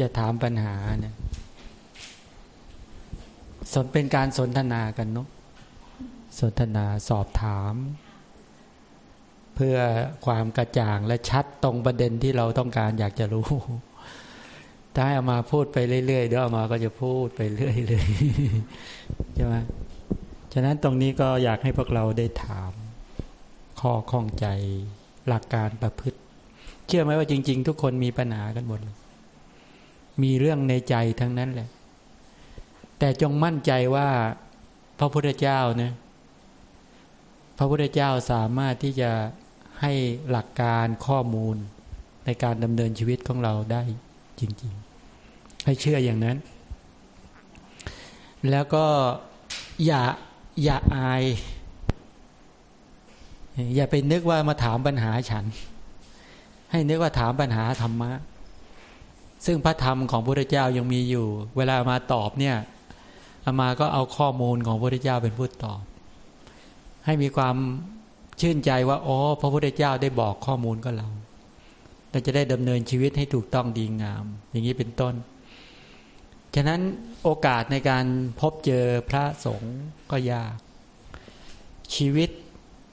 จะถามปัญหาเนี่ยสนเป็นการสนทนากันเนาะสนทนาสอบถาม เพื่อความกระจ่างและชัดตรงประเด็นที่เราต้องการอยากจะรู้ ถ้าเอามาพูดไปเรื่อยๆเดี๋ยวเอามาก็จะพูดไปเรื่อยเลยใช่ไหมฉะนั้นตรงนี้ก็อยากให้พวกเราได้ถาม ข้อข้องใจหลักการประพฤติ เชื่อไหมว่าจริง ๆ ทุกคนมีปัญหากันหมดเลย มีเรื่องในใจทั้งนั้นแหละ แต่จงมั่นใจว่าพระพุทธเจ้าเนี่ยพระพุทธเจ้าสามารถที่จะให้หลักการข้อมูลในการดำเนินชีวิตของเราได้จริง ๆ ให้เชื่ออย่างนั้น แล้วก็อย่าอย่าอาย อย่าไปนึกว่ามาถามปัญหาฉัน ให้นึกว่าถามปัญหาธรรมะ ซึ่งพระธรรมของพระพุทธเจ้ายังมีอยู่ เวลามาตอบเนี่ยอามาก็เอาข้อมูลของพระพุทธเจ้าเป็นผู้ตอบ ให้มีความชื่นใจว่าอ๋อพระพุทธเจ้าได้บอกข้อมูลก็เราเราจะได้ดำเนินชีวิตให้ถูกต้องดีงาม อย่างนี้เป็นต้น ฉะนั้นโอกาสในการพบเจอพระสงฆ์ก็ยาก ชีวิต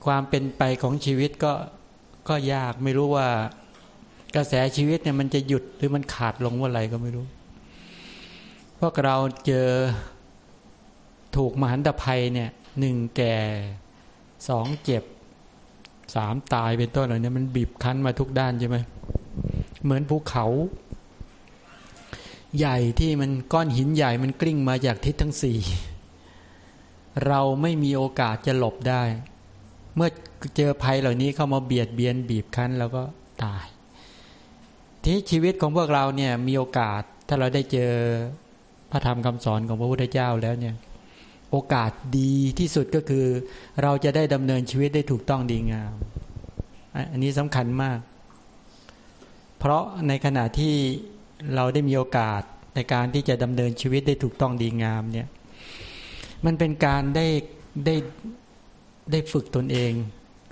ความเป็นไปของชีวิตก็ก็ยากไม่รู้ว่า กระแสชีวิตเนี่ยมันจะหยุดหรือมันขาดลงว่าไรก็ไม่รู้ พวกเราเจอถูกมหันตภัยเนี่ยหนึ่งแก่สองเจ็บสามตายเป็นต้นอะไรเนี่ยมันบีบคั้นมาทุกด้านใช่ไหมเหมือนภูเขา ใหญ่ที่มันก้อนหินใหญ่มันกลิ้งมาจากทิศทั้งสี่เราไม่มีโอกาสจะหลบได้ เมื่อเจอภัยเหล่านี้เข้ามาเบียดเบียนบีบคั้นแล้วก็ตาย ที่ชีวิตของพวกเราเนี่ยมีโอกาสถ้าเราได้เจอพระธรรมคำสอนของพระพุทธเจ้าแล้วเนี่ย โอกาสดีที่สุดก็คือ เราจะได้ดำเนินชีวิตได้ถูกต้องดีงาม อันนี้สำคัญมาก เพราะในขณะที่เราได้มีโอกาสในการที่จะดำเนินชีวิตได้ถูกต้องดีงามเนี่ย มันเป็นการได้ได้ได้ฝึกตนเอง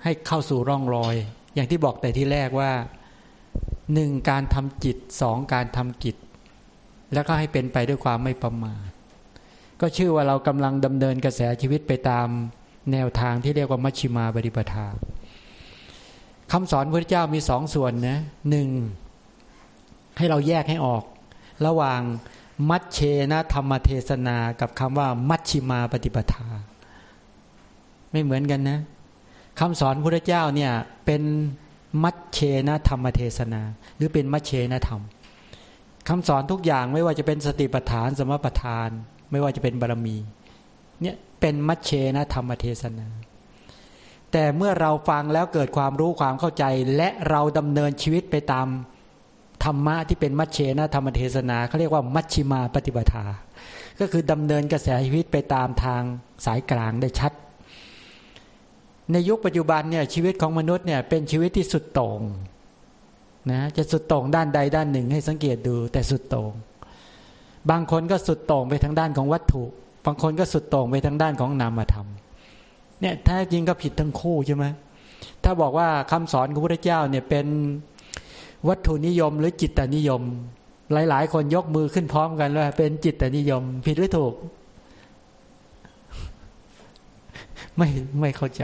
ให้เข้าสู่ร่องรอย อย่างที่บอกแต่ที่แรกว่า หนึ่งการทำจิตสองการทำกิจ แล้วก็ให้เป็นไปด้วยความไม่ประมาทก็ชื่อว่าเรากำลังดำเนินกระแสชีวิตไปตามแนวทางที่เรียกว่ามัชชิมาบริปทาคำสอนพระเจ้ามีสองส่วนนะหนึ่งให้เราแยกให้ออก ระหว่างมัชเชนะธรรมเทศนากับคำว่ามัชชิมาปฏิปทา ไม่เหมือนกันนะคำสอนพระเจ้าเนี่ยเป็น มัชเชนะธรรมเทศนา หรือเป็นมัชเชนะธรรมคำสอนทุกอย่างไม่ว่าจะเป็นสติปัฏฐานสมปัฏฐาน ไม่ว่าจะเป็นบารมีเนี่ยเป็นมัชเชนะธรรมเทศนา แต่เมื่อเราฟังแล้วเกิดความรู้ความเข้าใจ และเราดำเนินชีวิตไปตามธรรมะที่เป็นมัชเชนะธรรมเทศนาเขาเรียกว่ามัชชิมาปฏิปทาก็คือดำเนินกระแสชีวิตไปตามทางสายกลางได้ชัด ในยุคปัจจุบันเนี่ยชีวิตของมนุษย์เนี่ยเป็นชีวิตที่สุดโต่งนะจะสุดโต่งด้านใดด้านหนึ่งให้สังเกตดูแต่สุดโต่งบางคนก็สุดโต่งไปทางด้านของวัตถุ บางคนก็สุดโต่งไปทางด้านของนามธรรมเนี่ยถ้าจริงก็ผิดทั้งคู่ใช่ไหมถ้าบอกว่าคำสอนของพระเจ้าเนี่ยเป็นวัตถุนิยมหรือจิตตนิยม หลาย ๆ คนยกมือขึ้นพร้อมกันว่าเป็นจิตตนิยม ผิดหรือถูก ไม่ไม่เข้าใจ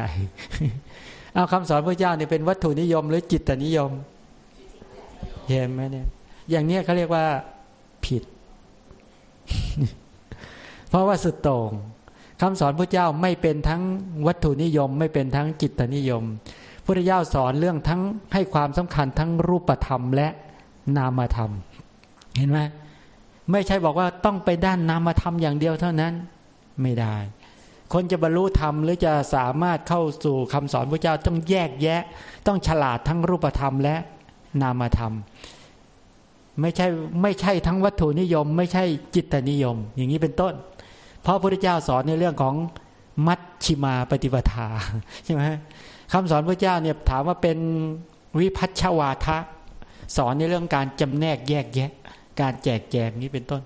เอาคำสอนพระเจ้าเนี่ยเป็นวัตถุนิยม หรือจิตตนิยมเห็นไหมเนี่ย อย่างนี้เขาเรียกว่าผิด เพราะว่าสุดโต่งคำสอนพระเจ้าไม่เป็นทั้งวัตถุนิยม ไม่เป็นทั้งจิตนิยมพระเจ้าสอนเรื่องทั้งให้ความสำคัญทั้งรูปธรรมและนามธรรม เห็นไหมไม่ใช่บอกว่าต้องไปด้านนามธรรมอย่างเดียวเท่านั้น ไม่ได้ คนจะบรรลุธรรมหรือจะสามารถเข้าสู่คำสอนพระเจ้าต้องแยกแยะ ต้องฉลาดทั้งรูปธรรมและนามธรรม ไม่ใช่ไม่ใช่ทั้งวัตถุนิยม ไม่ใช่จิตนิยม อย่างนี้เป็นต้น เพราะพระพุทธเจ้าสอนในเรื่องของมัชชิมาปฏิปทาใช่ไหมคำสอนพระเจ้าเนี่ยถามว่าเป็นวิพัชวาทะ สอนในเรื่องการจำแนกแยกแยะ การแจกแจงนี้เป็นต้น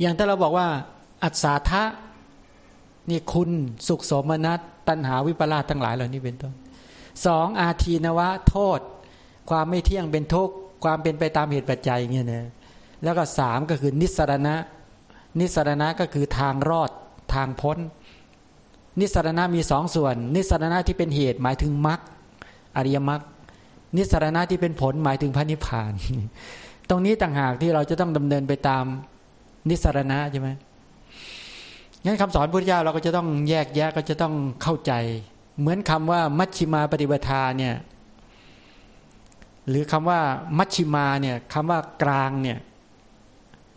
อย่างถ้าเราบอกว่าอัศาทะ นี่คุณสุขสมนัตตัณหาวิปลาสทั้งหลายเหล่านี้เป็นต้นสองอาทีนวะ โทษ ความไม่เที่ยงเป็นทุกข์ความเป็นไปตามเหตุปัจจัยเงี้ยนะแล้วก็สามก็คือนิสรณะ นิสรณะก็คือทางรอดทางพ้น นิสรณะมีสองส่วน นิสรณะที่เป็นเหตุหมายถึงมรรคอริยมรรคนิสรณะที่เป็นผลหมายถึงพระนิพพาน ตรงนี้ต่างหากที่เราจะต้องดำเนินไปตามนิสรณะใช่ไหม งั้นคำสอนพุทธเจ้าเราก็จะต้องแยกแยะก็จะต้องเข้าใจ เหมือนคำว่ามัชฌิมาปฏิบัติเนี่ยหรือคำว่ามัชฌิมาเนี่ยคำว่ากลางเนี่ย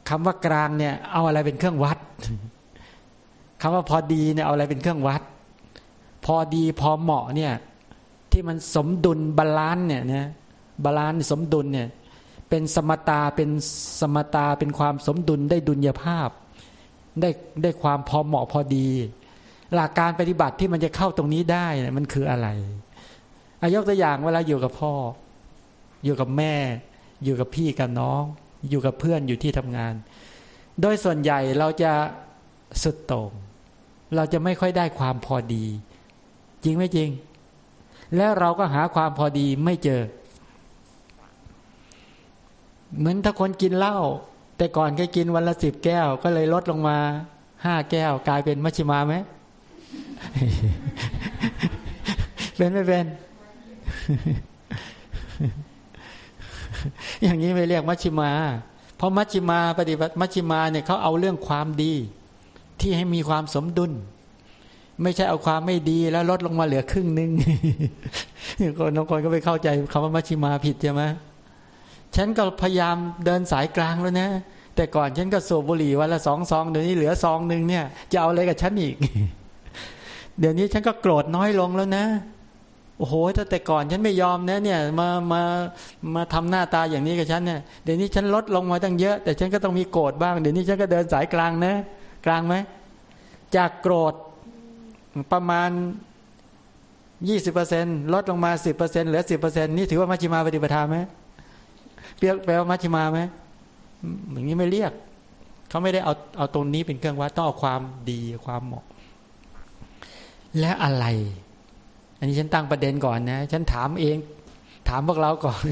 คำว่ากลางเนี่ยเอาอะไรเป็นเครื่องวัดคำว่าพอดีเนี่ยเอาอะไรเป็นเครื่องวัด พอดีพอเหมาะเนี่ยที่มันสมดุล balance เนี่ยนะ balance สมดุลเนี่ยเป็นสมตาเป็นสมตาเป็นความสมดุลได้ดุลยภาพ ได้ได้ความพอเหมาะพอดี หลักการปฏิบัติที่มันจะเข้าตรงนี้ได้มันคืออะไรอายกตัวอย่างเวลาอยู่กับพ่อ อยู่กับแม่ อยู่กับพี่กับน้อง อยู่กับเพื่อนอยู่ที่ทำงาน โดยส่วนใหญ่เราจะสุดโต่งเราจะไม่ค่อยได้ความพอดี จริงไม่จริง แล้วเราก็หาความพอดีไม่เจอ เหมือนถ้าคนกินเหล้า แต่ก่อนแค่กินวันละสิบแก้ว ก็เลยลดลงมาห้าแก้ว กลายเป็นมัชชิมาไหมเป็นไม่เป็น อย่างนี้ไม่เรียกมัชชิมา เพราะมัชชิมาปฏิบัติมัชชิมาเนี่ยเขาเอาเรื่องความดี ที่ให้มีความสมดุล ไม่ใช่เอาความไม่ดีแล้วลดลงมาเหลือครึ่งหนึ่งคนบางคนก็ไปเข้าใจคำว่ามัชชิมาผิดใช่ไหม ฉันก็พยายามเดินสายกลางแล้วนะ แต่ก่อนฉันก็สูบบุหรี่วันละสองซองเดี๋ยวนี้เหลือซองหนึ่งเนี่ยจะเอาอะไรกับฉันอีก เดี๋ยวนี้ฉันก็โกรธน้อยลงแล้วนะ โอ้โหถ้าแต่ก่อนฉันไม่ยอมนะเนี่ย มามามาทำหน้าตาอย่างนี้กับฉันเนี่ยเดี๋ยวนี้ฉันลดลงมาตั้งเยอะ แต่ฉันก็ต้องมีโกรธบ้างเดี๋ยวนี้ฉันก็เดินสายกลางนะ กลางไหมจากโกรธประมาณยี่สิบเปอร์เซ็นลดลงมาสิบเปอร์เซ็นเหลือสิบเปอร์เซ็นนี่ถือว่ามัชฌิมาปฏิปทาไหม เปียกแปลว่ามัชฌิมาไหมอย่างนี้ไม่เรียกเขาไม่ได้เอาเอาตรงนี้เป็นเครื่องวัดต้องเอาความดีความเหมาะ และอะไร อันนี้ฉันตั้งประเด็นก่อนนะ ฉันถามเอง ถามพวกเราก่อน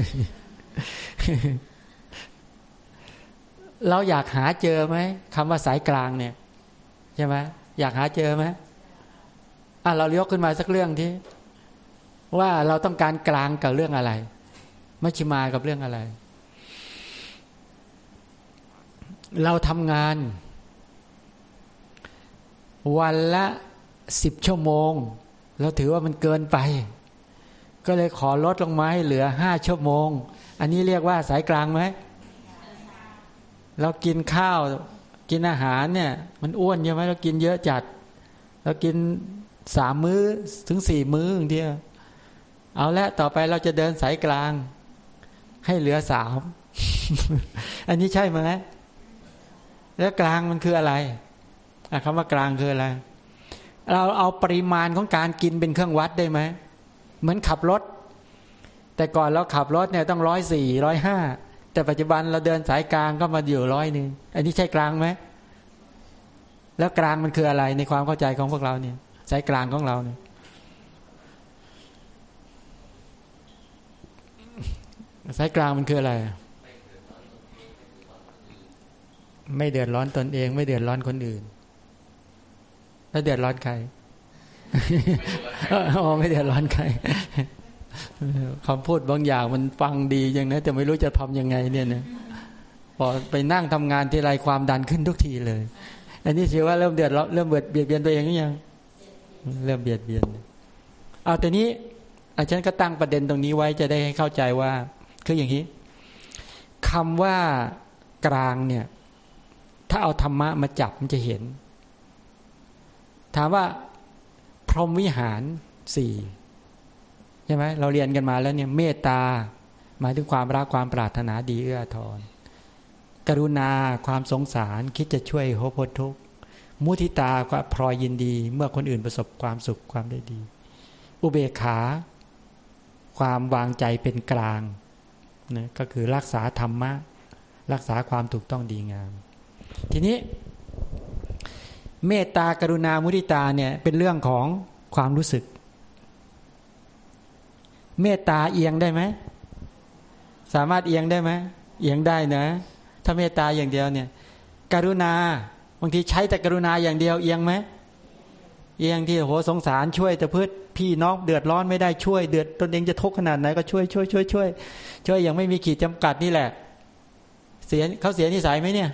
เราอยากหาเจอไหมคำว่าสายกลางเนี่ยใช่ไหมอยากหาเจอไหมอะเรายกขึ้นมาสักเรื่องที่ ว่าเราต้องการกลางกับเรื่องอะไรมัชฌิมากับเรื่องอะไร เราทำงาน วันละสิบชั่วโมง เราถือว่ามันเกินไป ก็เลยขอลดลงมาให้เหลือห้าชั่วโมง อันนี้เรียกว่าสายกลางไหม เรากินข้าวกินอาหารเนี่ย มันอ้วนใช่ไหมเรากินเยอะจัด เรากินสามมื้อถึงสี่มื้ออย่างเดียวเอาละต่อไปเราจะเดินสายกลาง ให้เหลือสามอันนี้ใช่ไหม แล้วกลางมันคืออะไรคำว่ากลางคืออะไร เราเอาปริมาณของการกินเป็นเครื่องวัดได้ไหมเหมือนขับรถ แต่ก่อนเราขับรถเนี่ยต้องร้อยสี่ร้อยห้าแต่ปัจจุบันเราเดินสายกลางก็มาอยู่ร้อยหนึ่งอันนี้ใช่กลางไหมแล้วกลางมันคืออะไรในความเข้าใจของพวกเราเนี่ยสายกลางของเราเนี่ยสายกลางมันคืออะไร ไม่เดือดร้อนตนเอง ไม่เดือดร้อนคนอื่น แล้วเดือดร้อนใครอ๋อไม่เดือดร้อนใครคำพูดบางอย่างมันฟังดีอย่างนะแต่ไม่รู้จะทำยังไง เนี่ยนะพอไปนั่งทำงานทีไรความดันขึ้นทุกทีเลย อันนี้ถือว่าเริ่มเดือดร้อนเริ่มเบียดเบียนตัวเองหรือยังเริ่มเบียดเบียนเอาแต่นี้อาจารย์ก็ตั้งประเด็นตรงนี้ไว้จะได้ให้เข้าใจว่า คืออย่างนี้คำว่ากลางเนี่ย ถ้าเอาธรรมะมาจับมันจะเห็น ถามว่าพรหมวิหารสี่ใช่ไหมเราเรียนกันมาแล้วเนี่ยเมตตาหมายถึงความรักความปรารถนาดีเอื้อทอนกรุณาความสงสารคิดจะช่วยโหพ้นทุกมุทิตาก็พลอยยินดี เมื่อคนอื่นประสบความสุขความได้ดี อุเบกขา ความวางใจเป็นกลางนะก็คือรักษาธรรมะ รักษาความถูกต้องดีงาม ทีนี้ เมตตากรุณามุทิตาเนี่ยเป็นเรื่องของความรู้สึก เมตตาเอียงได้ไหมสามารถเอียงได้ไหมเอียงได้นะ ถ้าเมตตาอย่างเดียวเนี่ย กรุณาบางทีใช้แต่กรุณาอย่างเดียวเอียงไหมเอียงที่โหสงสารช่วยแต่พื่อพี่น้องเดือดร้อนไม่ได้ช่วยเดือดตนเองจะทุกข์ขนาดไหนก็ช่วยช่วยช่วยช่วยช่วยอย่างไม่มีขีดจำกัดนี่แหละ เสียเขาเสียนิสัยไหมเนี่ย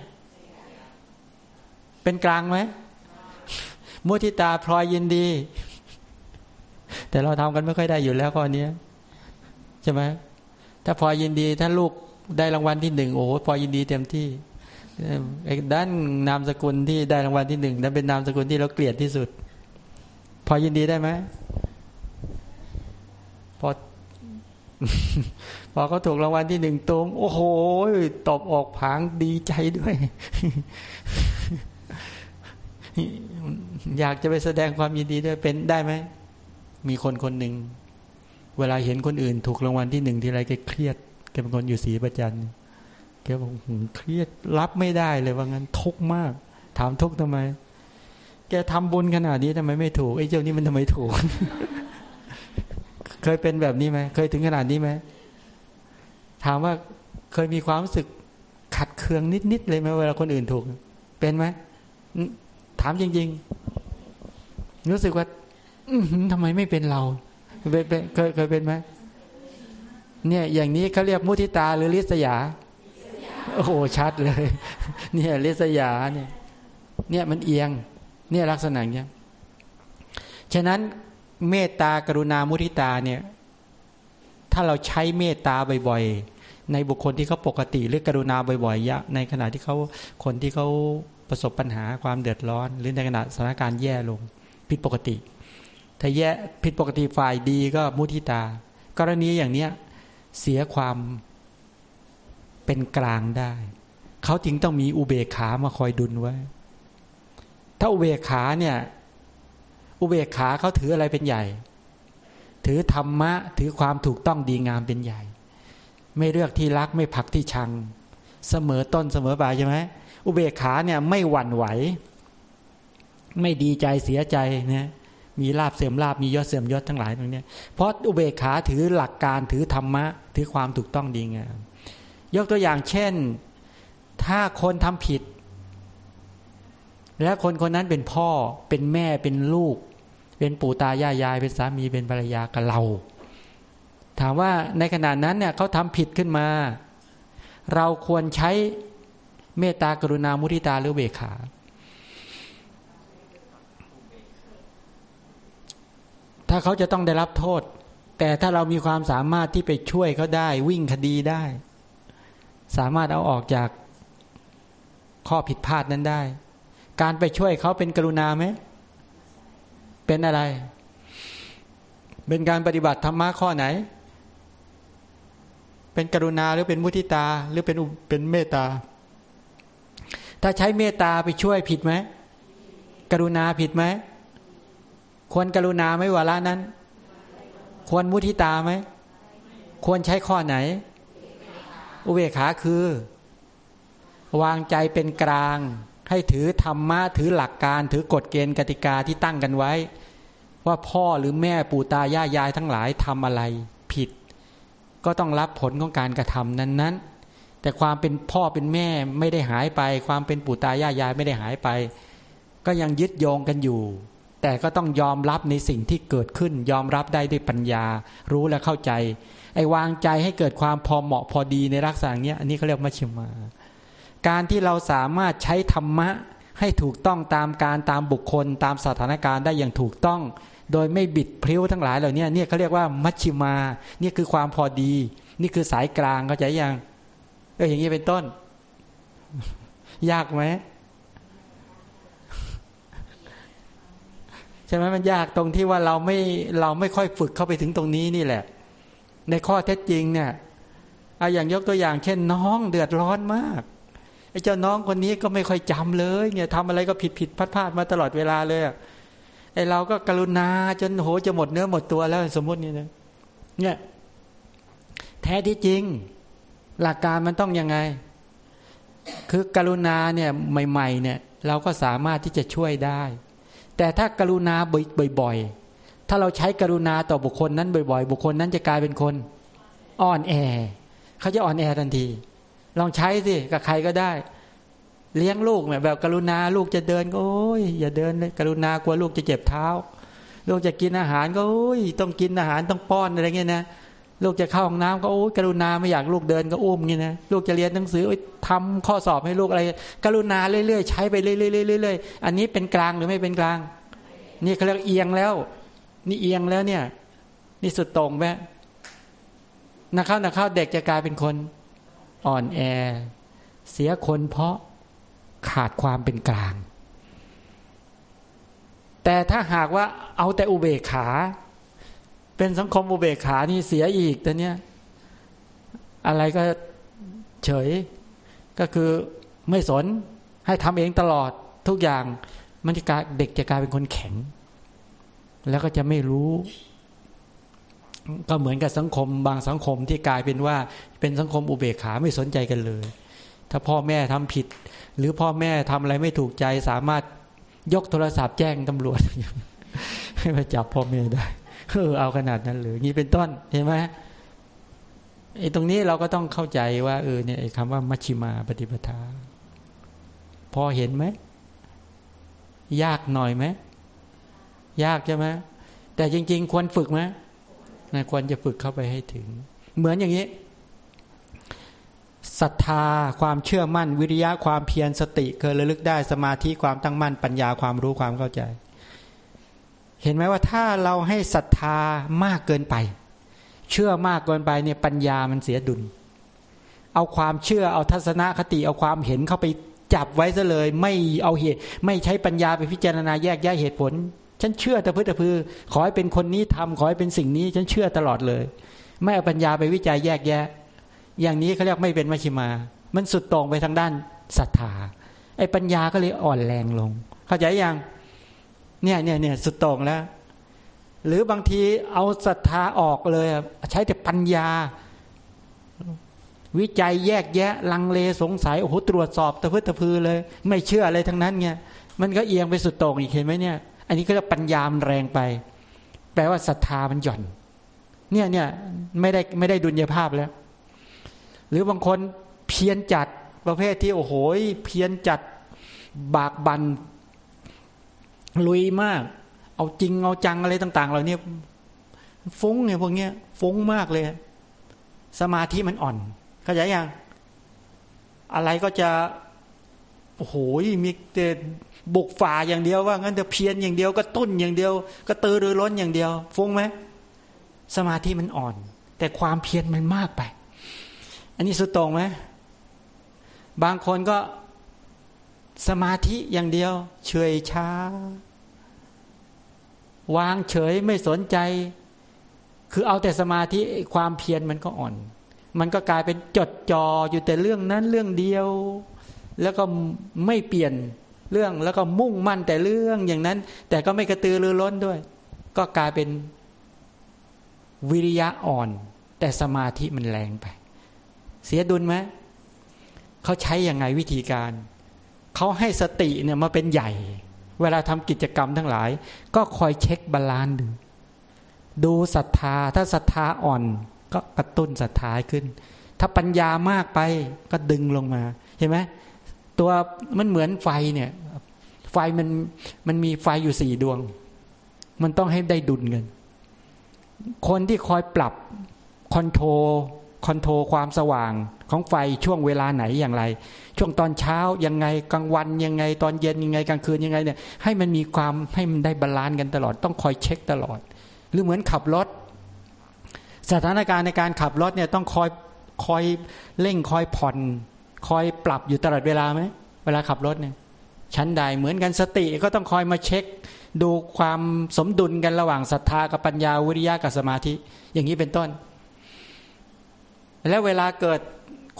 เป็นกลางไหมมุทิตาพลอยยินดี แต่เราทำกันไม่ค่อยได้อยู่แล้วข้อนี้ใช่ไหมถ้าพลอยยินดี ถ้าลูกได้รางวัลที่หนึ่งโอ้พลอยยินดีเต็มที่ด้านนามสกุลที่ได้รางวัลที่หนึ่งนั้นเป็นนามสกุลที่เราเกลียดที่สุด พอยินดีได้ไหมพอพอเขาถูกรางวัลที่หนึ่งตรง โอ้โหตบออกผางดีใจด้วย อยากจะไปแสดงความยินดีด้วยเป็นได้ไหม มีคนคนหนึ่ง เวลาเห็นคนอื่น ถูกรางวัลที่หนึ่งทีไรแกเครียดแกเป็นคนอยู่สีประจันแกบอกเครียดรับไม่ได้เลยว่างั้นทุกมาก ถามทุกข์ทำไม แกทำบุญขนาดนี้ทำไมไม่ถูกไอ้เจ้านี่มันทำไมถูก เคยเป็นแบบนี้ไหมเคยถึงขนาดนี้ไหมถามว่าเคยมีความรู้สึกขัดเคืองนิดๆเลยไหมเวลาคนอื่นถูก เป็นไหม ถามจริง ๆ รู้สึกว่า อืทำไมไม่เป็นเราเคยเคยเป็นไหมเนี่ยอย่างนี้เขาเรียกมุทิตาหรือลิษยา โอ้โหชัดเลย เนี่ยลิษยาเนี่ย เนี่ยมันเอียง เนี่ยลักษณะเนี้ยฉะนั้นเมตตากรุณามุทิตาเนี่ย ถ้าเราใช้เมตตาบ่อยๆ ในบุคคลที่เขาปกติหรือกรุณาบ่อยๆยะในขณะที่เขาคนที่เขา ประสบปัญหาความเดือดร้อน หรือในขณะสถานการณ์แย่ลงผิดปกติ ถ้าแย่ผิดปกติฝ่ายดีก็มุทิตา กรณีอย่างเนี้ยเสียความเป็นกลางได้ เขาจึงต้องมีอุเบกขามาคอยดุลไว้ ถ้าอุเบกขาเนี่ย อุเบกขาเขาถืออะไรเป็นใหญ่ ถือธรรมะ ถือความถูกต้องดีงามเป็นใหญ่ ไม่เลือกที่รักไม่ผักที่ชัง เสมอต้นเสมอปลายใช่ไหม อุเบกขาเนี่ยไม่หวั่นไหว ไม่ดีใจเสียใจเนี่ยมีลาบเสื่อมลาบมียศเสื่อมยศทั้งหลายตรงนี้เพราะอุเบกขาถือหลักการถือธรรมะ ถือความถูกต้องดีงามยกตัวอย่างเช่น ถ้าคนทำผิด และคนคนนั้นเป็นพ่อเป็นแม่เป็นลูก เป็นปู่ตายายาย เป็นสามีเป็นภรรยากับเรา ถามว่าในขณะนั้นเนี่ยเขาทำผิดขึ้นมา เราควรใช้ เมตตากรุณามุทิตาหรือเบขา ถ้าเขาจะต้องได้รับโทษ แต่ถ้าเรามีความสามารถที่ไปช่วยเขาได้ วิ่งคดีได้ สามารถเอาออกจากข้อผิดพลาดนั้นได้ การไปช่วยเขาเป็นกรุณาไหม เป็นอะไร เป็นการปฏิบัติธรรมะข้อไหน เป็นกรุณาหรือเป็นมุทิตาหรือเป็นเป็นเมตตา ถ้าใช้เมตตาไปช่วยผิดไหมกรุณาผิดไหมควรกรุณาไหมวาระนั้น ควรมุทิตาไหมควรใช้ข้อไหน อุเบกขาคือ วางใจเป็นกลาง ให้ถือธรรมะถือหลักการ ถือกฎเกณฑ์กติกาที่ตั้งกันไว้ ว่าพ่อหรือแม่ปู่ตายายายทั้งหลายทำอะไรผิด ก็ต้องรับผลของการกระทำนั้นๆ แต่ความเป็นพ่อเป็นแม่ไม่ได้หายไป ความเป็นปู่ตายายยายไม่ได้หายไป ก็ยังยึดโยงกันอยู่ แต่ก็ต้องยอมรับในสิ่งที่เกิดขึ้น ยอมรับได้ด้วยปัญญา รู้และเข้าใจ ไอ้วางใจให้เกิดความพอเหมาะพอดีในรักษาอย่างนี้อันนี้เขาเรียกมัชฌิมา การที่เราสามารถใช้ธรรมะให้ถูกต้องตามการตามบุคคล ตามสถานการณ์ได้อย่างถูกต้อง โดยไม่บิดพลิ้วทั้งหลายเหล่านี้เนี่ยเขาเรียกว่ามัชฌิมา นี่คือความพอดี นี่คือสายกลางเข้าใจยัง อออย่างนี้เป็นต้น ยากไหมใช่ไหมมันยากตรงที่ว่าเราไม่เราไม่ค่อยฝึกเข้าไปถึงตรงนี้นี่แหละ ในข้อเท็จจริงเนี่ยเอาอย่างยกตัวอย่าง เช่นน้องเดือดร้อนมากไอ้เจ้าน้องคนนี้ก็ไม่ค่อยจำเลยเนี่ยทำอะไรก็ผิดผิดพลาดพลาดมาตลอดเวลาเลยไอ้เราก็กรุณาจนโหจะหมดเนื้อหมดตัวแล้วสมมตินี่นะเนี่ยแท้ที่จริง หลักการมันต้องยังไง คือกรุณาเนี่ยใหม่ๆเนี่ยเราก็สามารถที่จะช่วยได้ แต่ถ้ากรุณาบ่อยๆ ถ้าเราใช้กรุณาต่อบุคคลนั้นบ่อยๆ บุคคลนั้นจะกลายเป็นคนอ่อนแอ เขาจะอ่อนแอทันที ลองใช้สิกับใครก็ได้ เลี้ยงลูกแบบกรุณาลูกจะเดินก็โอ้ยอย่าเดินเลยกรุณากลัวลูกจะเจ็บเท้า ลูกจะกินอาหารก็โอ้ยต้องกินอาหารต้องป้อนอะไรเงี้ยนะ ลูกจะเข้าห้องน้ำก็โอ้ยกรุณาไม่อยากลูกเดินก็อุ้มงี้นะลูกจะเรียนหนังสือทำข้อสอบให้ลูกอะไร กรุณาเรื่อยๆใช้ไปเรื่อยๆอันนี้เป็นกลางหรือไม่เป็นกลาง นี่เขาเรียกเอียงแล้ว นี่เอียงแล้วเนี่ย นี่สุดตรงไหมนักเข้านักเข้าเด็กจะกลายเป็นคน อ่อนแอ เสียคนเพราะขาดความเป็นกลาง แต่ถ้าหากว่าเอาแต่อุเบกขา เป็นสังคมอุเบกขานี่เสียอีกแต่เนี้ยอะไรก็เฉย ก็คือไม่สนให้ทำเองตลอดทุกอย่างมันจะกลายเด็กจะกลายเป็นคนแข็ง แล้วก็จะไม่รู้ ก็เหมือนกับสังคมบางสังคมที่กลายเป็นว่า เป็นสังคมอุเบกขาไม่สนใจกันเลย ถ้าพ่อแม่ทำผิด หรือพ่อแม่ทำอะไรไม่ถูกใจสามารถยกโทรศัพท์แจ้งตำรวจให้มาจับพ่อแม่ได้ เออเอาขนาดนั้นหรือนี่เป็นต้นเห็นไหมไอ้ตรงนี้เราก็ต้องเข้าใจว่าเออเนี่ยไอ้คำว่ามัชชิมาปฏิปทา พอเห็นไหมยากหน่อยไหมยากใช่ไหมแต่จริง ๆ ควรฝึกไหมนะควรจะฝึกเข้าไปให้ถึง เหมือนอย่างนี้ศรัทธาความเชื่อมั่น วิริยะความเพียรสติเคยระลึกได้สมาธิความตั้งมั่นปัญญาความรู้ความเข้าใจ เห็นไหมว่าถ้าเราให้ศรัทธามากเกินไป เชื่อมากเกินไปเนี่ยปัญญามันเสียดุล เอาความเชื่อเอาทัศนคติเอาความเห็นเข้าไปจับไว้ซะเลย ไม่เอาเหตุ ไม่ใช้ปัญญาไปพิจารณาแยกแยะเหตุผล ฉันเชื่อแต่พื้นแต่พือ ขอให้เป็นคนนี้ทำขอให้เป็นสิ่งนี้ ฉันเชื่อตลอดเลย ไม่เอาปัญญาไปวิจัยแยกแยะ อย่างนี้เขาเรียกไม่เป็นมัชฌิมา มันสุดตรงไปทางด้านศรัทธาไอ้ปัญญาก็เลยอ่อนแรงลง เข้าใจยัง เนี่ยเนี่ยเนี่ยสุดตรงแล้ว หรือบางทีเอาศรัทธาออกเลย ใช้แต่ปัญญา วิจัยแยกแยะ ลังเลสงสัยโอ้โหตรวจสอบตะพื้ตะพือเลย ไม่เชื่ออะไรทั้งนั้นไงมันก็เอียงไปสุดตรงอีกเห็นไหมเนี่ย อันนี้ก็จะปัญญามันแรงไป แปลว่าศรัทธามันหย่อน เนี่ยเนี่ยไม่ได้ไม่ได้ดุลยภาพแล้ว หรือบางคนเพียนจัดประเภทที่โอ้โหเพียนจัดบากบัน ลุยมาก เอาจริงเอาจังอะไรต่าง ๆ เราเนี่ยฟุ้งเนี่ยพวกเนี้ยฟุ้งมากเลย สมาธิมันอ่อน เข้าใจยังอะไรก็จะโอ้โหมีแต่บุกฝ่าอย่างเดียวว่างั้นจะเพียนอย่างเดียวก็ตุ้นอย่างเดียว ก็ตือรือร้นอย่างเดียว ฟุ้งไหมสมาธิมันอ่อน แต่ความเพียรมันมากไป อันนี้สุดตรงไหมบางคนก็ สมาธิอย่างเดียว เฉยช้า วางเฉยไม่สนใจ คือเอาแต่สมาธิความเพียรมันก็อ่อน มันก็กลายเป็นจดจ่ออยู่แต่เรื่องนั้นเรื่องเดียว แล้วก็ไม่เปลี่ยนเรื่องแล้วก็มุ่งมั่นแต่เรื่องอย่างนั้น แต่ก็ไม่กระตือรือร้นด้วย ก็กลายเป็นวิริยะอ่อน แต่สมาธิมันแรงไป เสียดุลไหมเขาใช้อย่างไงวิธีการ เขาให้สติเนี่ยมาเป็นใหญ่ เวลาทำกิจกรรมทั้งหลาย ก็คอยเช็ค balance ดูดูศรัทธาถ้าศรัทธาอ่อนก็กระตุ้นศรัทธาขึ้น ถ้าปัญญามากไปก็ดึงลงมาเห็นไหมตัวมันเหมือนไฟเนี่ย ไฟมันมันมีไฟอยู่สี่ดวง มันต้องให้ได้ดุลกัน คนที่คอยปรับ control control ความสว่างของไฟช่วงเวลาไหนอย่างไร ช่วงตอนเช้ายังไงกลางวันยังไงตอนเย็นยังไงกลางคืนยังไงเนี่ยให้มันมีความให้มันได้ balance กันตลอดต้องคอยเช็คตลอด หรือเหมือนขับรถ สถานการณ์ในการขับรถเนี่ยต้องคอยคอยเร่งคอยผ่อนคอยปรับอยู่ตลอดเวลาไหมเวลาขับรถเนี่ยชั้นใดเหมือนกันสติก็ต้องคอยมาเช็ค ดูความสมดุลกันระหว่างศรัทธากับปัญญาวิริยะกับสมาธิ อย่างนี้เป็นต้น แล้วเวลาเกิด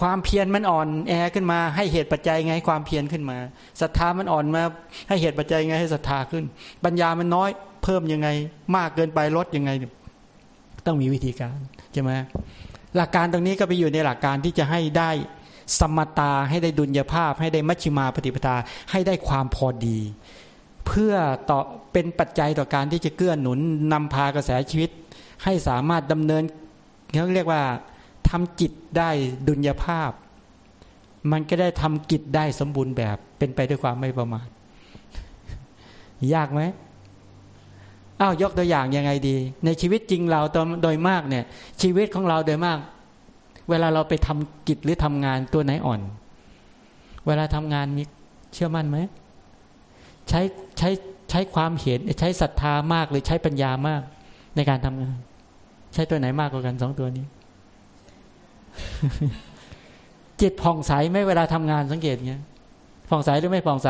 ความเพียรมันอ่อนแอขึ้นมา ให้เหตุปัจจัยไงให้ความเพียรขึ้นมาศรัทธามันอ่อนมา ให้เหตุปัจจัยไงให้ศรัทธาขึ้น ปัญญามันน้อยเพิ่มยังไง มากเกินไปลดยังไง ต้องมีวิธีการใช่ไหมหลักการตรงนี้ก็ไปอยู่ในหลักการที่จะให้ได้สมตาให้ได้ดุลยภาพ ให้ได้มัชฌิมาปฏิปทาให้ได้ความพอดี เพื่อต่อเป็นปัจจัยต่อการที่จะเกื้อหนุนนำพากระแสชีวิต ให้สามารถดำเนินเขาเรียกว่า ทำจิตได้ดุลยภาพ มันก็ได้ทำกิจได้สมบูรณ์แบบ เป็นไปด้วยความไม่ประมาทยากไหมอ้าวยกตัวอย่างยังไงดี ในชีวิตจริงเราโดยมากเนี่ย ชีวิตของเราโดยมาก เวลาเราไปทำกิจหรือทำงานตัวไหนอ่อน เวลาทำงานมีเชื่อมั่นไหมใช้ใช้ใช้ความเห็นใช้ศรัทธามากหรือใช้ปัญญามาก ในการทำงาน ใช้ตัวไหนมากกว่ากันสองตัวนี้ จิตผ่องใสไม่เวลาทำงานสังเกตเงี้ยผ่องใสหรือไม่ผ่องใส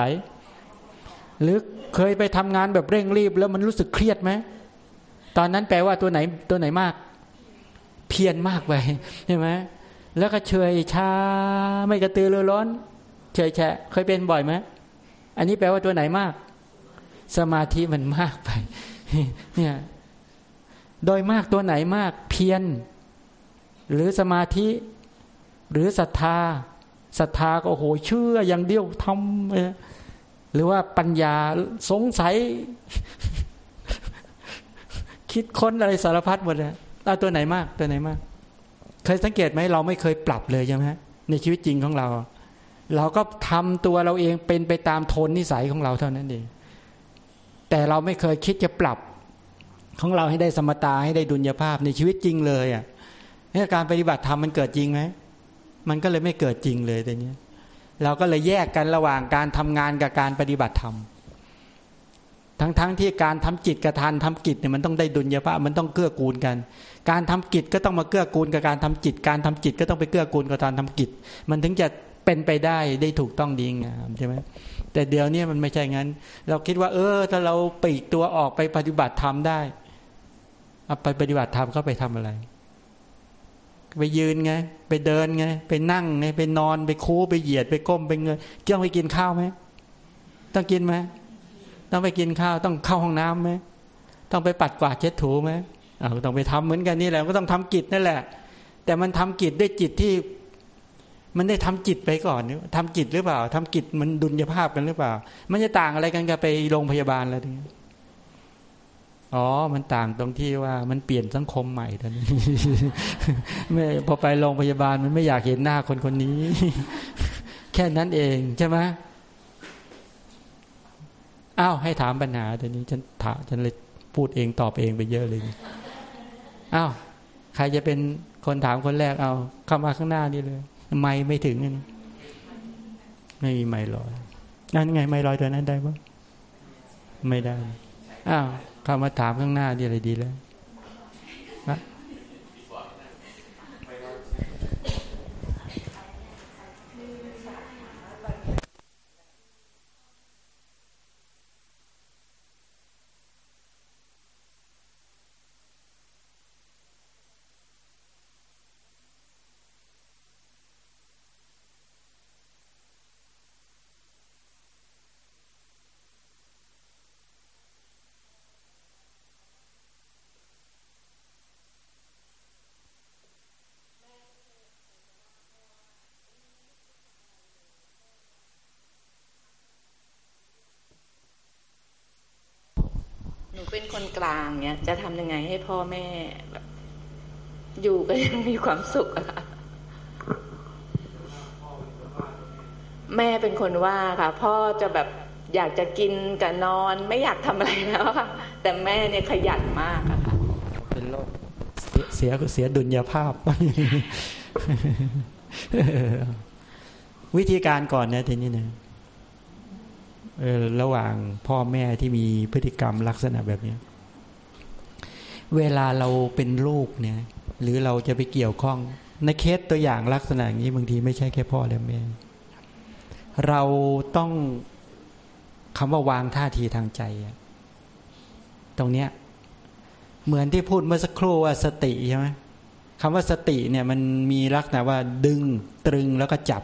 หรือเคยไปทำงานแบบเร่งรีบ แล้วมันรู้สึกเครียดไหมตอนนั้นแปลว่าตัวไหนตัวไหนมาก เพียรมากไปใช่ไหมแล้วก็เฉยชาไม่กระตือรือร้นเฉยแฉะเคยเป็นบ่อยไหมอันนี้แปลว่าตัวไหนมาก สมาธิมันมากไป เนี่ย โดยมากตัวไหนมาก เพียร หรือสมาธิ หรือศรัทธาศรัทธาก็โหเชื่ออย่างเดียวทำหรือว่าปัญญาสงสัย คิดค้นอะไรสารพัดหมดเลยเอาตัวไหนมาก ตัวไหนมาก เคยสังเกตไหมเราไม่เคยปรับเลยใช่ไหมในชีวิตจริงของเรา เราก็ทำตัวเราเองเป็นไปตามโทนนิสัยของเราเท่านั้นเองแต่เราไม่เคยคิดจะปรับของเราให้ได้สมตาให้ได้ดุลยภาพในชีวิตจริงเลยอะ นี่การปฏิบัติธรรมมันเกิดจริงไหมมันก็เลยไม่เกิดจริงเลยแต่เนี้ย เราก็เลยแยกกันระหว่างการทำงานกับการปฏิบัติธรรมทั้งๆทที่การทำจิตกับทานทำกิจเนี่ยมันต้องได้ดุลยภาพมันต้องเกื้อกูลกัน การทำกิจก็ต้องมาเกื้อกูลกับการทำจิต การทำจิตก็ต้องไปเกื้อกูลกับการทำกิจ มันถึงจะเป็นไปได้ได้ถูกต้องดีงามใช่ไหมแต่เดี๋ยวนี้มันไม่ใช่งั้น เราคิดว่า เออ ถ้าเราปีกตัวออกไปปฏิบัติธรรมได้อาไปปฏิบัติธรรมเขาไปทำอะไร ไปยืนไง ไปเดินไง ไปนั่งไง ไปนอนไปคูไปเหยียดไปก้มไปเงยต้องไปกินข้าวไหมต้องกินไหมต้องไปกินข้าวต้องเข้าห้องน้ำไหมต้องไปปัดกวาดเช็ดถูไหมเอาต้องไปทำเหมือนกันนี่แหละก็ต้องทำกิจนั่นแหละ แต่มันทำกิจด้วยจิตที่ มันได้ทำจิตไปก่อนทำจิตหรือเปล่าทำกิจมันดุลยภาพกันหรือเปล่า มันจะต่างอะไรกันกับไปโรงพยาบาลแล้วทีนี้ อ๋อ มันต่างตรงที่ว่ามันเปลี่ยนสังคมใหม่ตอนนี้ไม่พอไปโรงพยาบาลมันไม่อยากเห็นหน้าคนคนนี้ แค่นั้นเองใช่ไหมอ้าวให้ถามปัญหาตอนนี้ฉันถามฉันเลยพูดเองตอบเองไปเยอะเลยอ้าวใครจะเป็นคนถามคนแรกเอาเข้ามาข้างหน้านี่เลยไม่ไม่ถึงนี่ไม่มีไม่ลอยนั่นไงไม่ลอยตัวนั้นได้ปะไม่ได้อ้าว เข้ามาถามข้างหน้าดีอะไรดีแล้วนะเป็น คนกลางเนี่ยจะทำยังไงให้พ่อแม่แบบ อยู่ก็ยังมีความสุขอะค่ะแม่เป็นคนว่าค่ะ พ่อจะแบบอยากจะกินกับนอน ไม่อยากทำอะไรแล้วค่ะ แต่แม่เนี่ยขยันมากอะค่ะเป็นโรคเสียเสียดุลยภาพ วิธีการก่อนเนี่ยทีนี้เนี่ยระหว่างพ่อแม่ที่มีพฤติกรรมลักษณะแบบนี้ เวลาเราเป็นลูกเนี่ย หรือเราจะไปเกี่ยวข้อง ในเคสตัวอย่างลักษณะอย่างนี้บางทีไม่ใช่แค่พ่อและแม่เราต้องคำว่าวางท่าทีทางใจตรงเนี้ยเหมือนที่พูดเมื่อสักครู่ว่าสติใช่ไหมคำว่าสติเนี่ยมันมีลักษณะว่าดึงตรึงแล้วก็จับ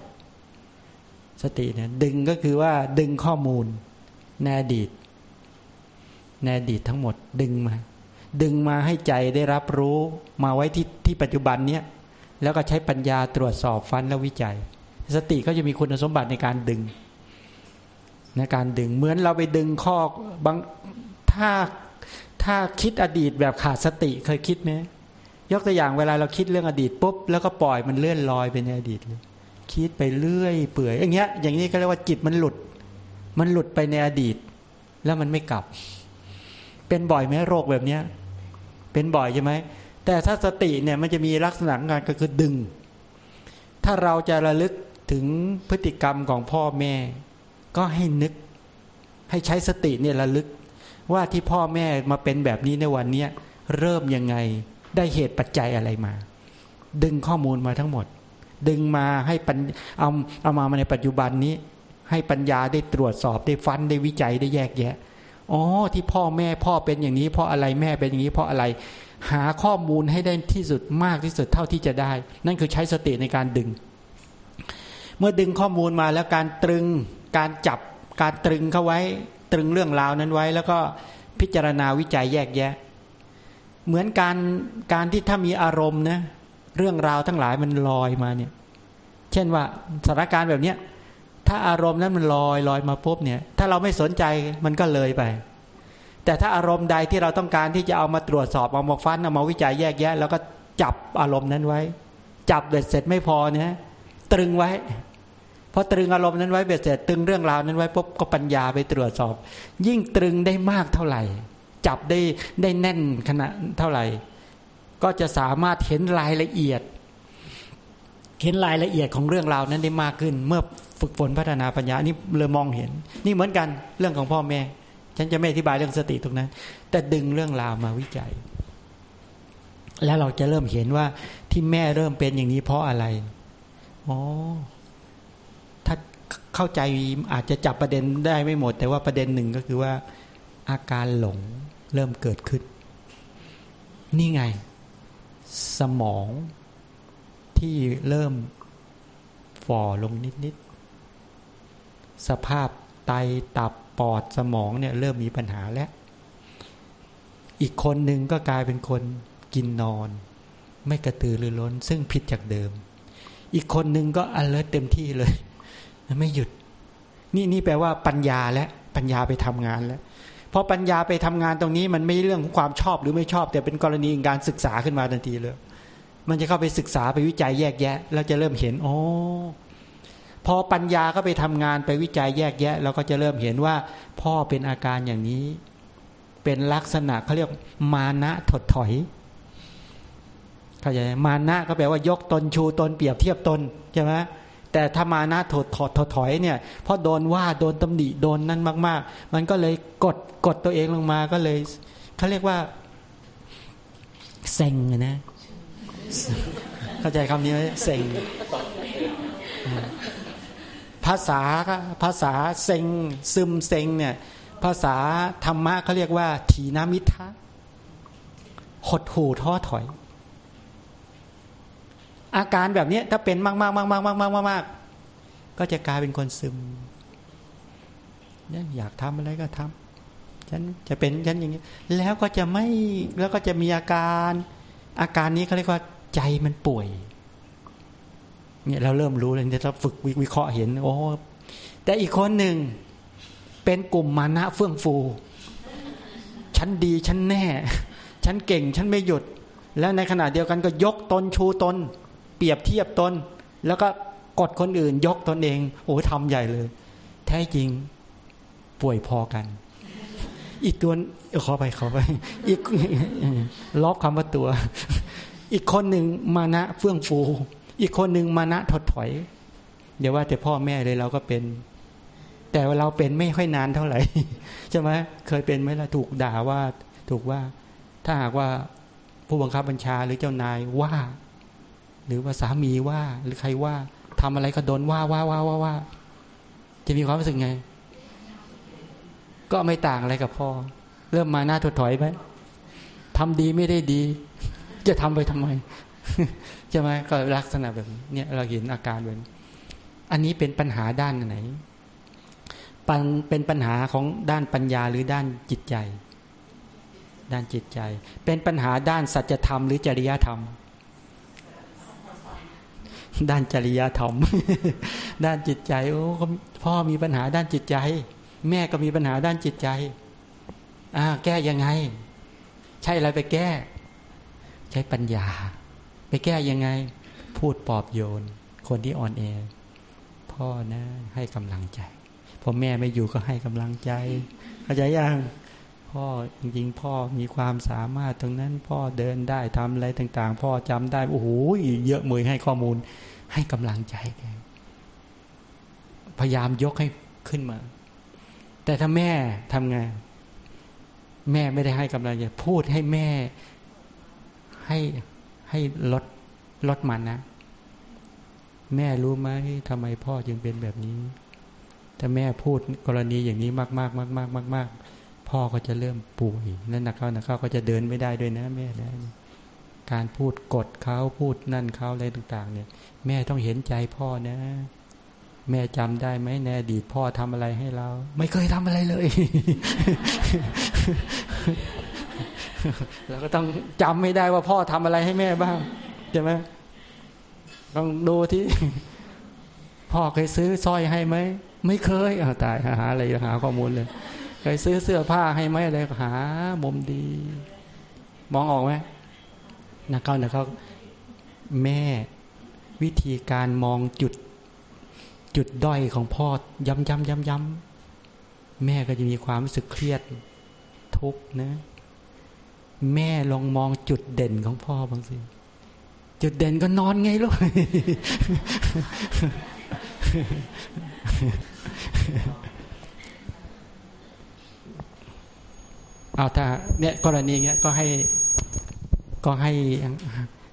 สติเนี่ยดึงก็คือว่าดึงข้อมูลในอดีตในอดีตทั้งหมดดึงมา ดึงมาให้ใจได้รับรู้มาไว้ที่ที่ปัจจุบันเนี้ยแล้วก็ใช้ปัญญาตรวจสอบฟันและวิจัย สติก็จะมีคุณสมบัติในการดึงในการดึงเหมือนเราไปดึงข้อบางถ้าถ้าคิดอดีตแบบขาดสติเคยคิดไหมยกตัวอย่างเวลาเราคิดเรื่องอดีตปุ๊บแล้วก็ปล่อยมันเลื่อนลอยไปในอดีตเลยคิดไปเรื่อย เปื่อยอย่างเงี้ยอย่างนี้ก็เรียกว่าจิตมันหลุด มันหลุดไปในอดีต แล้วมันไม่กลับ เป็นบ่อยไหมโรคแบบเนี้ย เป็นบ่อยใช่ไหมแต่ถ้าสติเนี่ยมันจะมีลักษณะงานก็คือดึง ถ้าเราจะระลึกถึงพฤติกรรมของพ่อแม่ ก็ให้นึก ให้ใช้สติเนี่ยระลึก ว่าที่พ่อแม่มาเป็นแบบนี้ในวันเนี้ยเริ่มยังไงได้เหตุปัจจัยอะไรมา ดึงข้อมูลมาทั้งหมด ดึงมาให้ปัญเอาเอามามาในปัจจุบันนี้ ให้ปัญญาได้ตรวจสอบได้ฟันได้วิจัยได้แยกแยะ อ๋อที่พ่อแม่พ่อเป็นอย่างนี้ เพราะอะไรแม่เป็นอย่างนี้ เพราะอะไร หาข้อมูลให้ได้ที่สุดมากที่สุดเท่าที่จะได้ นั่นคือใช้สติในการดึง เมื่อดึงข้อมูลมาแล้วการตรึงการจับการตรึงเข้าไว้ ตรึงเรื่องราวนั้นไว้ แล้วก็พิจารณาวิจัยแยกแยะ เหมือนการการที่ถ้ามีอารมณ์นะเรื่องราวทั้งหลายมันลอยมาเนี่ย เช่นว่าสถานการณ์แบบเนี้ย ถ้าอารมณ์นั้นมันลอยลอยมาปุ๊บเนี่ย ถ้าเราไม่สนใจมันก็เลยไป แต่ถ้าอารมณ์ใดที่เราต้องการที่จะเอามาตรวจสอบเอามาฟันเอามาวิจัยแยกแยะ แล้วก็จับอารมณ์นั้นไว้ จับเบ็ดเสร็จไม่พอเนี่ยตรึงไว้พอตรึงอารมณ์นั้นไว้เบ็ดเสร็จตรึงเรื่องราวนั้นไว้ปุ๊บก็ปัญญาไปตรวจสอบ ยิ่งตรึงได้มากเท่าไหร่ จับได้ได้แน่นขณะเท่าไหร่ ก็จะสามารถเห็นรายละเอียดเห็นรายละเอียดของเรื่องราวนั้นได้มากขึ้น เมื่อ ฝึกฝนพัฒนาปัญญานี่เลยมองเห็น นี่เหมือนกันเรื่องของพ่อแม่ ฉันจะไม่อธิบายเรื่องสติตรงนั้น แต่ดึงเรื่องราวมาวิจัย แล้วเราจะเริ่มเห็นว่าที่แม่เริ่มเป็นอย่างนี้เพราะอะไรอ๋อถ้าเข้าใจอาจจะจับประเด็นได้ไม่หมด แต่ว่าประเด็นหนึ่งก็คือว่า อาการหลงเริ่มเกิดขึ้น นี่ไง สมองที่เริ่มฝ่อลงนิด ๆ สภาพไตตับปอดสมองเนี่ยเริ่มมีปัญหาแล้ว อีกคนหนึ่งก็กลายเป็นคนกินนอน ไม่กระตือรือร้น ซึ่งผิดจากเดิม อีกคนหนึ่งก็อเลิร์เต็มที่เลย ไม่หยุด นี่นี่แปลว่าปัญญาและปัญญาไปทำงานแล้วพอปัญญาไปทำงานตรงนี้มันไม่เรื่องของความชอบหรือไม่ชอบ แต่เป็นกรณีการศึกษาขึ้นมาทันทีเลย มันจะเข้าไปศึกษาไปวิจัยแยกแยะ แล้วจะเริ่มเห็น โอ้ พอปัญญาก็ไปทำงานไปวิจัยแยกแยะเราก็จะเริ่มเห็นว่า พ่อเป็นอาการอย่างนี้ เป็นลักษณะเขาเรียกมานะถดถอยเข้าใจมานะก็แปลว่ายกตนชูตนเปรียบเทียบตนใช่ไหมแต่ถ้ามานะถดถอดถดถอยเนี่ยพอโดนว่าโดนตำหนิโดนนั่นมาก ๆ มันก็เลยกดกดตัวเองลงมาก็เลยเขาเรียกว่าเซ็งนะ เข้าใจคำนี้ไหมเซ็ง ภาษาภาษาเซงซึมเซงเนี่ยภาษาธรรมะเขาเรียกว่า ถีนามิทะหดหูท้อถอย อาการแบบนี้ถ้าเป็นมากมากมากมากมากมากมากก็จะกลายเป็นคนซึมอยากทำอะไรก็ทำฉันจะเป็นฉันอย่างนี้ แล้วก็จะไม่แล้วก็จะมีอาการ อาการนี้เขาเรียกว่า ใจมันป่วย เนี่ยเราเริ่มรู้เลยเนี่ยเราฝึกวิเคราะห์เห็นโอ้แต่อีกคนหนึ่งเป็นกลุ่มมานะเฟื่องฟู ฉันดีฉันแน่ ฉันเก่งฉันไม่หยุด แล้วในขณะเดียวกันก็ยกตนชูตน เปรียบเทียบตน แล้วก็กดคนอื่น ยกตนเอง โอ้ทำใหญ่เลย แท้จริงป่วยพอกัน อีกตัวขอไปขอไปอีกลอบคำว่าตัว อีกคนหนึ่งมานะเฟื่องฟู อีกคนหนึ่งมานะถดถอย เดี๋ยวว่าแต่พ่อแม่เลยเราก็เป็น แต่ว่าเราเป็นไม่ค่อยนานเท่าไหร่ใช่ไหมเคยเป็นไหมล่ะถูกด่าว่าถูกว่า ถ้าหากว่าผู้บังคับบัญชาหรือเจ้านายว่า หรือว่าสามีว่าหรือใครว่าทำอะไรก็โดนว่าว่าว่าว่าว่าจะมีความรู้สึกไง ก็ไม่ต่างอะไรกับพ่อ เริ่มมาหน้าถดถอยไหมทำดีไม่ได้ดี จะทำไปทำไม ใช่ไหมก็ลักษณะแบบนี้เราเห็นอาการแบบอันนี้เป็นปัญหาด้านไหนปันเป็นปัญหาของด้านปัญญาหรือด้านจิตใจ ด้านจิตใจ เป็นปัญหาด้านสัจธรรมหรือจริยธรรม ด้านจริยธรรม ด้านจิตใจโอ้พ่อมีปัญหาด้านจิตใจ แม่ก็มีปัญหาด้านจิตใจอ่าแก้ยังไง ใช่อะไรไปแก้ ใช้ปัญญา ไปแก้ยังไง พูดปอบโยน คนที่อ่อนแอพ่อนะ ให้กำลังใจพอแม่ไม่อยู่ก็ให้กำลังใจเข้าใจยังพ่อจริงๆพ่อมีความสามารถตรงนั้นพ่อเดินได้ทำอะไรต่าง ๆ พ่อจำได้โอ้โหเยอะมือให้ข้อมูล ให้กำลังใจแกพยายามยกให้ขึ้นมา แต่ถ้าแม่ทำไงแม่ไม่ได้ให้กำลังใจพูดให้แม่ให้ ให้ลดลดมันนะแม่รู้ไหมทำไมพ่อจึงเป็นแบบนี้ถ้าแม่พูดกรณีอย่างนี้มากมากมากมากมากมากพ่อก็จะเริ่มป่วยนั่นนะเขานะเขาก็จะเดินไม่ได้ด้วยนะแม่นะการพูดกดเขาพูดนั่นเขาอะไรต่าง ๆ เนี่ย แม่ต้องเห็นใจพ่อนะ แม่จำได้ไหมในอดีตพ่อทำอะไรให้เรา ไม่เคยทำอะไรเลย เราก็ต้องจำไม่ได้ว่าพ่อทำอะไรให้แม่บ้างใช่ไหมต้องดูที่ พ่อเคยซื้อสร้อยให้ไหมไม่เคยเอาตายหาอะไรหาข้อมูลเลยเคยซื้อเสื้อผ้าให้ไหมอะไรหามุมดี มองออกไหมนักเขานักเขาแม่วิธีการมองจุด จุดด้อยของพ่อย้ำย้ำย้ำย้ำแม่ก็จะมีความรู้สึกเครียดทุกข์นะ แม่ลองมองจุดเด่นของพ่อบางสิ จุดเด่นก็นอนไงลูกเอาถ้าเนี่ยกรณีเงี้ยก็ให้ก็ให้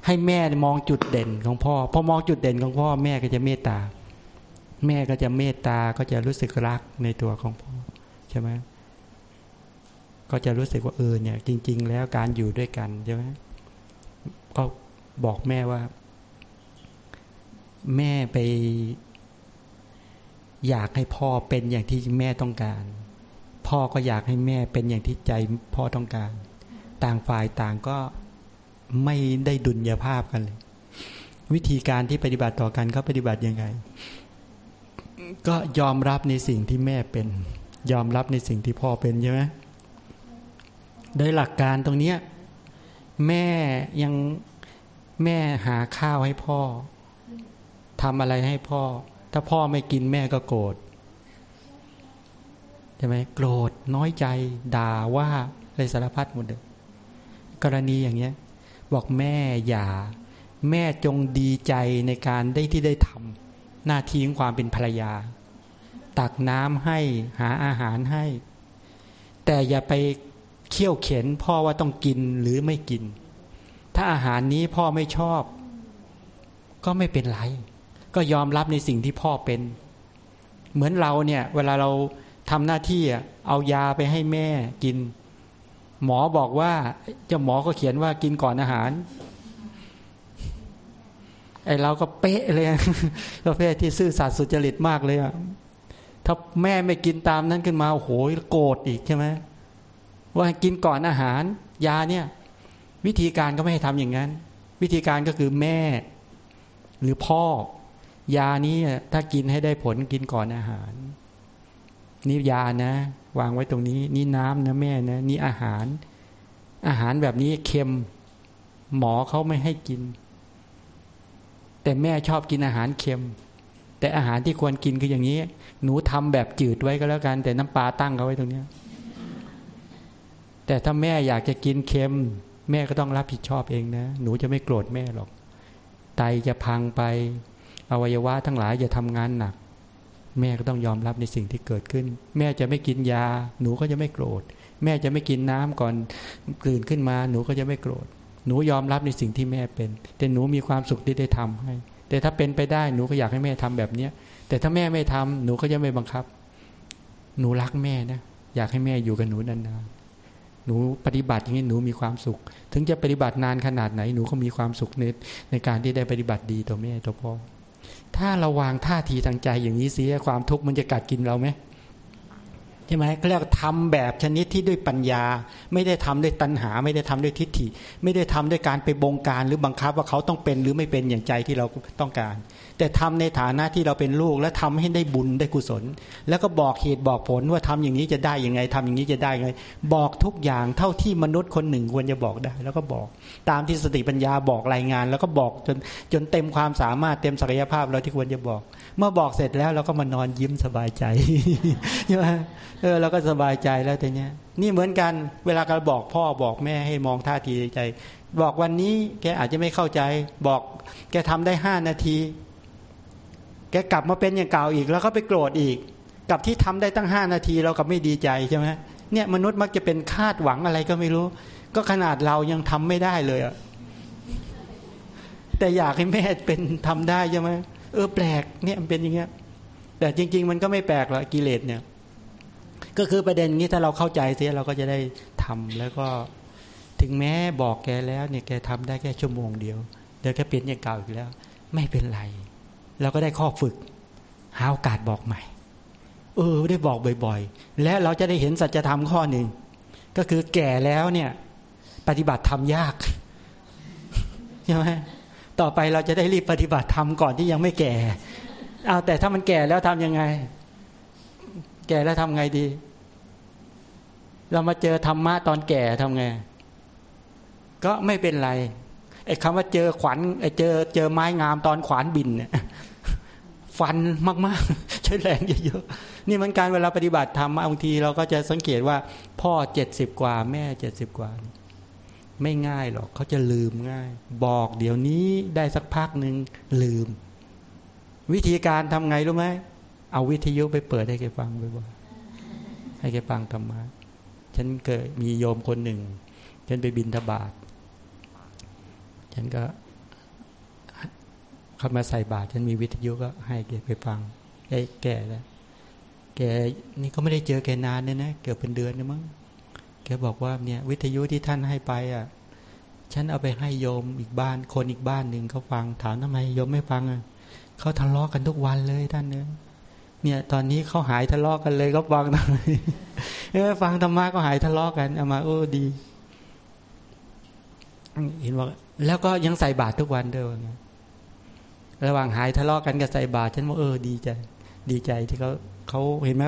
ให้แม่มองจุดเด่นของพ่อพอมองจุดเด่นของพ่อแม่ก็จะเมตตา แม่ก็จะเมตตาก็จะรู้สึกรักในตัวของพ่อใช่ไหม ก็จะรู้สึกว่าเออเนี่ย จริง ๆ แล้วการอยู่ด้วยกันใช่ไหมก็บอกแม่ว่า แม่ไป อยากให้พ่อเป็นอย่างที่แม่ต้องการ พ่อก็อยากให้แม่เป็นอย่างที่ใจพ่อต้องการ ต่างฝ่ายต่างก็ไม่ได้ดุลยภาพกันเลย วิธีการที่ปฏิบัติต่อกันเขาปฏิบัติยังไง ก็ยอมรับในสิ่งที่แม่เป็น ยอมรับในสิ่งที่พ่อเป็นใช่ไหม โดยหลักการตรงนี้แม่ยังแม่หาข้าวให้พ่อทำอะไรให้พ่อ ถ้าพ่อไม่กินแม่ก็โกรธใช่ไหมโกรธน้อยใจด่าว่าอะไรสารพัดหมดเลยกรณีอย่างเงี้ย บอกแม่อย่า แม่จงดีใจในการได้ที่ได้ทำหน้าที่ของความเป็นภรรยา ตักน้ำให้หาอาหารให้ แต่อย่าไป เขี่ยวเข็นพ่อว่าต้องกินหรือไม่กิน ถ้าอาหารนี้พ่อไม่ชอบ ก็ไม่เป็นไร ก็ยอมรับในสิ่งที่พ่อเป็น เหมือนเราเนี่ย เวลาเราทำหน้าที่เอายาไปให้แม่กิน หมอบอกว่าเจ้าหมอก็เขียนว่ากินก่อนอาหารไอเราก็เป๊ะเลยประเภทที่ซื่อสัตย์สุจริตมากเลยอะถ้าแม่ไม่กินตามนั้นขึ้นมาโอ้โหโกรธอีกใช่ไหม ว่ากินก่อนอาหาร ยาเนี่ย วิธีการก็ไม่ให้ทำอย่างนั้น วิธีการก็คือแม่ หรือพ่อ ยานี้ถ้ากินให้ได้ผลกินก่อนอาหาร นี่ยานะ วางไว้ตรงนี้ นี่น้ำนะแม่นะนี่อาหาร อาหารแบบนี้เค็ม หมอเขาไม่ให้กิน แต่แม่ชอบกินอาหารเค็มแต่อาหารที่ควรกินคืออย่างนี้ หนูทำแบบจืดไว้ก็แล้วกัน แต่น้ำปลาตั้งเขาไว้ตรงนี้ แต่ถ้าแม่อยากจะกินเค็ม แม่ก็ต้องรับผิดชอบเองนะ หนูจะไม่โกรธแม่หรอก ไตจะพังไป อวัยวะทั้งหลายอย่าทำงานหนัก แม่ก็ต้องยอมรับในสิ่งที่เกิดขึ้น แม่จะไม่กินยา หนูก็จะไม่โกรธ แม่จะไม่กินน้ำก่อนกลืนขึ้นมา หนูก็จะไม่โกรธ หนูยอมรับในสิ่งที่แม่เป็น แต่หนูมีความสุขที่ได้ทำให้ แต่ถ้าเป็นไปได้หนูก็อยากให้แม่ทำแบบนี้แต่ถ้าแม่ไม่ทำหนูก็จะไม่บังคับ หนูรักแม่นะ อยากให้แม่อยู่กับหนูนานๆ หนูปฏิบัติอย่างนี้หนูมีความสุข ถึงจะปฏิบัตินานขนาดไหนหนูก็มีความสุขในในการที่ได้ปฏิบัติดีต่อแม่ต่อพ่อถ้าเราวางท่าทีทางใจอย่างนี้เสียความทุกข์มันจะกัดกินเราไหมใช่ไหมเขาเรียกทำแบบชนิดที่ด้วยปัญญา ไม่ได้ทำด้วยตัณหา ไม่ได้ทำด้วยทิฏฐิ ไม่ได้ทำด้วยการไปบงการหรือบังคับว่าเขาต้องเป็นหรือไม่เป็นอย่างใจที่เราต้องการ แต่ทำในฐานะที่เราเป็นลูก และทำให้ได้บุญได้กุศล แล้วก็บอกเหตุบอกผลว่าทำอย่างนี้จะได้ยังไงทำอย่างนี้จะได้ยังไง บอกทุกอย่างเท่าที่มนุษย์คนหนึ่งควรจะบอกได้ แล้วก็บอกตามที่สติปัญญาบอกรายงาน แล้วก็บอกจนจนเต็มความสามารถเต็มศักยภาพเราที่ควรจะบอก เมื่อบอกเสร็จแล้วเราก็มานอนยิ้มสบายใจใช่ไหมเออเราก็สบายใจแล้วแต่เนี้ยนี่เหมือนกันเวลาเราบอกพ่อบอกแม่ให้มองท่าทีใจ บอกวันนี้แกอาจจะไม่เข้าใจ บอกแกทำได้ห้านาที แกกลับมาเป็นอย่างเก่าอีก แล้วก็ไปโกรธอีก กับที่ทำได้ตั้งห้านาทีเรากับไม่ดีใจใช่ไหมเนี่ยมนุษย์มักจะเป็นคาดหวังอะไรก็ไม่รู้ ก็ขนาดเรายังทำไม่ได้เลยอะแต่อยากให้แม่เป็นทำได้ใช่ไหมเออแปลกเนี่ยมันเป็นอย่างเงี้ย แต่จริง ๆ มันก็ไม่แปลกหรอกกิเลสเนี่ย ก็คือประเด็นนี้ถ้าเราเข้าใจเสียเราก็จะได้ทำแล้วก็ ถึงแม้บอกแกแล้วเนี่ยแกทำได้แค่ชั่วโมงเดียวเดี๋ยวแกเปลี่ยนอย่างเก่าอีกแล้ว ไม่เป็นไร เราก็ได้ข้อฝึก หาโอกาสบอกใหม่ เออ ได้บอกบ่อยๆ และเราจะได้เห็นสัจธรรมข้อหนึ่ง ก็คือแก่แล้วเนี่ย ปฏิบัติทำยากใช่ไหมต่อไปเราจะได้รีบปฏิบัติธรรมก่อนที่ยังไม่แก่ เอาแต่ถ้ามันแก่แล้วทํำยังไง แก่แล้วทำไงดี เรามาเจอธรรมะตอนแก่ทำไง ก็ไม่เป็นไร ไอ้คำว่าเจอขวัญไอ้เจอเจอไม้งามตอนขวานบินเนี่ยฟันมากๆ ใช้แรงเยอะๆนี่มันการเวลาปฏิบัติธรรมบางทีเราก็จะสังเกตว่า พ่อเจ็ดสิบกว่าแม่เจ็ดสิบกว่า ไม่ง่ายหรอกเขาจะลืมง่าย บอกเดี๋ยวนี้ได้สักพักหนึ่งลืม วิธีการทำไงรู้ไหมเอาวิทยุไปเปิดให้แกฟังบ่อยๆให้แกฟังธรรมะฉันเกิดมีโยมคนหนึ่ง ฉันไปบินทบาท ฉันก็เข้ามาใส่บาตรฉันมีวิทยุก็ให้แกไปฟังไอ้แก่แล้วแกนี่ก็ไม่ได้เจอแกนานเนี่ยนะเกือบเป็นเดือนนะมั้งแกบอกว่าเนี่ย วิทยุที่ท่านให้ไปอะ ฉันเอาไปให้โยมอีกบ้าน คนอีกบ้านหนึ่งเขาฟังถามทำไมโยมไม่ฟังอะเขาทะเลาะกันทุกวันเลยท่านเนี่ยเนี่ย ตอนนี้เขาหายทะเลาะกันเลยก็ฟังหน่อยเออฟังธรรมะก็หายทะเลาะกันเอามาโอ้ดี เห็นว่าแล้วก็ยังใส่บาตรทุกวันเด้วยนะระหว่างหายทะเลาะกันกับใส่บาตรฉันว่าเออดีใจ ดีใจที่เขาเขาเห็นไหม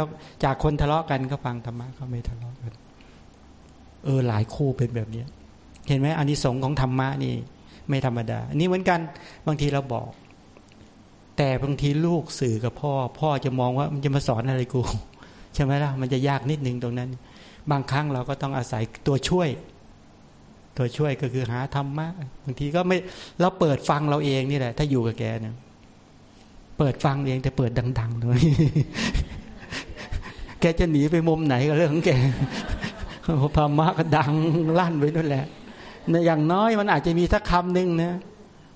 จากคนทะเลาะกันเขาฟังธรรมะเขาไม่ทะเลาะกัน เออหลายคู่เป็นแบบนี้เห็นไหมอานิสงส์ของธรรมะนี่ ไม่ธรรมดา อันนี้เหมือนกันบางทีเราบอก แต่บางทีลูกสื่อกับพ่อ พ่อจะมองว่ามันจะมาสอนอะไรกู ใช่ไหมล่ะมันจะยากนิดนึงตรงนั้น บางครั้งเราก็ต้องอาศัยตัวช่วย ตัวช่วยก็คือหาธรรมะบางทีก็ไม่เราเปิดฟังเราเองนี่แหละ ถ้าอยู่กับแกเนี่ยเปิดฟังเองแต่เปิดดังๆด้วยแกจะหนีไปมุมไหนก็เรื่องของแกธรรมะก็ดังลั่นไปนั่นแหละในอย่างน้อยมันอาจจะมีสักคำหนึ่งนะ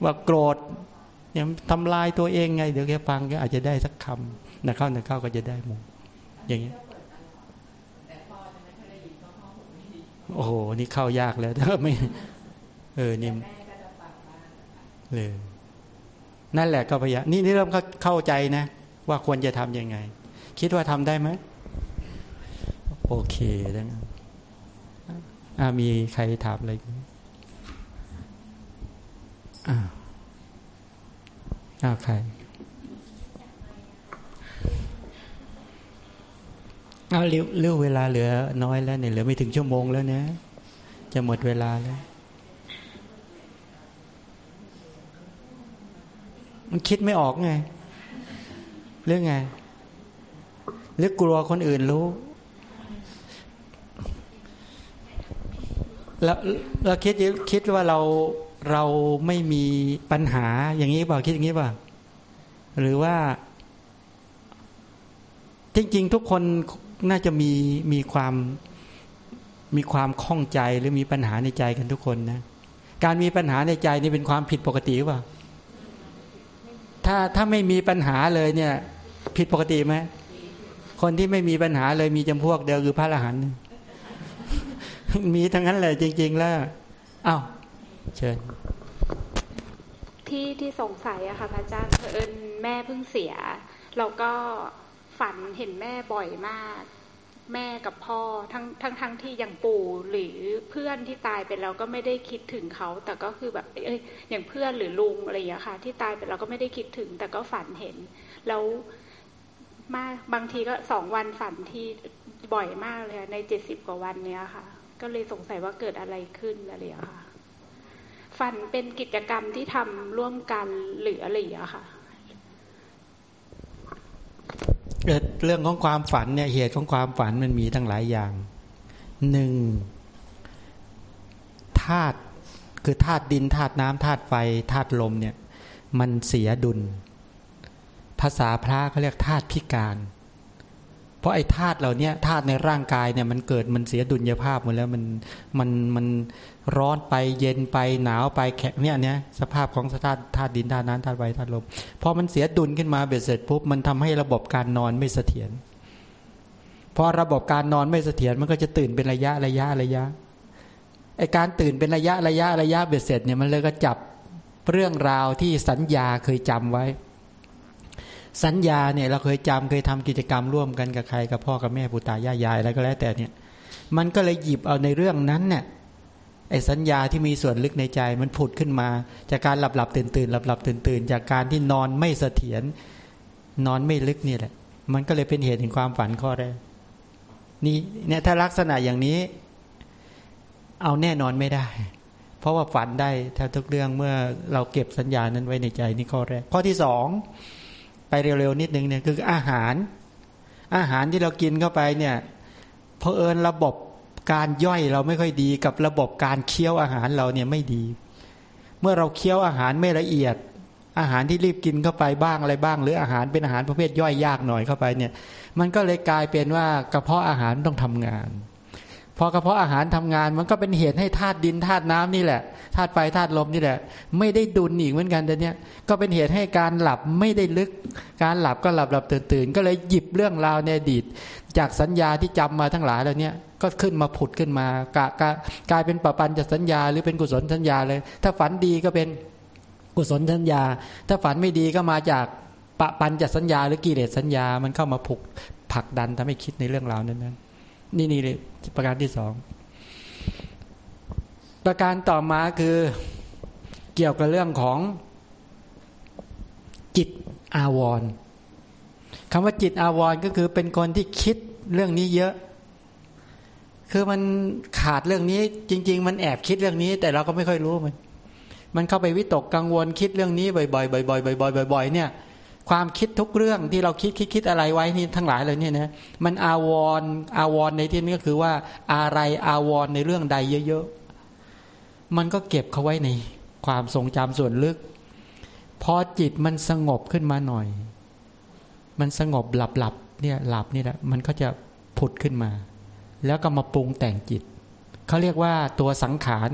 ว่าโกรธยังทำลายตัวเองไง เดี๋ยวแกฟังก็อาจจะได้สักคำนะเข้านะเข้าก็จะได้มุมอย่างเงี้ย โอ้โห นี่เข้ายากแล้วถ้าไม่เออนี่เลยนั่นแหละก็พยายามนี่นี่เริ่มเข้าใจนะ ว่าควรจะทำยังไง คิดว่าทำได้ไหมโอเคแล้วอ่ามีใครถามอะไรอ้าวอ้าวใคร เอาเรื่องเวลาเหลือน้อยแล้วเนี่ยเหลือไม่ถึงชั่วโมงแล้วนะจะหมดเวลาแล้วมันคิดไม่ออกไงเรื่องไงหรือกลัวคนอื่นรู้แล้วเราคิดคิดว่าเราเราไม่มีปัญหาอย่างนี้เปล่าคิดอย่างนี้เปล่าหรือว่า จริง ๆ ทุกคน น่าจะมีมีความมีความข้องใจหรือมีปัญหาในใจกันทุกคนนะ การมีปัญหาในใจนี่เป็นความผิดปกติหรือเปล่า ถ้าถ้าไม่มีปัญหาเลยเนี่ย ผิดปกติไหมคนที่ไม่มีปัญหาเลยมีจำพวกเดียวคือพระอรหันต์มีทั้งนั้นเลยจริง ๆ แล้วอ้าวเชิญที่ที่สงสัยอะค่ะพระอาจารย์เอิญแม่เพิ่งเสีย เราก็ ฝันเห็นแม่บ่อยมาก แม่กับพ่อทั้งทั้งทั้งที่อย่างปู่หรือเพื่อนที่ตายไปแล้วก็ไม่ได้คิดถึงเขา แต่ก็คือแบบเอ้ยอย่างเพื่อนหรือลุงอะไรอย่างนี้ค่ะ ที่ตายไปเราก็ไม่ได้คิดถึง แต่ก็ฝันเห็น แล้วมาบางทีก็สองวันฝันที่บ่อยมากเลยในเจ็ดสิบกว่าวันเนี้ยค่ะ ก็เลยสงสัยว่าเกิดอะไรขึ้นอะไรอย่างนี้ค่ะ ฝันเป็นกิจกรรมที่ทำร่วมกันหรืออะไรอย่างนี้ค่ะ เรื่องของความฝันเนี่ยเหตุของความฝันมันมีทั้งหลายอย่างหนึ่งธาตุคือธาตุดินธาตุน้ำธาตุไฟธาตุลมเนี่ย มันเสียดุล ภาษาพระเขาเรียกธาตุพิการ เพราะไอ้ธาตุเหล่านี้ธาตุในร่างกายเนี่ยมันเกิดมันเสียดุลยภาพหมดแล้วมันมันมันร้อนไปเย็นไปหนาวไปแข็งเนี่ยเนี่ยสภาพของธาตุธาตุดินธาตุน้ำธาตุไฟธาตุลมพอมันเสียดุลขึ้นมาเบ็ดเสร็จปุ๊บมันทำให้ระบบการนอนไม่เสถียรพอระบบการนอนไม่เสถียรมันก็จะตื่นเป็นระยะระยะระยะไอการตื่นเป็นระยะระยะระยะเบ็ดเสร็จเนี่ยมันเลยก็จับเรื่องราวที่สัญญาเคยจำไว้ สัญญาเนี่ยเราเคยจำเคยทำกิจกรรมร่วมกันกับใครกับพ่อกับแม่ปู่ตายายยายอะไรก็แล้วแต่เนี่ยมันก็เลยหยิบเอาในเรื่องนั้นเนี่ยไอ้สัญญาที่มีส่วนลึกในใจมันผุดขึ้นมา จากการหลับหลับตื่นตื่นหลับหลับตื่นตื่นจากการที่นอนไม่เสถียรนอนไม่ลึกนี่แหละ มันก็เลยเป็นเหตุแห่งความฝันข้อแรกนี่เนี่ยถ้าลักษณะอย่างนี้ เอาแน่นอนไม่ได้ เพราะว่าฝันได้ถ้าทุกเรื่องเมื่อเราเก็บสัญญานั้นไว้ในใจนี่ข้อแรกข้อที่สอง ไปเร็วๆนิดนึงเนี่ยคืออาหาร อาหารที่เรากินเข้าไปเนี่ยเพอเอิญระบบการย่อยเราไม่ค่อยดีกับระบบการเคี้ยวอาหารเราเนี่ยไม่ดี เมื่อเราเคี้ยวอาหารไม่ละเอียด อาหารที่รีบกินเข้าไปบ้างอะไรบ้าง หรืออาหารเป็นอาหารประเภทย่อยยากหน่อยเข้าไปเนี่ย มันก็เลยกลายเป็นว่ากระเพาะอาหารต้องทำงาน พอกระเพาะอาหารทำงานมันก็เป็นเหตุให้ธาตุดินธาตุน้ำนี่แหละธาตุไฟธาตุลมนี่แหละ ไม่ได้ดุลอีกเหมือนกันแต่เนี้ยก็เป็นเหตุให้การหลับไม่ได้ลึก การหลับก็หลับหลับตื่นตื่นก็เลยหยิบเรื่องราวในอดีต จากสัญญาที่จำมาทั้งหลายเหล่านี้ก็ขึ้นมาผุดขึ้นมากะกะกลายเป็นปปัญจะสัญญาหรือเป็นกุศลสัญญาเลย ถ้าฝันดีก็เป็นกุศลสัญญา ถ้าฝันไม่ดีก็มาจากปปัญจะสัญญาหรือกิเลสสัญญามันเข้ามาผุกผลักดันทำให้คิดในเรื่องราวนั้นๆ นี่นี่เลยประการที่สองประการต่อมาคือเกี่ยวกับเรื่องของจิตอาวรคำว่าจิตอาวรก็คือเป็นคนที่คิดเรื่องนี้เยอะ คือมันขาดเรื่องนี้จริง ๆ มันแอบคิดเรื่องนี้ แต่เราก็ไม่ค่อยรู้มัน มันเข้าไปวิตกกังวลคิดเรื่องนี้บ่อยๆบ่อยๆบ่อยๆบ่อยๆเนี่ย ความคิดทุกเรื่องที่เราคิดคิดคิดอะไรไว้นี่ทั้งหลายเลยเนี่ยนะมันอาวรอาวรในที่นี้ก็คือว่าอะไรอาวรในเรื่องใดเยอะๆมันก็เก็บเขาไว้ในความทรงจำส่วนลึก พอจิตมันสงบขึ้นมาหน่อย มันสงบหลับหลับเนี่ยหลับนี่แหละมันก็จะผุดขึ้นมา แล้วก็มาปรุงแต่งจิตเขาเรียกว่าตัวสังขาร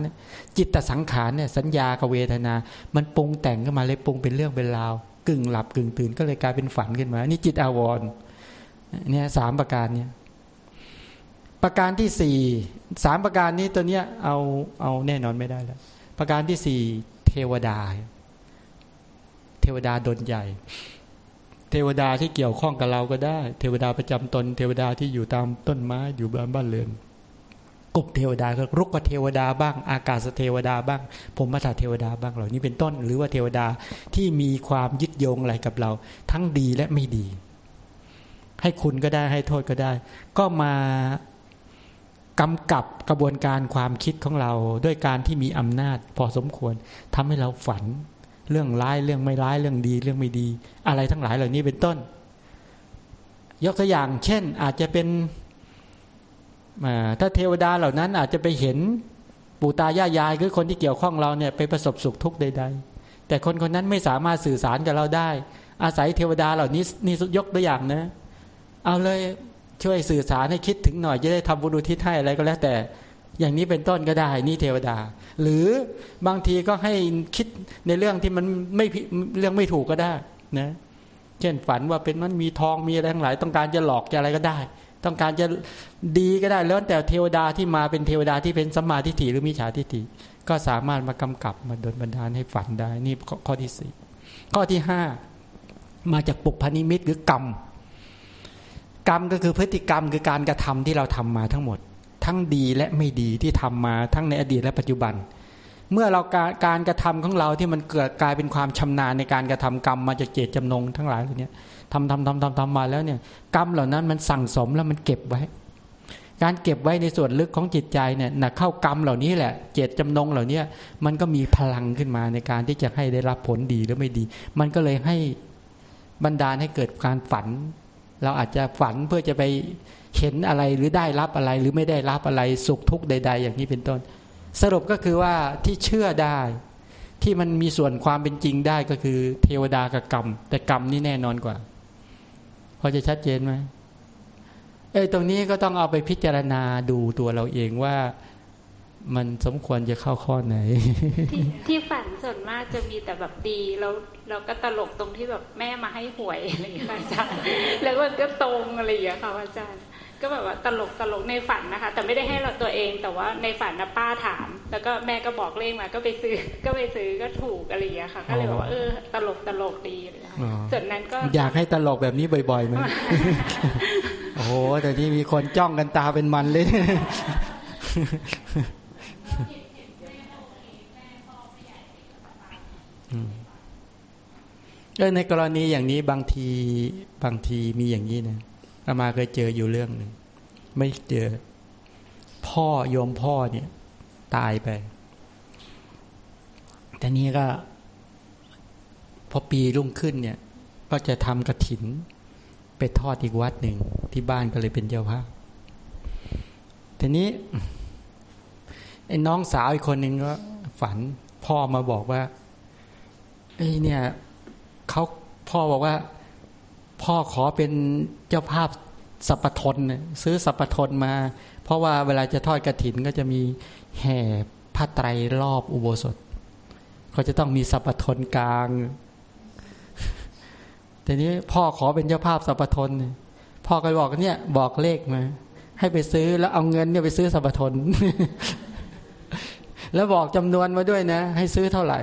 จิตตสังขารเนี่ยสัญญากับเวทนา มันปรุงแต่งขึ้นมาเลยปรุงเป็นเรื่องเป็นราว กึ่งหลับกึ่งตื่นก็เลยกลายเป็นฝันขึ้นมา นี่จิตอาวรเนี่ยสามประการเนี่ยประการที่สี่สามประการนี้ตัวเนี้ยเอาเอาแน่นอนไม่ได้แล้ว ประการที่สี่เทวดา เทวดาดนใหญ่ เทวดาที่เกี่ยวข้องกับเราก็ได้ เทวดาประจำตน เทวดาที่อยู่ตามต้นไม้อยู่บ้านบ้านเรือน กบเทวดาก็รุกเทวดาบ้าง อากาศเทวดาบ้างผมมาถาเทวดาบ้างเหล่านี้เป็นต้น หรือว่าเทวดาที่มีความยึดโยงอะไรกับเรา ทั้งดีและไม่ดี ให้คุณก็ได้ให้โทษก็ได้ ก็มากำกับกระบวนการความคิดของเราด้วยการที่มีอำนาจพอสมควรทำให้เราฝัน เรื่องร้ายเรื่องไม่ร้ายเรื่องดีเรื่องไม่ดี อะไรทั้งหลายเหล่านี้เป็นต้น ยกตัวอย่าง เช่นอาจจะเป็น ถ้าเทวดาเหล่านั้นอาจจะไปเห็นปู่ตายายายคือคนที่เกี่ยวข้องเราเนี่ยไปประสบสุขทุกข์ใด ๆ แต่คนคนนั้นไม่สามารถสื่อสารกับเราได้ อาศัยเทวดาเหล่านี้นี่ยกตัวอย่างนะ เอาเลยช่วยสื่อสารให้คิดถึงหน่อยจะได้ทำบุญอุทิศให้อะไรก็แล้วแต่ อย่างนี้เป็นต้นก็ได้ นี่เทวดา หรือบางทีก็ให้คิดในเรื่องที่มันไม่เรื่องไม่ถูกก็ได้นะ เช่นฝันว่าเป็นมันมีทองมีอะไรทั้งหลาย ต้องการจะหลอกจะอะไรก็ได้ ต้องการจะดีก็ได้แล้วแต่เทวดาที่มาเป็นเทวดาที่เป็นสัมมาทิฏฐิหรือมิจฉาทิฏฐิก็สามารถมากำกับมาดลบันดาลให้ฝันได้ นี่ข้อที่สี่ข้อที่ห้ามาจากปุกพนิมิตหรือกรรม กรรมก็คือพฤติกรรมคือการกระทำที่เราทำมาทั้งหมด ทั้งดีและไม่ดีที่ทำมาทั้งในอดีตและปัจจุบัน เมื่อเราการการกระทำของเราที่มันเกิดกลายเป็นความชำนาญในการกระทำกรรมมาจากเจตจำนงทั้งหลายเหล่านี้ ทำทำทำทำทำมาแล้วเนี่ยกรรมเหล่านั้นมันสั่งสมแล้วมันเก็บไว้ การเก็บไว้ในส่วนลึกของจิตใจเนี่ยนะเข้ากรรมเหล่านี้แหละ เจตจำนงเหล่านี้มันก็มีพลังขึ้นมาในการที่จะให้ได้รับผลดีหรือไม่ดี มันก็เลยให้บรรดาให้เกิดการฝัน เราอาจจะฝันเพื่อจะไปเห็นอะไรหรือได้รับอะไรหรือไม่ได้รับอะไรสุขทุกข์ใด ๆ อย่างนี้เป็นต้น สรุปก็คือว่าที่เชื่อได้ที่มันมีส่วนความเป็นจริงได้ก็คือเทวดากับกรรม แต่กรรมนี่แน่นอนกว่า พอจะชัดเจนไหมเอ้ตรงนี้ก็ต้องเอาไปพิจารณาดูตัวเราเองว่ามันสมควรจะเข้าข้อไหน ที่ที่ฝันส่วนมากจะมีแต่แบบดีแล้วเราก็ตลกตรงที่แบบแม่มาให้หวยอะไรอย่างเงี้ยอาจารย์แล้วมันก็ตรงอะไรอย่างเงี้ยค่ะอาจารย์ ก็แบบว่าตลกตลกในฝันนะคะ แต่ไม่ได้ให้เราตัวเอง แต่ว่าในฝันนะป้าถาม แล้วก็แม่ก็บอกเลขมาก็ไปซื้อ ก็ไปซื้อก็ถูกอะไรอย่างเงี้ยค่ะ ก็เลยบอกว่าเออตลกตลกดีเลยค่ะส่วนนั้นก็อยากให้ตลกแบบนี้บ่อยๆไหมโอ้โหแต่ที่มีคนจ้องกันตาเป็นมันเลยเออในกรณีอย่างนี้บางทีบางทีมีอย่างนี้นะ อามาเคยเจออยู่เรื่องหนึ่งไม่เจอ พ่อโยมพ่อเนี่ย ตายไปแต่นี้ก็ พอปีรุ่งขึ้นเนี่ย ก็จะทำกระถิน ไปทอดอีกวัดหนึ่งที่บ้านก็เลยเป็นเจ้าภาพทีนี้ไอ้น้องสาวอีกคนหนึ่งก็ ฝันพ่อมาบอกว่าไอ้เนี่ยเขาพ่อบอกว่า พ่อขอเป็นเจ้าภาพสัพทนซื้อสัพทนมา เพราะว่าเวลาจะทอดกระถินก็จะมีแห่ผ้าไตรรอบอุโบสถเขาจะต้องมีสัพทนกลางแต่นี้พ่อขอเป็นเจ้าภาพสัพทนพ่อก็บอกเนี่ยบอกเลขมา ให้ไปซื้อแล้วเอาเงินเนี่ยไปซื้อสัพทนแล้วบอกจำนวนมาด้วยนะ ให้ซื้อเท่าไหร่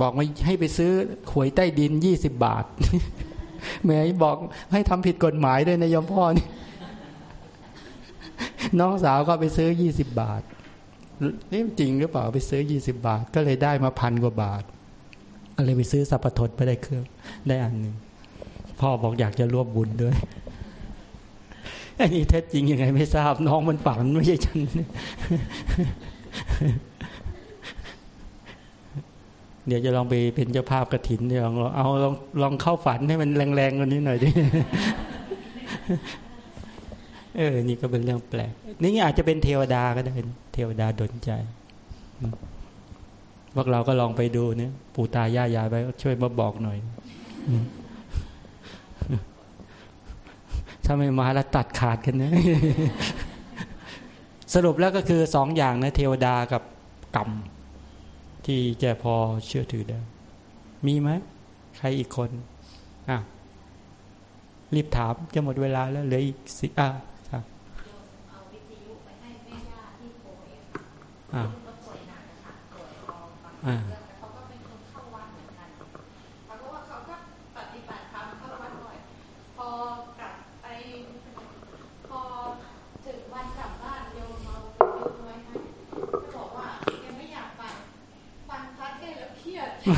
บอกมาให้ไปซื้อหวยใต้ดินยี่สิบบาทแม่บอกให้ทำผิดกฎหมายด้วยนะยมพ่อนี่น้องสาวก็ไปซื้อยี่สิบบาทนี่จริงหรือเปล่าไปซื้อยี่สิบาท ก็เลยได้มาพันกว่าบาทก็เลยไปซื้อสัพพทนไปได้เครื่อง ได้อันหนึ่งพ่อบอกอยากจะร่วบบุญด้วยอันนี้แท้จริงยังไงไม่ทราบน้องมันฝันไม่ใช่ฉัน เดี๋ยวจะลองไปเป็นเจ้าภาพกระถินเดี๋ยวลองเอาลองลองเข้าฝันให้มันแรงๆกว่านี้หน่อยดิเออ นี่ก็เป็นเรื่องแปลก นี่อาจจะเป็นเทวดาก็ได้เทวดาดนใจพวกเราก็ลองไปดูเนี่ยปู่ตายายยายไปช่วยมาบอกหน่อย ถ้าไม่มาแล้วตัดขาดกันนะ สรุปแล้วก็คือสองอย่างนะ เทวดากับกรรม ที่จะพอเชื่อถือได้ มีไหมใครอีกคนอะรีบถามจะหมดเวลาแล้วเหลืออีกสิอะอะอ่า เร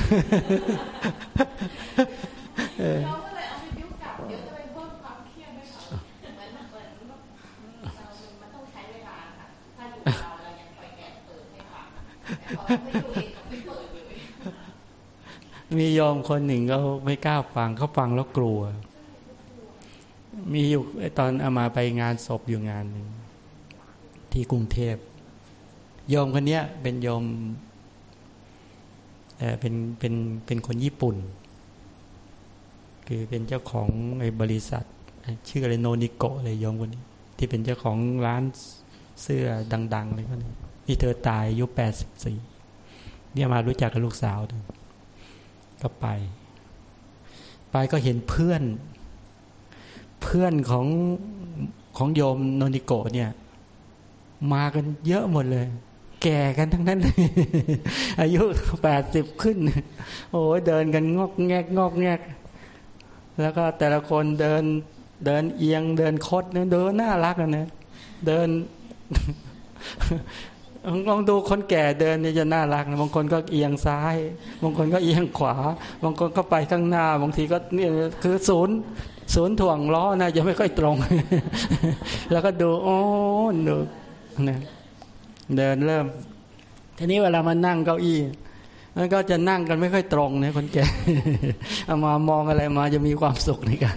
าก็เลยเอาไปบิ้วกลับเดี๋ยวจะไปเพิ่มความเครียดด้วยค่ะเหมือนเหมือนมันต้องใช้เวลาค่ะถ้าอยู่เราเรายังคอยแกะเปิดให้ฟังแต่พอไม่ดูเองก็ไม่เปิดเลยมียอมคนหนึ่งเขาไม่กล้าฟังเขาฟังแล้วกลัว มีอยู่ตอนเอามาไปงานศพอยู่งานหนึ่งที่กรุงเทพยอมคนเนี้ยเป็นยอม เป็นเป็นเป็นคนญี่ปุ่น คือเป็นเจ้าของไอ้บริษัท ชื่ออะไรโนนิโกอะไรยองคนนี้ ที่เป็นเจ้าของร้านเสื้อดังๆเลยก็นี่ที่เธอตายอายุแปดสิบสี่เนี่ยมารู้จักกับลูกสาวก็ไป ไปก็เห็นเพื่อน เพื่อนของของโยมโนนิโกะเนี่ย มากันเยอะหมดเลย แก่กันทั้งนั้น อายุแปดสิบขึ้น โอ้เดินกันงอกแงกงอกแงก แล้วก็แต่ละคนเดินเดินเอียงเดินคดเดินน่ารักนะเดินลองดูคนแก่เดินเนี่ยจะน่ารักนะบางคนก็เอียงซ้าย บางคนก็เอียงขวา บางคนก็ไปข้างหน้า บางทีก็เนี่ยคือศูนย์ศูนย์ถ่วงล้อนะจะไม่ค่อยตรง แล้วก็ดูโอ้ดูนะ เดินเริ่ม ทีนี้เวลามานั่งเก้าอี้มันก็จะนั่งกันไม่ค่อยตรงเนะคนแก่เอามามองอะไรมาจะมีความสุขในการ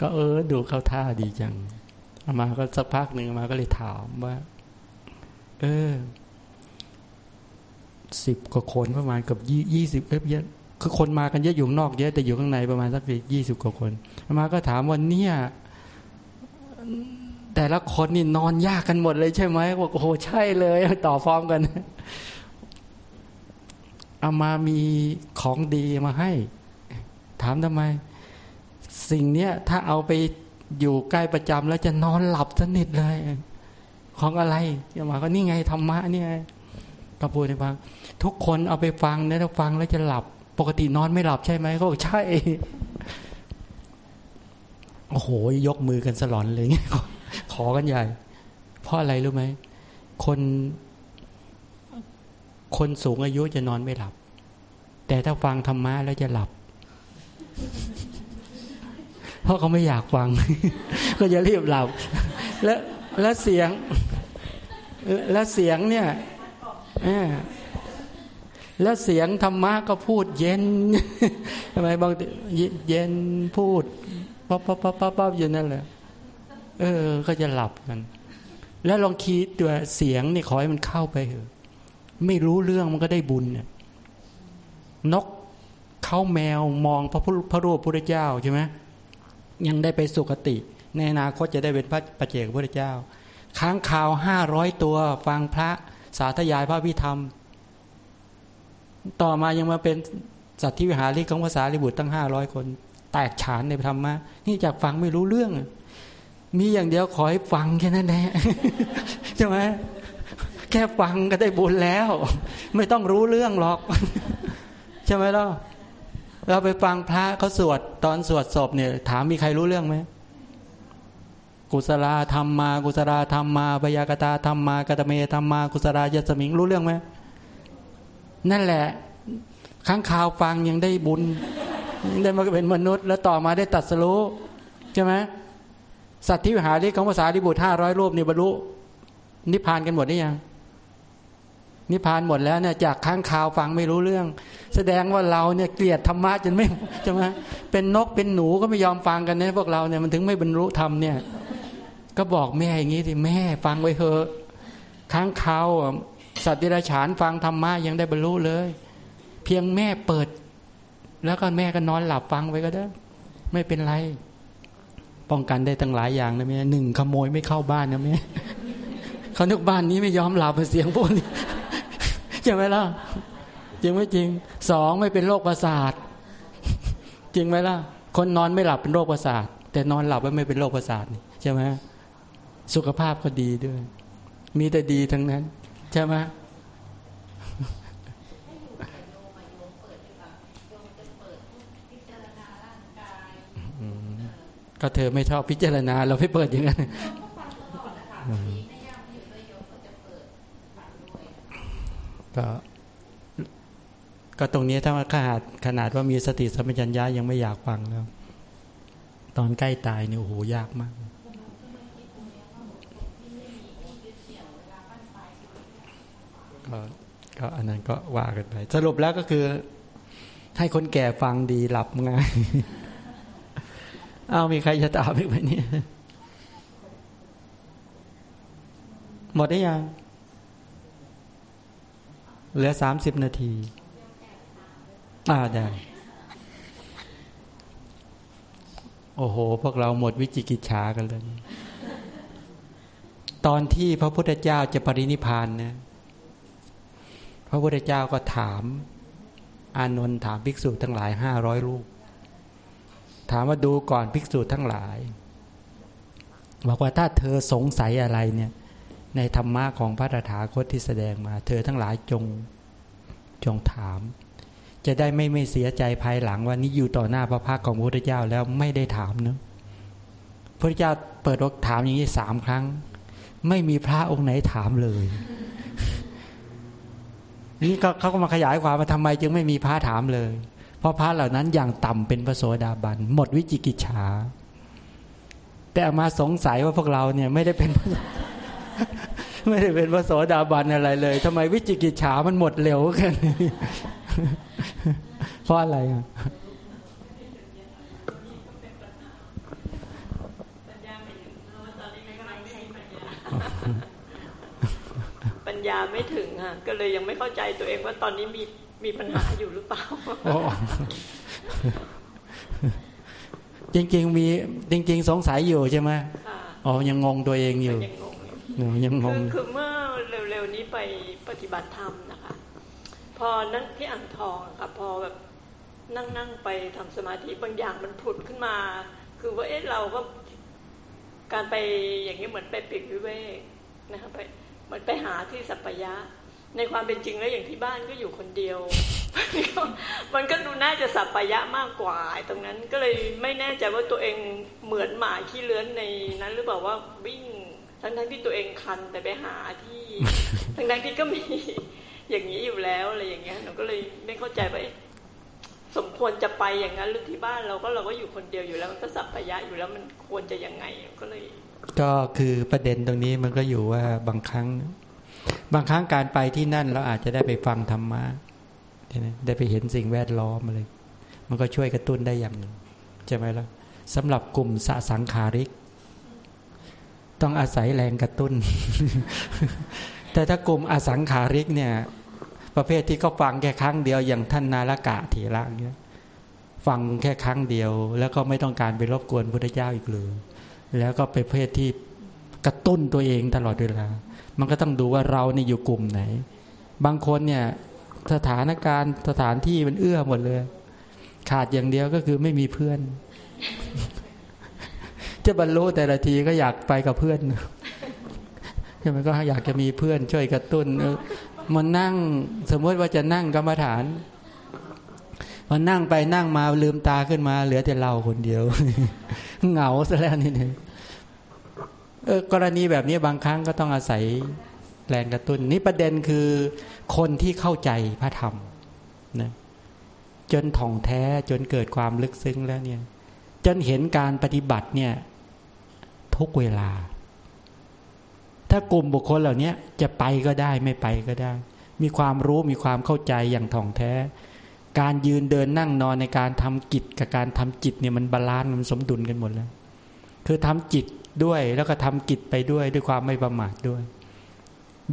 ก็เออ ดูเข้าท่าดีจังเอามาก็สักพักหนึ่งมาก็เลยถามว่า เออสิบกว่าคนประมาณกับยี่ยี่สิบเอฟเยอะคือคนมากันเยอะอยู่นอกเยอะแต่อยู่ข้างในประมาณสักยี่สิบกว่าคนอามาก็ถามว่าเนี่ย แต่ละคนนี่นอนยากกันหมดเลยใช่ไหมบอกโอ้โหใช่เลย ต่อฟอร์มกันเอามามีของดีมาให้ ถามทำไม สิ่งเนี้ยถ้าเอาไปอยู่ใกล้ประจำแล้วจะนอนหลับสนิทเลย ของอะไรจะมาก็นี่ไงธรรมะนี่ไงก็พูดให้ฟัง ทุกคนเอาไปฟังนะถ้าฟังแล้วจะหลับ ปกตินอนไม่หลับใช่ไหมก็ใช่ โอ้โหยกมือกันสลอนเลยข อกันใหญ่ เพราะอะไรรู้ไหม คนคนสูงอายุจะนอนไม่หลับ แต่ถ้าฟังธรรมะแล้วจะหลับ เพราะเขาไม่อยากฟัง ก็จะรีบหลับ แล้วแล้วเสียง แล้วเสียงเนี่ยแล้วเสียงธรรมะก็พูดเย็นทำไมบางเย็นพูดป๊อปป๊อปป๊อปป๊อปอยู่นั่นแหละ เออ ก็จะหลับกัน แล้วลองคิดตัวเสียงนี่ขอให้มันเข้าไปเถอะไม่รู้เรื่องมันก็ได้บุญเนี่ยนกเขาแมวมองพระพุทธพระรูปพระเจ้าใช่ไหมยังได้ไปสุคติ ในอนาคตจะได้เป็นพระปเจกพระเจ้า ค้างข่าวห้าร้อยตัว ฟังพระสาธยายพระพิธรรม ต่อมายังมาเป็นสัตว์ที่วิหาริกของภาษาลิบุตรตั้งห้าร้อยคน แตกฉานในธรรมะนี่จากฟังไม่รู้เรื่อง มีอย่างเดียวขอให้ฟังแค่นั้นแหละใช่ไหมแค่ฟังก็ได้บุญแล้ว ไม่ต้องรู้เรื่องหรอก ใช่ไหมล่ะเราไปฟังพระเขาสวดตอนสวดศพเนี่ย ถามมีใครรู้เรื่องไหมกุศลธรรมมา กุศลธรรมมาปยากตาธรรมมากตเมธรรมมา กุศลายสมิงรู้เรื่องไหมนั่นแหละข้างข่าวฟังยังได้บุญยังได้มาเป็นมนุษย์ แล้วต่อมาได้ตัดสรู้ใช่ไหม สัตว์ที่หาเรียกของภาษาดิบุตรห้าร้อยรูปนี่บรรลุนิพพานกันหมดได้ยังนิพพานหมดแล้วเนี่ยจากข้างข่าวฟังไม่รู้เรื่อง แสดงว่าเราเนี่ยเกลียดธรรมะจนไม่ใช่ไหมเป็นนกเป็นหนูก็ไม่ยอมฟังกันนะพวกเราเนี่ยมันถึงไม่บรรลุธรรมเนี่ย ก็บอกแม่อย่างนี้สิแม่ฟังไว้เถอะข้างข่าวสัตว์ดิรัจฉานฟังธรรมะยังได้บรรลุเลย เพียงแม่เปิด แล้วก็แม่ก็นอนหลับฟังไว้ก็ได้ ไม่เป็นไร ป้องกันได้ตั้งหลายอย่างนะแม่หนึ่งขโมยไม่เข้าบ้านนะแม่เขานึกบ้านนี้ไม่ยอมหลับเสียงพวกนี้ใช่ไหมล่ะจริงไม่จริงสองไม่เป็นโรคประสาท จริงไหมล่ะ คนนอนไม่หลับเป็นโรคประสาท แต่นอนหลับไม่เป็นโรคประสาทใช่ไหมสุขภาพก็ดีด้วย มีแต่ดีทั้งนั้น ใช่ไหม ก็เธอไม่ชอบพิจารณา เราไม่เปิดอย่างนั้นก็ก็ตรงนี้ถ้าขนาดขนาดว่ามีสติสัมปชัญญะยังไม่อยากฟังแล้ว ตอนใกล้ตายเนี่ยโอ้โหยากมาก ก็ก็อันนั้นก็ว่ากันไป สรุปแล้วก็คือ ให้คนแก่ฟังดีหลับง่าย เอามีใครจะตอบอีกไหมเนี่ย หมดได้ยัง เหลือสามสิบนาที อ่าได้ โอ้โห พวกเราหมดวิจิกิจฉากันเลย ตอนที่พระพุทธเจ้าจะปรินิพานนะ พระพุทธเจ้าก็ถาม อานนท์ถามภิกษุทั้งหลายห้าร้อยรูป ถามว่าดูก่อนภิกษุทั้งหลาย บอกว่าถ้าเธอสงสัยอะไรเนี่ยในธรรมะของพระตถาคตที่แสดงมา เธอทั้งหลายจงจงถาม จะได้ไม่ไม่เสียใจภายหลังว่านี่อยู่ต่อหน้าพระพักของพระพุทธเจ้าแล้วไม่ได้ถามเนะพระเจ้าเปิดอกถามอย่างนี้สามครั้ง ไม่มีพระองค์ไหนถามเลย นี่ก็เขาก็มาขยายความว่าทำไมจึงไม่มีพระถามเลย เพราะพระเหล่านั้นอย่างต่ำเป็นพระโสดาบันหมดวิจิกิจฉา แต่มาสงสัยว่าพวกเราเนี่ยไม่ได้เป็นไม่ได้เป็นพระโสดาบันอะไรเลยทำไมวิจิกิจฉามันหมดเร็วกันเพราะอะไรอะปัญญาไม่ถึงอะก็เลยยังไม่เข้าใจตัวเองว่าตอนนี้มี มีปัญหาอยู่หรือเปล่าจริงๆมีจริง ๆ สงสัยอยู่ใช่ไหมอ๋อยังงงตัวเองอยู่ยังงงหนูยังงงคือเมื่อเร็วๆนี้ไปปฏิบัติธรรมนะคะ พอนั่งที่อ่างทองค่ะพอแบบนั่งนั่งไปทำสมาธิบางอย่างมันผุดขึ้นมา คือว่าเอ๊ะเราก็การไปอย่างนี้เหมือนไปปิดวิเวกนะคะไปเหมือนไปหาที่สัพยะ ในความเป็นจริงแล้วอย่างที่บ้านก็อยู่คนเดียว มันก็ดูน่าจะสัพยะมากกว่าตรงนั้นก็เลยไม่แน่ใจว่าตัวเองเหมือนหมาขี้เลื้อนในนั้น หรือเปล่าว่าวิ่งทั้งทั้งที่ตัวเองคันแต่ไปหาที่ทั้งทั้งที่ก็มีอย่างนี้อยู่แล้วอะไรอย่างเงี้ยหนูก็เลยไม่เข้าใจว่าสมควรจะไปอย่างนั้นหรือที่บ้านเราก็เราก็อยู่คนเดียวอยู่แล้วมันก็สัพพยะอยู่แล้วมันควรจะยังไงก็เลย ก็คือประเด็นตรงนี้มันก็อยู่ว่าบางครั้ง บางครั้งการไปที่นั่นเราอาจจะได้ไปฟังธรรมะได้ไปเห็นสิ่งแวดล้อมอะไรมันก็ช่วยกระตุ้นได้อย่างหนึ่งใช่ไหมล่ะสำหรับกลุ่มสสังขาริก ต้องอาศัยแรงกระตุ้น แต่ถ้ากลุ่มอสังขาริกเนี่ย ประเภทที่เขาฟังแค่ครั้งเดียวอย่างท่านนาลกะเถระเนี่ยฟังแค่ครั้งเดียว แล้วก็ไม่ต้องการไปรบกวนพุทธเจ้าอีกเลยแล้วก็เป็นประเภทที่ กระตุ้นตัวเองตลอดเวลา มันก็ต้องดูว่าเราเนี่ยอยู่กลุ่มไหน บางคนเนี่ยสถานการณ์สถานที่มันเอื้อหมดเลย ขาดอย่างเดียวก็คือไม่มีเพื่อน จะบรรลุแต่ละทีก็อยากไปกับเพื่อนใช่ไหมก็อยากจะมีเพื่อนช่วยกระตุ้นมันนั่งสมมติว่าจะนั่งกรรมฐานมันนั่งไปนั่งมาลืมตาขึ้นมา เหลือแต่เราคนเดียว เหงาซะแล้วนี่เนี่ย เออกรณีแบบนี้บางครั้งก็ต้องอาศัยแรงกระตุ้น นี่ประเด็นคือคนที่เข้าใจพระธรรมนะจนถ่องแท้จนเกิดความลึกซึ้งแล้วเนี่ย จนเห็นการปฏิบัติเนี่ย ทุกเวลา ถ้ากลุ่มบุคคลเหล่านี้จะไปก็ได้ไม่ไปก็ได้ มีความรู้มีความเข้าใจอย่างถ่องแท้ การยืนเดินนั่งนอนในการทำกิจกับการทำจิตเนี่ยมัน balance มันสมดุลกันหมดแล้ว คือทำจิต ด้วย แล้วก็ทำกิจไปด้วยด้วยความไม่ประมาทด้วย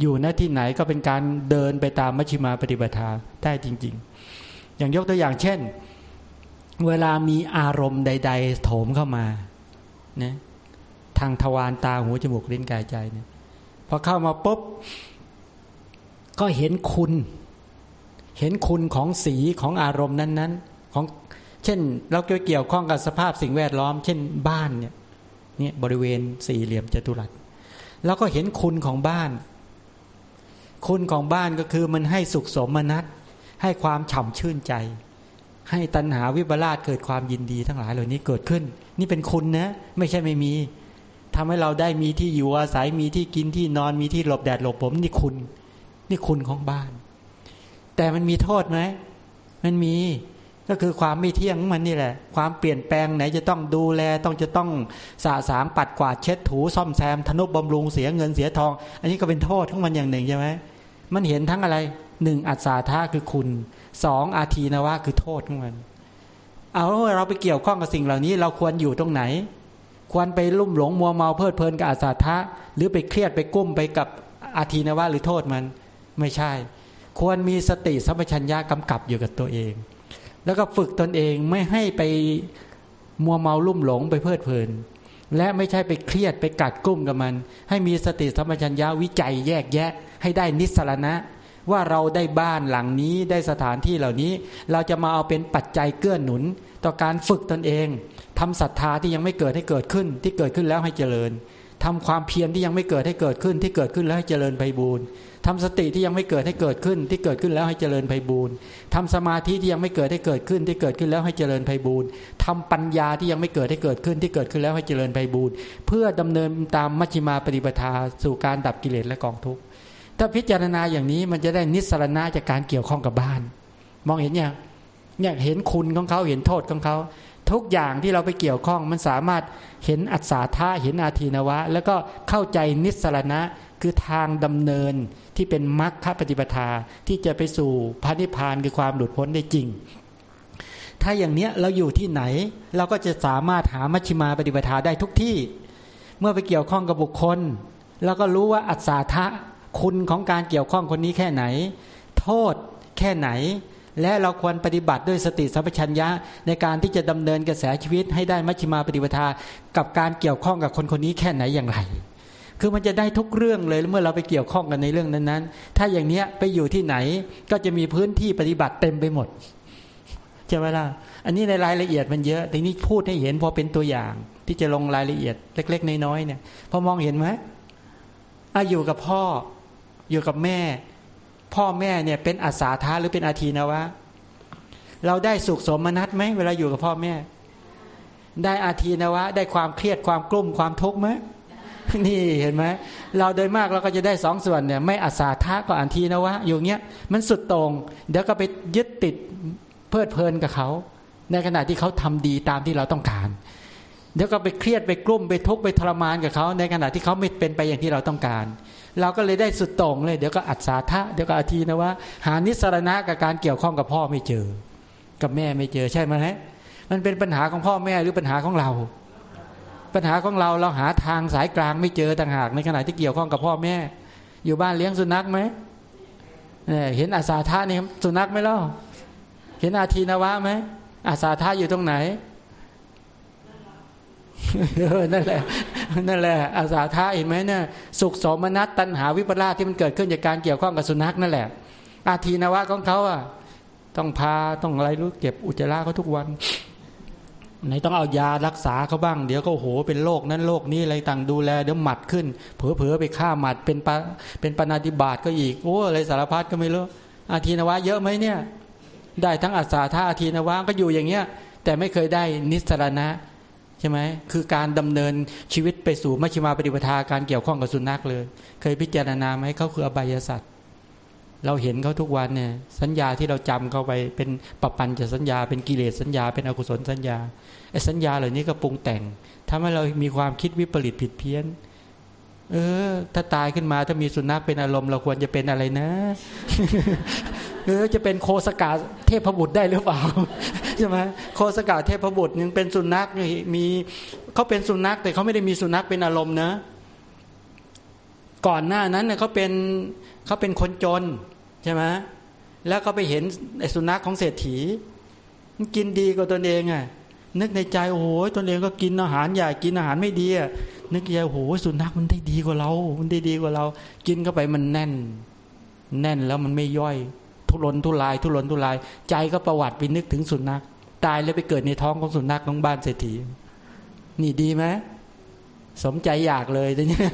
อยู่ณที่ไหนก็เป็นการเดินไปตามมัชฌิมาปฏิปทาได้จริง ๆ อย่างยกตัวอย่างเช่น เวลามีอารมณ์ใด ๆ โถมเข้ามานะทางทวารตาหูจมูกลิ้นกายใจเนี่ยพอเข้ามาปุ๊บก็เห็นคุณ เห็นคุณของสีของอารมณ์นั้น ๆ ของเช่น เราเกี่ยวข้องกับสภาพสิ่งแวดล้อม เช่นบ้านเนี่ย เนี่ยบริเวณสี่เหลี่ยมจัตุรัส แล้วก็เห็นคุณของบ้าน คุณของบ้านก็คือมันให้สุขสมนัตให้ความฉ่ำชื่นใจ ให้ตัณหาวิบลาสเกิดความยินดีทั้งหลายเหล่านี้เกิดขึ้น นี่เป็นคุณนะ ไม่ใช่ไม่มีทำให้เราได้มีที่อยู่อาศัยมีที่กินที่นอนมีที่หลบแดดหลบฝนนี่คุณ นี่คุณของบ้าน แต่มันมีโทษไหมมันมี ก็คือความไม่เที่ยงของมันนี่แหละ ความเปลี่ยนแปลงไหนจะต้องดูแลต้องจะต้องสะสางปัดกวาดเช็ดถูซ่อมแซม ทนุบำรุงเสียเงินเสียทอง อันนี้ก็เป็นโทษของมันอย่างหนึ่งใช่ไหมมันเห็นทั้งอะไรหนึ่งอัศาธาคือคุณสองอาทีนวะคือโทษของมัน เอาเราไปเกี่ยวข้องกับสิ่งเหล่านี้ เราควรอยู่ตรงไหน ควรไปลุ่มหลงมัวเมาเพลิดเพลินกับอาสาทะหรือไปเครียดไปกุ้มไปกับอาทีนวะหรือโทษมัน ไม่ใช่ ควรมีสติสัมปชัญญะกำกับอยู่กับตัวเอง แล้วก็ฝึกตนเองไม่ให้ไปมัวเมาลุ่มหลงไปเพลิดเพลิน และไม่ใช่ไปเครียดไปกัดกุ้มกับมัน ให้มีสติสัมปชัญญะวิจัยแยกแยะ ให้ได้นิสรณะ ว่าเราได้บ้านหลังนี้ได้สถานที่เหล่านี้ เราจะมาเอาเป็นปัจจัยเกื้อหนุน ต่อการฝึกตนเองทำศรัทธาที่ยังไม่เกิดให้เกิดขึ้น ที่เกิดขึ้นแล้วให้เจริญททำความเพียรที่ยังไม่เกิดให้เกิดขึ้น ที่เกิดขึ้นแล้วให้เจริญไพบูรณ์ ทำสติที่ยังไม่เกิดให้เกิดขึ้น ที่เกิดขึ้นแล้วให้เจริญไพบูรณ์ทำสมาธิที่ยังไม่เกิดให้เกิดขึ้น ที่เกิดขึ้นแล้วให้เจริญไพบูรณ์ทำปัญญาที่ยังไม่เกิดให้เกิดขึ้น ที่เกิดขึ้นแล้วให้เจริญไพบูรณ์เพื่อดำเนินตามมัชฌิมาปฏิปทาสู่การดับกิเลสและกองทุกข์ถ้าพิจารณาอย่างนี้มันจะได้นิสรณะจากการเกี่ยวข้องกับบ้าน มองเห็นยังเนี่ยเห็นคุณของเขาเห็นโทษของเขา ทุกอย่างที่เราไปเกี่ยวข้องมันสามารถเห็นอัศาธาเห็นอาทีนวะ แล้วก็เข้าใจนิสรณะคือทางดำเนินที่เป็นมรรคปฏิปทาที่จะไปสู่พระนิพพานคือความหลุดพ้นได้จริง ถ้าอย่างเนี้ยเราอยู่ที่ไหน เราก็จะสามารถหามัชฌิมาปฏิปทาได้ทุกที่ เมื่อไปเกี่ยวข้องกับบุคคลเราก็รู้ว่าอัศาธะคุณของการเกี่ยวข้องคนนี้แค่ไหน โทษแค่ไหน และเราควรปฏิบัติด้วยสติสัมปชัญญะ ในการที่จะดำเนินกระแสชีวิตให้ได้มัชฌิมาปฏิปทา กับการเกี่ยวข้องกับคนคนนี้แค่ไหนอย่างไร คือมันจะได้ทุกเรื่องเลยเมื่อเราไปเกี่ยวข้องกันในเรื่องนั้นๆ ถ้าอย่างเนี้ยไปอยู่ที่ไหนก็จะมีพื้นที่ปฏิบัติเต็มไปหมดใช่ไหมล่ะอันนี้ในรายละเอียดมันเยอะแต่นี้พูดให้เห็นพอเป็นตัวอย่าง ที่จะลงรายละเอียดเล็ก ๆ น้อยๆเนี่ย พอมองเห็นไหมออยู่กับพ่อ อยู่กับแม่ พ่อแม่เนี่ยเป็นอาสาท้าหรือเป็นอาทีนะวะ เราได้สุขสมนัตไหมเวลาอยู่กับพ่อแม่ ได้อาทีนะวะ ได้ความเครียดความกลุ้มความทุกข์ไหมนี่เห็นไหมเราโดยมากเราก็จะได้สองส่วนเนี่ย ไม่อาสาทะก็อันทีนะวะอยู่เงี้ยมันสุดตรงเดี๋ยวก็ไปยึดติดเพลิดเพลินกับเขา ในขณะที่เขาทำดีตามที่เราต้องการ เดี๋ยวก็ไปเครียดไปกลุ้มไปทุกข์ไปทรมานกับเขา ในขณะที่เขาไม่เป็นไปอย่างที่เราต้องการ เราก็เลยได้สุดตรงเลยเดี๋ยวก็อัศาทะเดี๋ยวก็อาทีนะว่าหานิสรณะกับการเกี่ยวข้องกับพ่อไม่เจอ กับแม่ไม่เจอใช่ไหมฮะมันเป็นปัญหาของพ่อแม่หรือปัญหาของเรา ปัญหาของเราเราหาทางสายกลางไม่เจอต่างหากในขณะที่เกี่ยวข้องกับพ่อแม่ อยู่บ้านเลี้ยงสุนัขไหมเนี่ยเห็นอาสาทะนี่สุนัขไหมล่ะเห็นอาทีนวะไหมอาสาทะอยู่ตรงไหน นั่นแหละนั่นแหละอาสาท่าเห็นไหมเนี่ยสุขสมนัตตันหาวิปลาสที่มันเกิดขึ้นจากการเกี่ยวข้องกับสุนัขนั่นแหละ อาทีนวะของเขาอะต้องพาต้องอะไรรู้เก็บอุจจาระเขาทุกวันไหนต้องเอายารักษาเขาบ้างเดี๋ยวก็โหเป็นโรคนั้นโรคนี้อะไรต่างดูแลเดี๋ยวหมัดขึ้น เผลอๆไปฆ่าหมัดเป็นปะเป็นปนาติบาตก็อีกโอ้อะไรสารพัดก็ไม่รู้อาทีนวะเยอะไหมเนี่ย ได้ทั้งอาสาท่าอาทีนวะก็อยู่อย่างเงี้ย แต่ไม่เคยได้นิสรณะ ใช่ไหมคือการดำเนินชีวิตไปสู่มัชฌิมาปฏิปทาการเกี่ยวข้องกับสุนัขเลย เคยพิจารณาไหมเขาคืออบายสัตว์เราเห็นเขาทุกวันเนี่ยสัญญาที่เราจำเขาไปเป็นปปันจะสัญญาเป็นกิเลสสัญญาเป็นอกุศลสัญญาไอ้สัญญาเหล่านี้ก็ปรุงแต่งทำให้เรามีความคิดวิปริตผิดเพี้ยน เออ ถ้าตายขึ้นมาถ้ามีสุนัขเป็นอารมณ์เราควรจะเป็นอะไรนะเออจะเป็นโคสกาเทพบุตรได้หรือเปล่าใช่ไหมโคสกาเทพบุตรยังเป็นสุนัขมีเขาเป็นสุนัขแต่เขาไม่ได้มีสุนัขเป็นอารมณ์นะ ก่อนหน้านั้นเนี่ยเขาเป็นเขาเป็นคนจนใช่ไหมแล้วก็ไปเห็นไอ้สุนัขของเศรษฐีมันกินดีกว่าตนเองอะ นึกในใจโอ้โหตนเองก็กินอาหารใหญ่กินอาหารไม่ดีนึกใจโอ้โหสุนัขมันได้ดีกว่าเรา มันได้ดีกว่าเรา กินเข้าไปมันแน่น แน่นแล้วมันไม่ย่อย ทุรนทุราย ทุรนทุราย ใจก็ประวัติไปนึกถึงสุนัขตายแล้วไปเกิดในท้องของสุนัขของบ้านเศรษฐี นี่ดีไหมสมใจอยากเลยแต่เนี้ย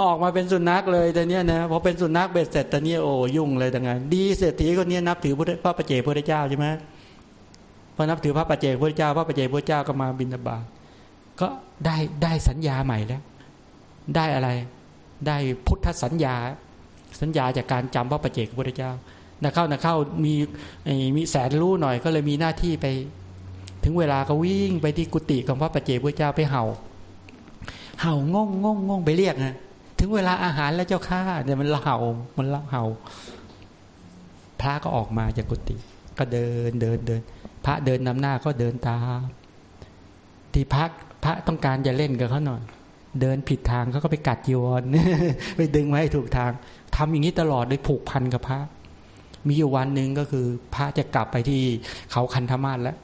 ออกมาเป็นสุนัขเลยแต่เนี้ยนะพอเป็นสุนัขเบ็ดเสร็จแต่เนี้ยโอ้ยุ่งเลยแต่ไงดีเศรษฐีคนนี้นับถือพระประเจพระเจ้าใช่ไหม พอนับถือพระประเจพระเจ้า พระประเจพระเจ้าก็มาบิณฑบาตก็ได้ได้สัญญาใหม่แล้ว ได้อะไร ได้พุทธสัญญา สัญญาจากการจำพระประเจกพระเจ้านะเข้านะเข้ามีมีแสนรู้หน่อยก็เลยมีหน้าที่ไป ถึงเวลาก็วิ่งไปที่กุฏิของพระปัจเจกพระเจ้าไปเห่า เห่างงงงงงไปเรียกนะถึงเวลาอาหารแล้วเจ้าข้าเนี่ยมันเห่ามันเห่า พระก็ออกมาจากกุฏิก็เดินเดินเดิน พระเดินนำหน้าก็เดินตามที่พระพระต้องการจะเล่นกับเขาหน่อยเดินผิดทางเขาก็ไปกัดยีวรไปดึงไว้ให้ถูกทางทำอย่างนี้ตลอดเลยผูกพันกับพระ มีอยู่วันหนึ่งก็คือพระจะกลับไปที่เขาคันธมาศแล้ว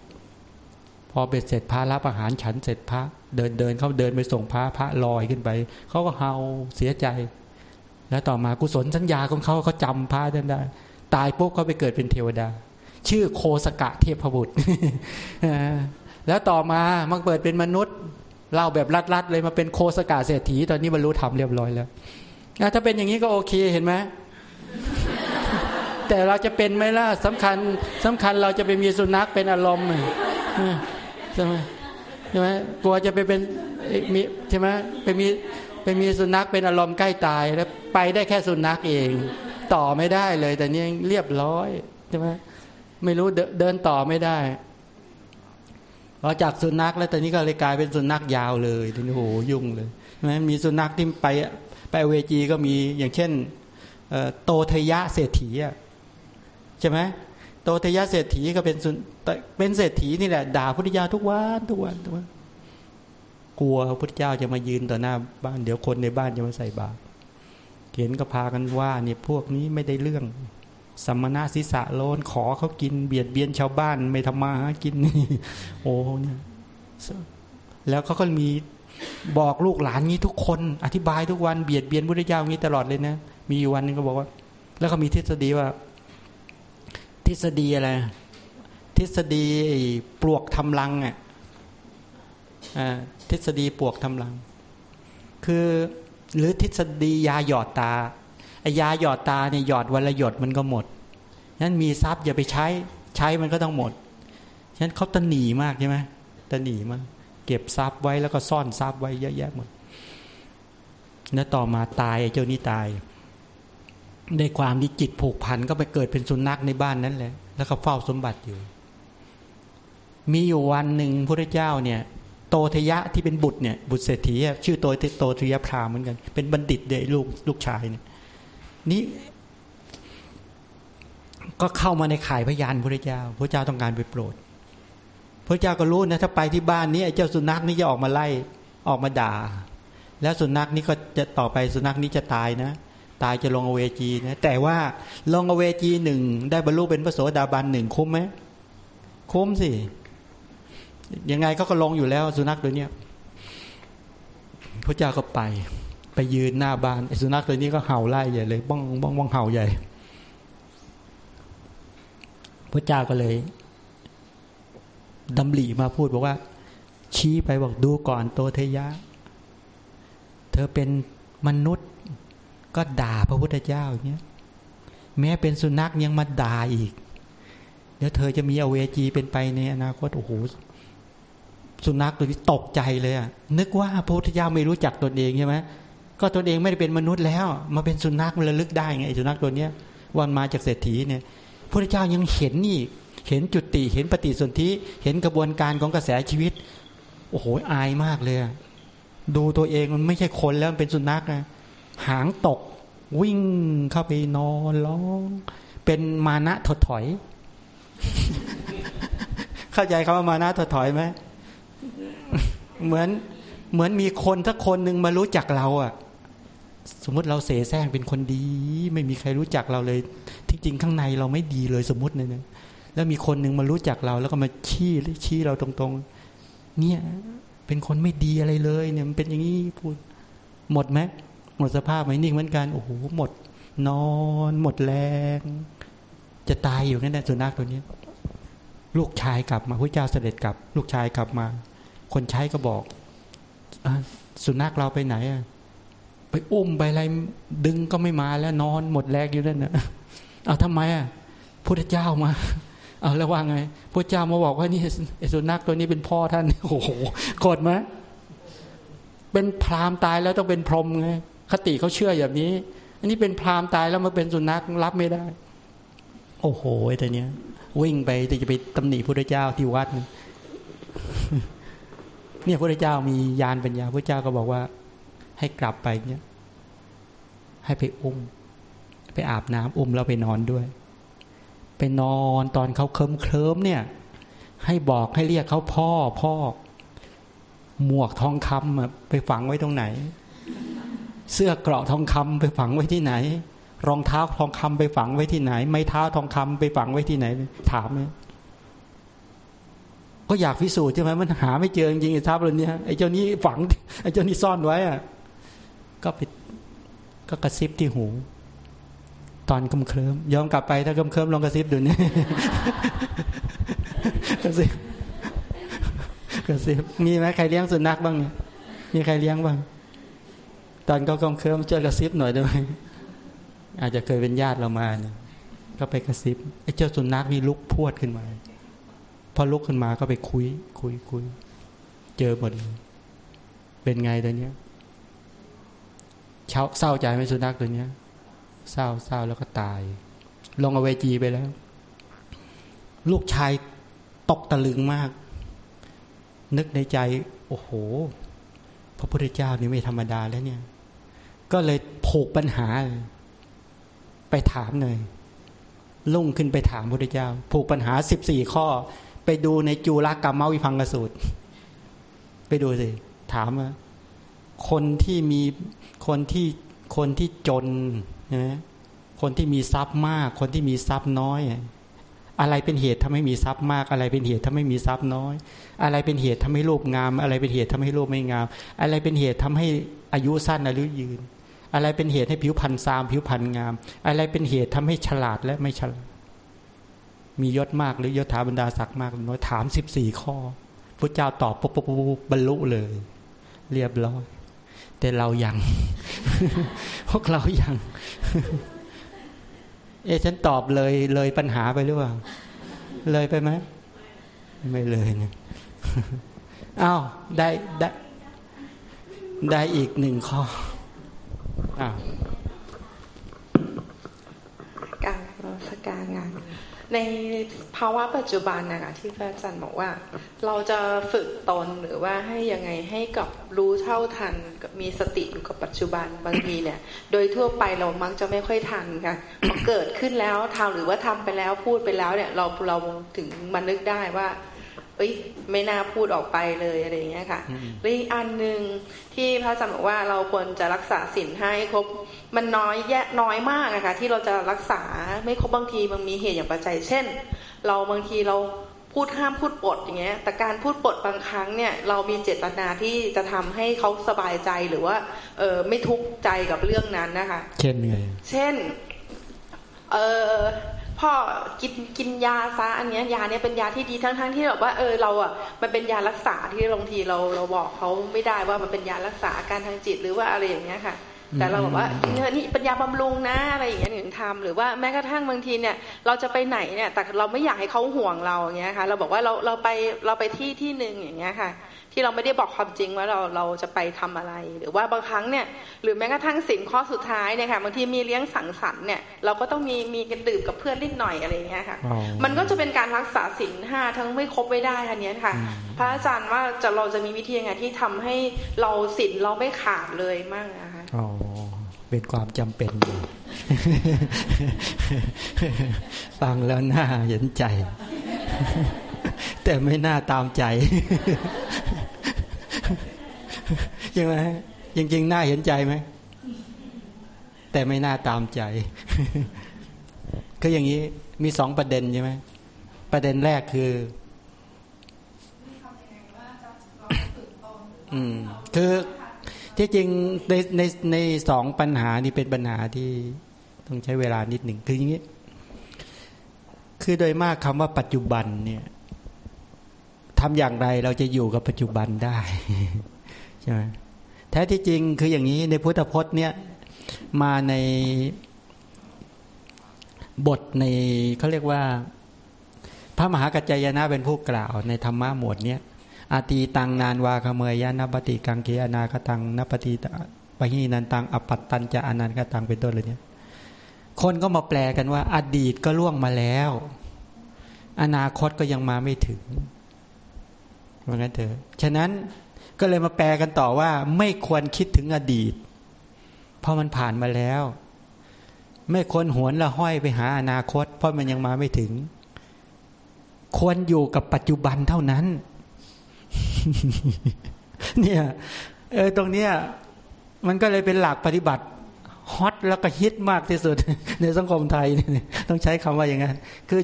พอเบ็ดเสร็จพระรับอาหารฉันเสร็จพระ เดินเดินเขาเดินไปส่งพระพระลอยขึ้นไปเขาก็เฮาเสียใจ แล้วต่อมากุศลสัญญาของเขาเขาจำพระได้ ตายปุ๊บเขาไปเกิดเป็นเทวดา ชื่อโคสกะเทพบุตรแล้วต่อมามันเปิดเป็นมนุษย์เล่าแบบรัดๆเลยมาเป็นโคสกาเศรษฐี ตอนนี้บรรลุธรรมเรียบร้อยแล้วถ้าเป็นอย่างนี้ก็โอเคเห็นไหมแต่เราจะเป็นไหมล่ะสำคัญสำคัญเราจะไปมีสุนัขเป็นอารมณ์ใช่ไหมใช่ไหมกลัวจะไปเป็นมีใช่ไหมไปมีไปมีสุนัขเป็นอารมณ์ใกล้ตายแล้วไปได้แค่สุนัขเอง ต่อไม่ได้เลย แต่นี่เรียบร้อยใช่ไหม ไม่รู้เดินต่อไม่ได้พอจากสุนัขแล้วตอนนี้ก็เลยกลายเป็นสุนัขยาวเลยทีนี้โหยุ่งเลยนะมีสุนัขที่ไปไปเวจีก็มีอย่างเช่นโตทยะเศรษฐีอะใช่ไหมโตทยะเศรษฐีก็เป็นสุนเป็นเศรษฐีนี่แหละด่าพุทธเจ้าทุกวันทุกวันทุกวันกลัวพุทธเจ้าจะมายืนต่อหน้าบ้านเดี๋ยวคนในบ้านจะมาใส่บาตรเห็นก็พากันว่าเนี่ยพวกนี้ไม่ได้เรื่อง สัมมนาศีสะโลนขอเขากินเบียดเบียนชาวบ้านไม่ทำมาหากินนี่โอ้เนี่ยแล้วเขาก็มีบอกลูกหลานงี้ทุกคน อธิบายทุกวันเบียดเบียนพุทธเจ้างี้ตลอดเลยนะ มีวันนึงก็บอกว่า แล้วก็มีทฤษฎีว่า ทฤษฎีอะไรทฤษฎีปลวกทำรังอะทฤษฎีปลวกทำรัง คือหรือทฤษฎียาหยอดตา ยาหยอดตาเนี่ยหยอดวันละหยดมันก็หมดนั้นมีทรัพย์อย่าไปใช้ใช้มันก็ต้องหมดฉะนั้นเขาตะหนีมากใช่ไหมตะหนีมากเก็บทรัพย์ไว้แล้วก็ซ่อนทรัพย์ไว้เยอะแยะหมดแล้วต่อมาตายเจ้านี้ตายได้ความที่จิตผูกพันก็ไปเกิดเป็นสุนัขในบ้านนั้นแหละแล้วก็เฝ้าสมบัติอยู่ มีอยู่วันหนึ่งพระเจ้าเนี่ย โตทยะที่เป็นบุตรเนี่ย บุตรเศรษฐีชื่อโตโตทยะพรามเหมือนกัน เป็นบัณฑิตเด็กลูกลูกชายเนี่ย นี้ก็เข้ามาในข่ายพยานพระเจ้า พระเจ้าต้องการไปโปรด พระเจ้าก็รู้นะถ้าไปที่บ้านนี้ไอ้เจ้าสุนัขนี่จะออกมาไล่ออกมาด่า แล้วสุนัขนี้ก็จะต่อไปสุนัขนี้จะตายนะ ตายจะลงอเวจีนะแต่ว่าลงอเวจีหนึ่งได้บรรลุเป็นพระโสดาบันหนึ่งคุ้มไหมคุ้มสิยังไงก็ก็ลงอยู่แล้วสุนัขตัวเนี้ยพระเจ้าก็ไป ไปยืนหน้าบ้านสุนัขตัวนี้ก็เห่าไล่ใหญ่เลยบ้องบ้องบ้องเห่าใหญ่พระเจ้าก็เลยดำริมาพูดบอกว่า ชี้ไปบอกดูก่อนโตเทยะ เธอเป็นมนุษย์ก็ด่าพระพุทธเจ้าอย่างเงี้ยแม้เป็นสุนัขยังมาด่าอีก เดี๋ยวเธอจะมีอเวจีเป็นไปในอนาคตโอ้โหสุนัขตัวนี้ตกใจเลยอะนึกว่าพระพุทธเจ้าไม่รู้จักตนเองใช่ไหม ก็ตนเองไม่ได้เป็นมนุษย์แล้ว มาเป็นสุนัขมันระลึกได้ไงไอ้สุนัขตัวเนี้ยวันมาจากเศรษฐีเนี่ยพระเจ้ายังเห็นนี่เห็นจุดติเห็นปฏิสนธิเห็นกระบวนการของกระแสชีวิต โอ้โหอายมากเลย ดูตัวเองมันไม่ใช่คนแล้วเป็นสุนัขนะหางตกวิ่งเข้าไปนอนร้องเป็นมานะถดถอย เข้าใจคาว่ามานะถดถอยไหมเหมือนเหมือนมีคนสักคนหนึ่งมารู้จักเราอะ สมมติเราเสแสร้งเป็นคนดี ไม่มีใครรู้จักเราเลย ที่จริงข้างในเราไม่ดีเลยสมมติเนี่ยแล้วมีคนหนึ่งมารู้จักเรา แล้วก็มาชี้ชี้เราตรงๆ เนี่ย เป็นคนไม่ดีอะไรเลย เนี่ยมันเป็นอย่างนี้พูดหมดไหมหมดสภาพไหมนิ่งเหมือนกันโอ้โหหมด นอน หมดแรง จะตายอยู่นั่นแหละสุนัขตัวนี้ลูกชายกลับมาพระเจ้าเสด็จกลับ ลูกชายกลับมา คนใช้ก็บอกอสุนัขเราไปไหนอะ ไปอุ้มไปอะไรดึงก็ไม่มาแล้วนอนหมดแรงอยู่นั่นนะเอาทำไมอะพุทธเจ้ามา เอาแล้วว่าไงพระเจ้ามาบอกว่านี่สุนัขตัวนี้เป็นพ่อท่านโอ้โหโกรธไหมเป็นพรามตายแล้วต้องเป็นพรหมไงคติเขาเชื่ออย่างนี้ อันนี้เป็นพรามตายแล้วมาเป็นสุนัขรับไม่ได้ โอ้โหไอ้ตัวเนี้ย วิ่งไปจะไปตำหนิพระเจ้าที่วัด เนี่ยพระเจ้ามียานปัญญาพระเจ้าก็บอกว่า ให้กลับไปเนี่ยให้ไปอุ้ม ไปอาบน้ำอุ้มแล้วไปนอนด้วย ไปนอนตอนเขาเคลิ้มเคลิ้มเนี่ย ให้บอกให้เรียกเขาพ่อพ่อ หมวกทองคำไปฝังไว้ตรงไหน เสื้อเกราะทองคำไปฝังไว้ที่ไหน รองเท้าทองคำไปฝังไว้ที่ไหน ไม้เท้าทองคำไปฝังไว้ที่ไหน ถามเนี่ยก็อยากพิสูจน์ใช่ไหมมันหาไม่เจอจริงๆไอ้ทรัพย์เหล่านี้ไอ้เจ้านี้ฝังไอ้เจ้านี้ซ่อนไว้อะ ก็ไปก็กระซิบที่หู ตอนกำเคลิมยอมกลับไปถ้ากำเคลิมลองกระซิบดูนี่กระซิบกระซิบมีไหมใครเลี้ยงสุนัขบ้างเนี่ยมีใครเลี้ยงบ้างตอนก็กองเคิมเจอกระซิบหน่อยได้ไหมอาจจะเคยเป็นญาติเรามาเนี่ยก็ไปกระซิบไอ้เจ้าสุนัขนี่ลุกพวดขึ้นมา พอลุกขึ้นมาก็ไปคุย คุยคุยเจอหมดเลยเป็นไงตัวเนี้ย เศร้าใจไหมสุนัขตัวเนี้ยเศร้าเศร้าแล้วก็ตาย ลงอเวจีไปแล้ว ลูกชายตกตะลึงมาก นึกในใจ โอ้โห พระพุทธเจ้านี่ไม่ธรรมดาแล้วเนี่ย ก็เลยผูกปัญหา ไปถามเลยลุ่งขึ้นไปถามพระพุทธเจ้า ผูกปัญหาสิบสี่ข้อ ไปดูในจูลกรรมวิพังกสูตร ไปดูสิ ถามว่าคนที่มี คนที่คนที่จนนะคนที่มีทรัพย์มาก คนที่มีทรัพย์น้อย อะไรเป็นเหตุทำให้มีทรัพย์มาก อะไรเป็นเหตุทำให้มีทรัพย์น้อย อะไรเป็นเหตุทำให้รูปงาม อะไรเป็นเหตุทำให้รูปไม่งาม อะไรเป็นเหตุทำให้อายุสั้นอายุยืน อะไรเป็นเหตุให้ผิวพรรณซาม ผิวพรรณงาม อะไรเป็นเหตุทำให้ฉลาดและไม่ฉลาด มียศมากหรือยศถาบรรดาศักดิ์มากน้อยถามสิบสี่ข้อพระเจ้าตอบปุ๊บปุ๊บบรรลุเลย เรียบร้อย แต่เรายังพวกเรายัง เอฉันตอบเลยเลยปัญหาไปหรือเปล่า เลยไปไหม ไม่เลยเนี่ยอ้าวได้ได้ ได้อีกหนึ่งข้ออ้าวการรัชการงาน ในภาวะปัจจุบันนะคะที่พระอาจารย์บอกว่า เราจะฝึกตนหรือว่าให้ยังไงให้กับรู้เท่าทันกับมีสติอยู่กับปัจจุบันบางทีเนี่ย โดยทั่วไปเรามักจะไม่ค่อยทันค่ะพอเกิดขึ้นแล้วทำหรือว่าทำไปแล้วพูดไปแล้วเนี่ย เราเราถึงมานึกได้ว่า เอ้ย ไม่น่าพูดออกไปเลยอะไรอย่างเงี้ยค่ะแลวอีกอันหนึ่งที่พระอาจารย์บอกว่าเราควรจะรักษาศีลให้ครบ มันน้อยแยะน้อยมากนะคะที่เราจะรักษาไม่ครบบางทีมันมีเหตุอย่างปัจจัย เช่น เราบางทีเราพูดห้ามพูดปดอย่างเงี้ย แต่การพูดปดบางครั้งเนี่ยเรามีเจตนาที่จะทำให้เขาสบายใจหรือว่าเออไม่ทุกข์ใจกับเรื่องนั้นนะคะ เช่นไง เช่น เออพ่อกินกินยาซะอันเนี้ยยาเนี้ยเป็นยาที่ดีทั้งทั้งที่แบบว่าเออเราอะมันเป็นยารักษาที่บางทีเราเราบอกเขาไม่ได้ว่ามันเป็นยารักษาอาการทางจิตหรือว่าอะไรอย่างเงี้ยค่ะ แต่เราบอกว่าเนี่ยนี่เป็นยาบำรุงนะอะไรอย่างเงี้ยถึงทำหรือว่าแม้กระทั่งบางทีเนี่ย เราจะไปไหนเนี่ย แต่เราไม่อยากให้เขาห่วงเราอย่างเงี้ยค่ะ เราบอกว่าเราเราไปเราไปที่ที่หนึ่งอย่างเงี้ยค่ะ ที่เราไม่ได้บอกความจริงว่าเราเราจะไปทำอะไร หรือว่าบางครั้งเนี่ย หรือแม้กระทั่งสินข้อสุดท้ายเนี่ยค่ะบางทีมีเลี้ยงสังสรรค์เนี่ยเราก็ต้องมีมีกันดื่มกับเพื่อนนิดหน่อยอะไรอย่างเงี้ยค่ะอ๋อมันก็จะเป็นการรักษาสินห้าทั้งไม่ครบไว้ได้อันเนี้ยค่ะอืมพระอาจารย์ว่าจะเราจะมีวิธียังไงที่ทำให้เราสินเราไม่ขาดเลยมั่งนะคะ อ๋อ เป็นความจำเป็น ฟังแล้วน่าเห็นใจ แต่ไม่น่าตามใจใช่ไหมจริงๆน่าเห็นใจไหม แต่ไม่น่าตามใจ คืออย่างนี้มีสองประเด็นใช่ไหม ประเด็นแรกคืออืม คือ ที่จริงในในในสองปัญหานี่เป็นปัญหาที่ต้องใช้เวลานิดหนึ่งคืออย่างนี้ คือโดยมากคำว่าปัจจุบันเนี่ยทำอย่างไรเราจะอยู่กับปัจจุบันได้ใช่ไหมแท้ที่จริงคืออย่างนี้ในพุทธพจน์เนี่ยมาในบทในเขาเรียกว่า พระมหากัจจายนะเป็นผู้กล่าวในธรรมะหมวดเนี้ย อาตีตังนานวาคเมยยะนปฏิกังเกอนาคตังนปฏิปหินันตังอปัตตันจะอนันคตังเป็นต้นเลยเนี่ยคนก็มาแปลกันว่า อดีตก็ล่วงมาแล้ว อนาคตก็ยังมาไม่ถึงว่างั้นเถอะฉะนั้นก็เลยมาแปลกันต่อว่า ไม่ควรคิดถึงอดีต เพราะมันผ่านมาแล้ว ไม่ควรหวนละห้อยไปหาอนาคต เพราะมันยังมาไม่ถึง ควรอยู่กับปัจจุบันเท่านั้น เนี่ย เออตรงเนี้ย มันก็เลยเป็นหลักปฏิบัติฮอตแล้วก็ฮิตมากที่สุด ในสังคมไทยเนี่ยต้องใช้คำว่าอย่างนั้นคือ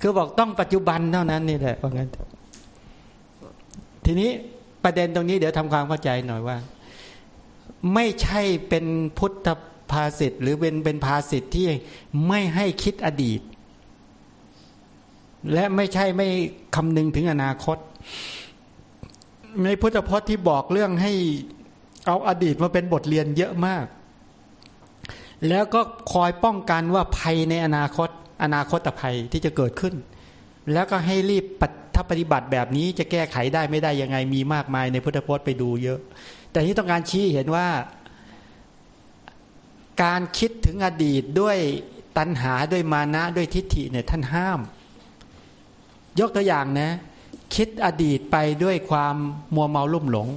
คือบอกต้องปัจจุบันเท่านั้นนี่แหละว่างั้น ทีนี้ประเด็นตรงนี้เดี๋ยวทำความเข้าใจหน่อยว่า ไม่ใช่เป็นพุทธภาษิตหรือเป็นเป็นภาษิตที่ไม่ให้คิดอดีต และไม่ใช่ไม่คำนึงถึงอนาคต ในพุทธพจน์ที่บอกเรื่องให้เอาอดีตมาเป็นบทเรียนเยอะมาก แล้วก็คอยป้องกันว่าภัยในอนาคต อนาคตภัยที่จะเกิดขึ้น แล้วก็ให้รีบถ้าปฏิบัติแบบนี้จะแก้ไขได้ไม่ได้ยังไงมีมากมายในพุทธพจน์ไปดูเยอะ แต่ที่ต้องการชี้เห็นว่า การคิดถึงอดีตด้วยตัณหาด้วยมานะด้วยทิฏฐิเนี่ยท่านห้าม ยกตัวอย่างนะ คิดอดีตไปด้วยความมัวเมาลุ่มหลง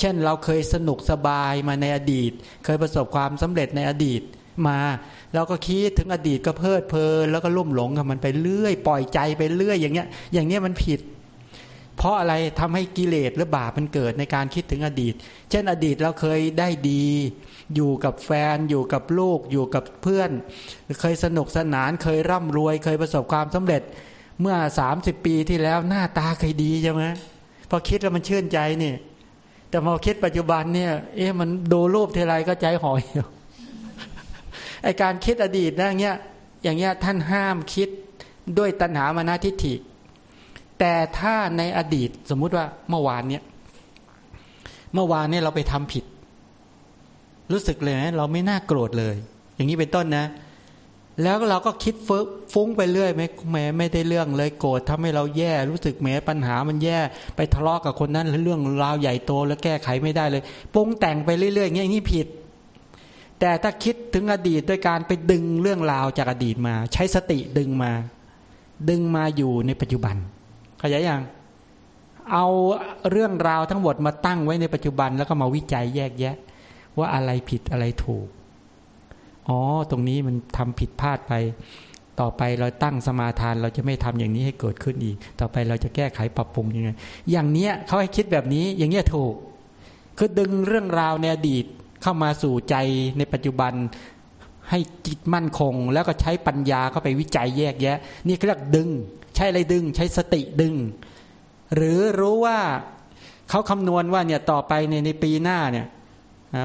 เช่นเราเคยสนุกสบายมาในอดีต เคยประสบความสำเร็จในอดีตมาเราก็คิดถึงอดีตก็เพลิดเพลินแล้วก็ลุ่มหลงกับมันไปเรื่อย ปล่อยใจไปเรื่อยอย่างเงี้ย อย่างเนี้ยมันผิด เพราะอะไรทำให้กิเลสหรือบาปมันเกิดในการคิดถึงอดีต เช่นอดีตเราเคยได้ดี อยู่กับแฟน อยู่กับลูก อยู่กับเพื่อน เคยสนุกสนานเคยร่ำรวย เคยประสบความสำเร็จ เมื่อสามสิบปีที่แล้วหน้าตาเคยดีใช่ไหมพอคิดแล้วมันชื่นใจนี่ แต่พอคิดปัจจุบันเนี่ย เอ๊ะมันดูรูปเทไรก็ใจห่อยไอการคิดอดีตนะเงี้ยอย่างเงี้ยท่านห้ามคิดด้วยตัณหามานาทิฏฐิ แต่ถ้าในอดีตสมมุติว่าเมื่อวานเนี้ยเมื่อวานเนี่ยเราไปทำผิด รู้สึกเลยนะเราไม่น่าโกรธเลย อย่างนี้เป็นต้นนะ แล้วเราก็คิดฟุ้งไปเรื่อยไหมแม้ไม่ได้เรื่องเลยโกรธทำให้เราแย่รู้สึกแม้ปัญหามันแย่ไปทะเลาะกับคนนั้นเรื่องราวใหญ่โตแล้วแก้ไขไม่ได้เลยปรุงแต่งไปเรื่อยๆอย่างนี้ผิด แต่ถ้าคิดถึงอดีตด้วยการไปดึงเรื่องราวจากอดีตมา ใช้สติดึงมา ดึงมาอยู่ในปัจจุบันขยายอย่างเอาเรื่องราวทั้งหมดมาตั้งไว้ในปัจจุบันแล้วก็มาวิจัยแยกแยะ ว่าอะไรผิดอะไรถูก อ๋อ ตรงนี้มันทำผิดพลาดไป ต่อไปเราตั้งสมาทาน เราจะไม่ทำอย่างนี้ให้เกิดขึ้นอีก ต่อไปเราจะแก้ไขปรับปรุงยังไง อย่างเนี้ยเขาให้คิดแบบนี้ อย่างเนี้ยถูก คือดึงเรื่องราวในอดีตเข้ามาสู่ใจในปัจจุบันให้จิตมั่นคง แล้วก็ใช้ปัญญาเข้าไปวิจัยแยกแยะ นี่เรียกดึง ใช้อะไรดึง ใช้สติดึง หรือรู้ว่าเขาคำนวณว่าเนี่ยต่อไปในในปีหน้าเนี่ย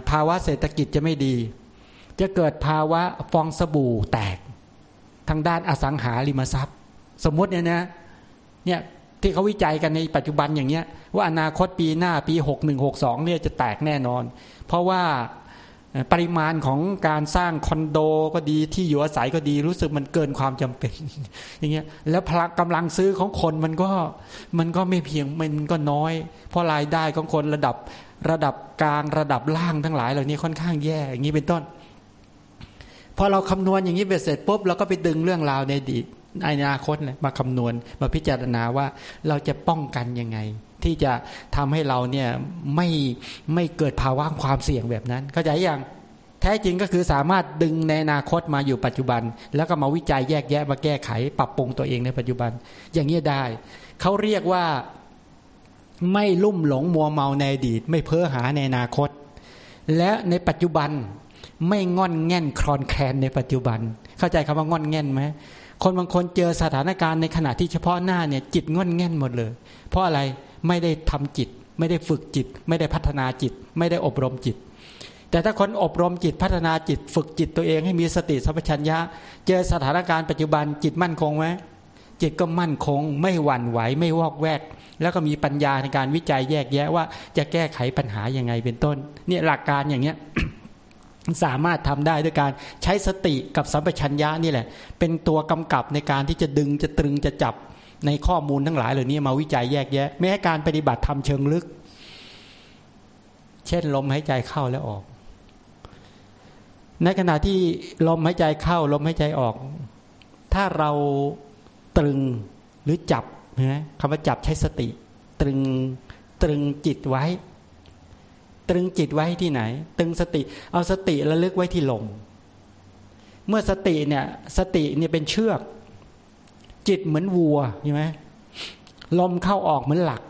ภาวะเศรษฐกิจจะไม่ดี จะเกิดภาวะฟองสบู่แตก ทางด้านอสังหาริมทรัพย์ สมมติเนี่ยนะเนี่ยที่เขาวิจัยกันในปัจจุบันอย่างเนี้ย ว่าอนาคตปีหน้าปี 6 1 6 2เนี่ยจะแตกแน่นอน เพราะว่าปริมาณของการสร้างคอนโดก็ดีที่อยู่อาศัยก็ดีรู้สึกมันเกินความจำเป็น อย่างเงี้ยแล้วพลังกำลังซื้อของคนมันก็มันก็ไม่เพียงมันก็น้อย เพราะรายได้ของคนระดับระดับกลางระดับล่างทั้งหลายเหล่านี้ค่อนข้างแย่อย่างนี้เป็นต้น อเราคำนวณอย่างนี้เสร็จปุ๊บเราก็ไปดึงเรื่องราวในอดีตในอนาคตเลยมาคำนวณมาพิจารณาว่าเราจะป้องกันยังไง ที่จะทำให้เราเนี่ยไม่ไม่เกิดภาวะความเสี่ยงแบบนั้น เข้าใจยังแท้จริงก็คือสามารถดึงในอนาคตมาอยู่ปัจจุบัน แล้วก็มาวิจัยแยกแยะมาแก้ไข ปรับปรุงตัวเองในปัจจุบัน อย่างนี้ได้เขาเรียกว่าไม่ลุ่มหลงมัวเมาในอดีต ไม่เพ้อหาในอนาคต และในปัจจุบัน ไม่งอนแง่นคลอนแคลนในปัจจุบัน เข้าใจคำว่างอนแง่นไหมคนบางคนเจอสถานการณ์ในขณะที่เฉพาะหน้าเนี่ยจิตง่อนแง่นหมดเลย เพราะอะไรไม่ได้ทำจิต ไม่ได้ฝึกจิต ไม่ได้พัฒนาจิต ไม่ได้อบรมจิต แต่ถ้าคนอบรมจิตพัฒนาจิต ฝึกจิตตัวเองให้มีสติสัมปชัญญะ เจอสถานการณ์ปัจจุบันจิตมั่นคงไหมจิตก็มั่นคง ไม่หวั่นไหวไม่วอกแวก แล้วก็มีปัญญาในการวิจัยแยกแยะว่า จะแก้ไขปัญหายังไงเป็นต้น เนี่ยหลักการอย่างเนี้ย สามารถทำได้ด้วยการใช้สติกับสัมปชัญญะนี่แหละ เป็นตัวกำกับในการที่จะดึงจะตรึงจะจับในข้อมูลทั้งหลายเหล่านี้มาวิจัยแยกแยะ แม้การปฏิบัติทำเชิงลึก เช่นลมหายใจเข้าและออก ในขณะที่ลมหายใจเข้า ลมหายใจออก ถ้าเราตรึงหรือจับนะคำว่าจับใช้สติ ตรึงตรึงจิตไว้ ตรึงจิตไว้ที่ไหน ตึงสติ เอาสติระลึกไว้ที่ลม เมื่อสติเนี่ยสติเนี่ยเป็นเชือก จิตเหมือนวัวใช่ไหมลมเข้าออกเหมือนหลัก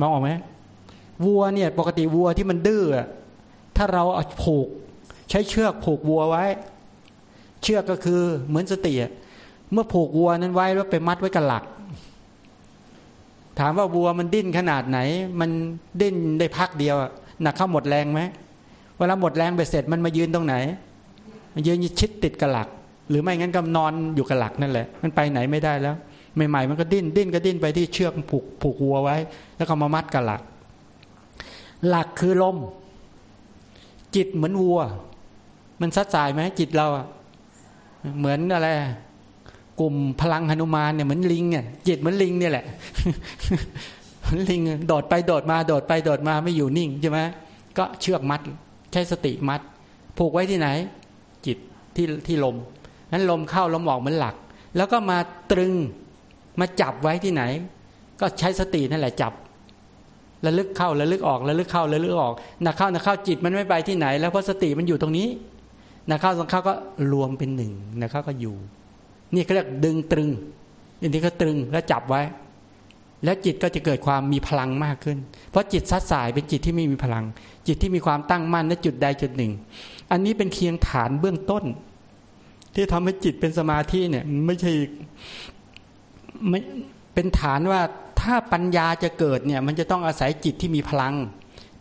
มองออกไหมวัวเนี่ยปกติวัวที่มันดื้อถ้าเราเอาผูก ใช้เชือกผูกวัวไว้ เชือกก็คือเหมือนสติเมื่อผูกวัวนั้นไว้แล้วไปมัดไว้กับหลัก ถามว่าวัวมันดิ้นขนาดไหน มันดิ้นได้พักเดียวหนักเข้าหมดแรงไหมเวลาหมดแรงไปเสร็จมันมายืนตรงไหน มันยืนชิดติดกับหลัก หรือไม่งั้นก็นอนอยู่กับหลักนั่นแหละ มันไปไหนไม่ได้แล้วใหม่ๆมันก็ดิ้นดิ้นก็ดิ้นไปที่เชือกผูกผูกวัวไว้ แล้วก็มามัดกับหลัก หลักคือลม จิตเหมือนวัว มันซัดสายไหมจิตเราอะเหมือนอะไร กลุ่มพลังหนุมานเนี่ยเหมือนลิงเนี่ยจิตเหมือนลิงเนี่ยแหละลิงโดดไปโดดมาโดดไปโดดมาไม่อยู่นิ่งใช่ไหมก็เชือกมัด ใช้สติมัด ผูกไว้ที่ไหน จิตที่ที่ลมนั้นลมเข้าลมออกเหมือนหลัก แล้วก็มาตรึงมาจับไว้ที่ไหน ก็ใช้สตินั่นแหละจับระลึกเข้าระลึกออกระลึกเข้าระลึกออกนักเข้านักเข้าจิตมันไม่ไปที่ไหน แล้วเพราะสติมันอยู่ตรงนี้นักเข้าสังเข้าก็รวมเป็นหนึ่งนักเข้าก็อยู่ นี่เขาเรียกดึงตรึงอันนี้ก็ตรึงแล้วจับไว้ แล้วจิตก็จะเกิดความมีพลังมากขึ้น เพราะจิตซัดสายเป็นจิตที่ไม่มีพลัง จิตที่มีความตั้งมั่นในจุดใดจุดหนึ่ง อันนี้เป็นเคียงฐานเบื้องต้น ที่ทำให้จิตเป็นสมาธิเนี่ยไม่ใช่ไม่เป็นฐานว่าถ้าปัญญาจะเกิดเนี่ยมันจะต้องอาศัยจิตที่มีพลัง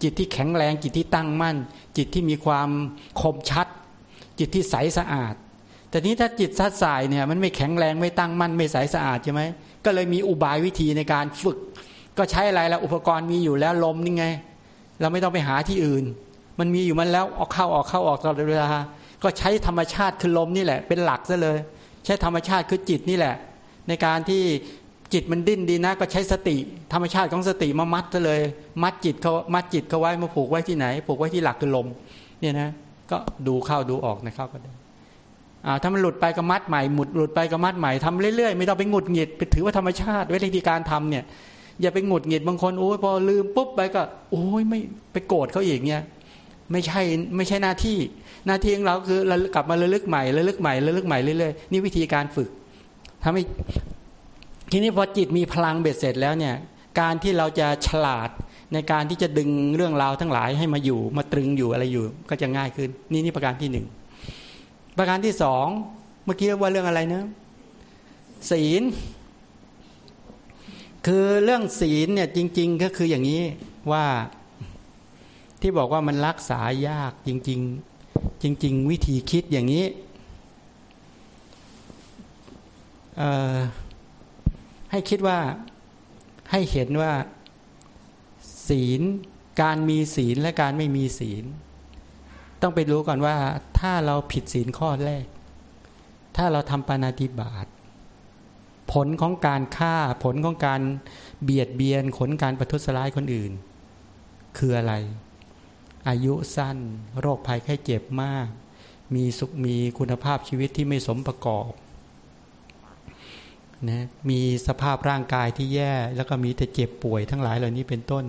จิตที่แข็งแรงจิตที่ตั้งมั่น จิตที่มีความคมชัด จิตที่ใสสะอาด แต่นี้ถ้าจิตซัดสายเนี่ยมันไม่แข็งแรงไม่ตั้งมั่นไม่ใสสะอาดใช่ไหมก็เลยมีอุบายวิธีในการฝึก ก็ใช้อะไรละอุปกรณ์มีอยู่แล้วลมนี่ไง เราไม่ต้องไปหาที่อื่น มันมีอยู่มันแล้วออกเข้าออกเข้าออกตลอดเวลาก็ใช้ธรรมชาติคือลมนี่แหละ เป็นหลักซะเลย ใช้ธรรมชาติคือจิตนี่แหละ ในการที่จิตมันดิ้นดีนะ ก็ใช้สติ ธรรมชาติของสติมามัดซะเลย มัดจิตเขามัดจิตเขาไว้มาผูกไว้ที่ไหน ผูกไว้ที่หลักคือลมเนี่ยนะ ก็ดูเข้าดูออกนะครับก็ได้ ถ้ามันหลุดไปก็มัดใหม่หมุดหลุดไปก็มัดใหม่ทำเรื่อยๆ ไม่ต้องไปหงุดหงิดไปถือว่าธรรมชาติ วิธีการทำเนี่ย อย่าไปหงุดหงิดบางคนโอ้ยพอลืมปุ๊บไปก็ โอ้ยไม่ไปโกรธเขาอีกเนี่ยไม่ใช่ไม่ใช่หน้าที่ หน้าที่ของเราคือกลับมาระลึกใหม่ระลึกใหม่ระลึกใหม่เรื่อยๆนี่วิธีการฝึกทำให้ทีนี้พอจิตมีพลังเบ็ดเสร็จแล้วเนี่ย การที่เราจะฉลาดในการที่จะดึงเรื่องราวทั้งหลายให้มาอยู่มาตรึงอยู่อะไรอยู่ก็จะง่ายขึ้น นี่นี่ประการที่หนึ่ง ประการที่สองเมื่อกี้ว่าเรื่องอะไรนะศีล คือเรื่องศีลเนี่ยจริง ๆ ก็คืออย่างนี้ว่าที่บอกว่ามันรักษายากจริง ๆ จริง ๆ วิธีคิดอย่างนี้ให้คิดว่าให้เห็นว่าศีลการมีศีลและการไม่มีศีล ต้องไปรู้ก่อนว่า ถ้าเราผิดศีลข้อแรก ถ้าเราทำปานาติบาตผลของการฆ่าผลของการเบียดเบียนผลการประทุษร้ายคนอื่น คืออะไร อายุสั้น โรคภัยแค่เจ็บมาก มีสุขมีคุณภาพชีวิตที่ไม่สมประกอบนะมีสภาพร่างกายที่แย่ แล้วก็มีแต่เจ็บป่วยทั้งหลายเหล่านี้เป็นต้น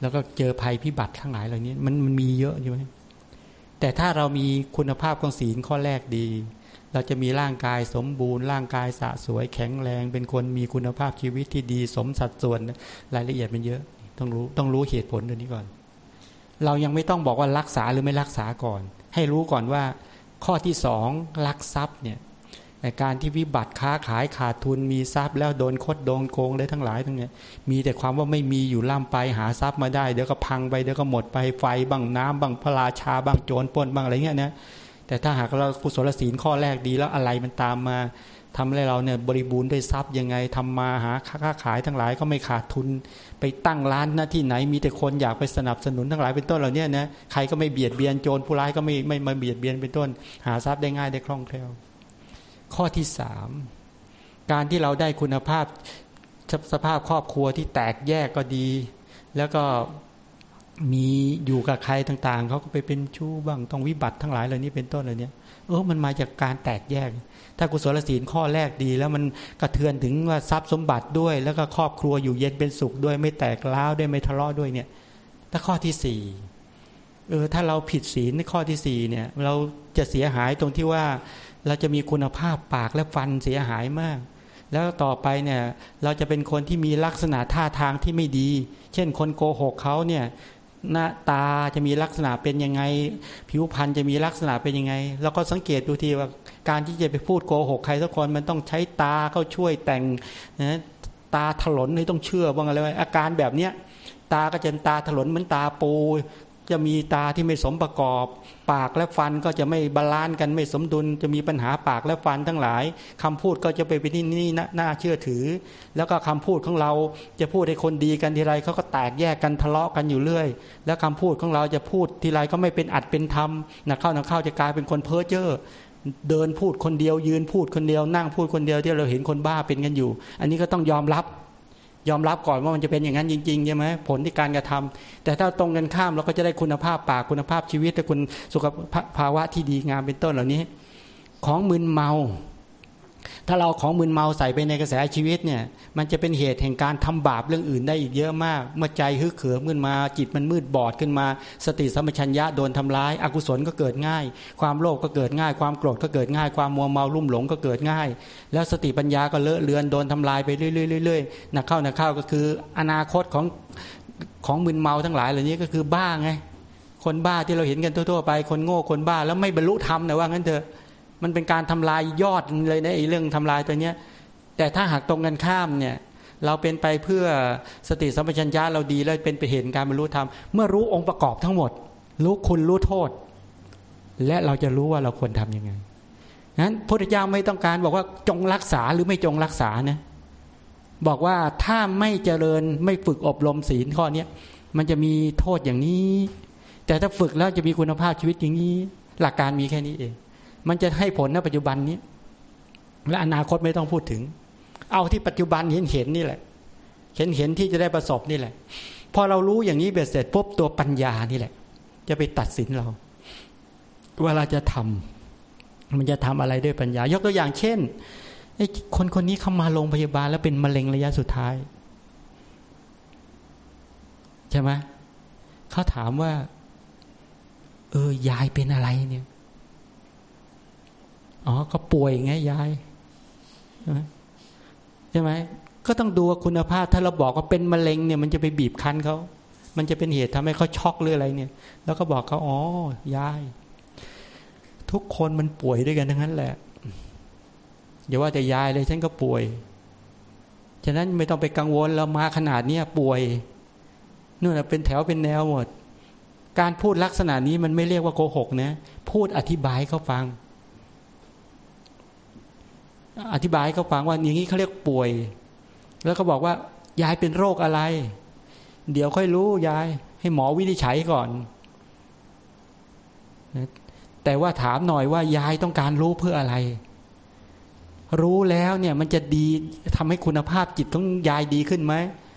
แล้วก็เจอภัยพิบัติทั้งหลายเหล่านี้ มันมันมีเยอะใช่ไหม แต่ถ้าเรามีคุณภาพของศีลข้อแรกดี เราจะมีร่างกายสมบูรณ์ ร่างกายสะสวยแข็งแรง เป็นคนมีคุณภาพชีวิตที่ดีสมสัดส่วน รายละเอียดมันเยอะ ต้องรู้ต้องรู้เหตุผลตัวนี้ก่อน เรายังไม่ต้องบอกว่ารักษาหรือไม่รักษาก่อน ให้รู้ก่อนว่า ข้อที่สองรักทรัพย์เนี่ย การที่วิบัติค้าขายขาดทุนมีทรัพย์ แล้วโดนคดโดนโกงได้ทั้งหลายทั้งนี้มีแต่ความว่าไม่มีอยู่ล่ำไปหาทรัพย์มาได้เดี๋ยวก็พังไปเดี๋ยวก็หมดไปไฟบังน้ำบังพระราชาบังโจรปนบังอะไรเงี้ยนะแต่ถ้าหากเรากุศลศีลข้อแรกดีแล้วอะไรมันตามมาทำให้เราเนี่ยบริบูรณ์ด้วยทรัพย์ยังไงทำมาหาค้าขายทั้งหลายก็ไม่ขาดทุน ไปตั้งร้านหน้าที่ไหนมีแต่คนอยากไปสนับสนุนทั้งหลายเป็นต้นเหล่านี้นะใครก็ไม่เบียดเบียนโจรผู้ร้ายก็ไม่ไม่มาเบียดเบียนเป็นต้น หาทรัพย์ได้ง่ายได้คล่องแคล่ว ข้อที่สามการที่เราได้คุณภาพสภาพครอบครัวที่แตกแยกก็ดี แล้วก็มีอยู่กับใครต่างๆเขาก็ไปเป็นชู้บ้างต้องวิบัติทั้งหลายเหล่านี้เป็นต้นเหล่านี้เออมันมาจากการแตกแยก ถ้ากุศลศีลข้อแรกดี แล้วมันกระเทือนถึงว่าทรัพย์สมบัติด้วย แล้วก็ครอบครัวอยู่เย็นเป็นสุขด้วย ไม่แตกล้าวด้วยไม่ทะเลาะด้วยเนี่ย ถ้าข้อที่สี่เออถ้าเราผิดศีลในข้อที่สี่เนี่ย เราจะเสียหายตรงที่ว่า เราจะมีคุณภาพปากและฟันเสียหายมาก แล้วต่อไปเนี่ยเราจะเป็นคนที่มีลักษณะท่าทางที่ไม่ดี เช่นคนโกหกเขาเนี่ยหน้าตาจะมีลักษณะเป็นยังไง ผิวพรรณจะมีลักษณะเป็นยังไง แล้วก็สังเกตดูทีว่าการที่จะไปพูดโกหกใครสักคนมันต้องใช้ตาเข้าช่วยแต่งนะตาถลนนี่ต้องเชื่อบ้างอะไรอาการแบบเนี้ยตาก็จะตาถลนเหมือนตาปู จะมีตาที่ไม่สมประกอบ ปากและฟันก็จะไม่ balance กันไม่สมดุล จะมีปัญหาปากและฟันทั้งหลายคำพูดก็จะไปเป็นที่นี่น่าเชื่อถือ แล้วก็คำพูดของเราจะพูดให้คนดีกันทีไรเขาก็แตกแยกกันทะเลาะกันอยู่เรื่อย แล้วคำพูดของเราจะพูดทีไรก็ไม่เป็นอรรถเป็นธรรมนักเข้านักเข้าจะกลายเป็นคนเพ้อเจ้อเดินพูดคนเดียวยืนพูดคนเดียวนั่งพูดคนเดียวที่เราเห็นคนบ้าเป็นกันอยู่ อันนี้ก็ต้องยอมรับ ยอมรับก่อนว่ามันจะเป็นอย่างนั้นจริงๆใช่ไหมผลที่การกระทำแต่ถ้าตรงกันข้ามเราก็จะได้คุณภาพปากคุณภาพชีวิตและคุณสุขภาวะที่ดีงามเป็นต้นเหล่านี้ ของมึนเมา ถ้าเราของมึนเมาใส่ไปในกระแสชีวิตเนี่ย มันจะเป็นเหตุแห่งการทำบาปเรื่องอื่นได้อีกเยอะมาก เมื่อใจฮึกเขิมขึ้นมา จิตมันมืดบอดขึ้นมา สติสัมปชัญญะโดนทำร้าย อกุศลก็เกิดง่าย ความโลภก็เกิดง่าย ความโกรธก็เกิดง่าย ความมัวเมาลุ่มหลงก็เกิดง่าย แล้วสติปัญญาก็เลอะเลือนโดนทำลายไปเรื่อยๆๆนักเข้านักเข้าก็คือ อนาคตของของมึนเมาทั้งหลายเหล่านี้ก็คือบ้าไง คนบ้าที่เราเห็นกันทั่วๆไป คนโง่คนบ้าแล้วไม่บรรลุธรรมนะว่างั้นเถอะ มันเป็นการทำลายยอดเลยนะไอ้เรื่องทำลายตัวเนี้ย แต่ถ้าหากตรงกันข้ามเนี่ย เราเป็นไปเพื่อสติสัมปชัญญะเราดีแล้วเป็นไปเห็นการบรรลุธรรมเมื่อรู้องค์ประกอบทั้งหมด รู้คุณรู้โทษ และเราจะรู้ว่าเราควรทํำยังไงนั้นพระเจ้าไม่ต้องการบอกว่าจงรักษาหรือไม่จงรักษานะบอกว่าถ้าไม่เจริญไม่ฝึกอบรมศีลข้อนี้มันจะมีโทษอย่างนี้ แต่ถ้าฝึกแล้วจะมีคุณภาพชีวิตอย่างนี้ หลักการมีแค่นี้เอง มันจะให้ผลในปัจจุบันนี้ และอนาคตไม่ต้องพูดถึง เอาที่ปัจจุบันเห็นเห็นนี่แหละ เห็นเห็นที่จะได้ประสบนี่แหละ พอเรารู้อย่างนี้เบ็ดเสร็จปุ๊บตัวปัญญานี่แหละ จะไปตัดสินเราเวลาจะทำมันจะทำอะไรด้วยปัญญา ยกตัวอย่างเช่นไอ้คนคนนี้เข้ามาโรงพยาบาลแล้วเป็นมะเร็งระยะสุดท้ายใช่ไหมเขาถามว่า เออยายเป็นอะไรเนี่ย อ๋อก็ป่วยไงยายใช่ไหมก็ต้องดูว่าคุณภาพ ถ้าเราบอกว่าเป็นมะเร็งเนี่ย มันจะไปบีบคั้นเขา มันจะเป็นเหตุทำให้เขาช็อกหรืออะไรเนี่ย แล้วก็บอกเขาอ๋อยาย ทุกคนมันป่วยด้วยกันทั้งนั้นแหละอย่าว่าแต่ยายเลยฉันก็ป่วย ฉะนั้นไม่ต้องไปกังวลเรามาขนาดเนี้ยป่วยนู่นเป็นแถวเป็นแนวหมด การพูดลักษณะนี้มันไม่เรียกว่าโกหกนะ พูดอธิบายเขาฟัง อธิบายเขาฟังว่าอย่างนี้เขาเรียกป่วย แล้วก็บอกว่ายายเป็นโรคอะไร เดี๋ยวค่อยรู้ยาย ให้หมอวินิจฉัยก่อน แต่ว่าถามหน่อยว่ายายต้องการรู้เพื่ออะไร รู้แล้วเนี่ยมันจะดีทำให้คุณภาพจิตของยายดีขึ้นไหม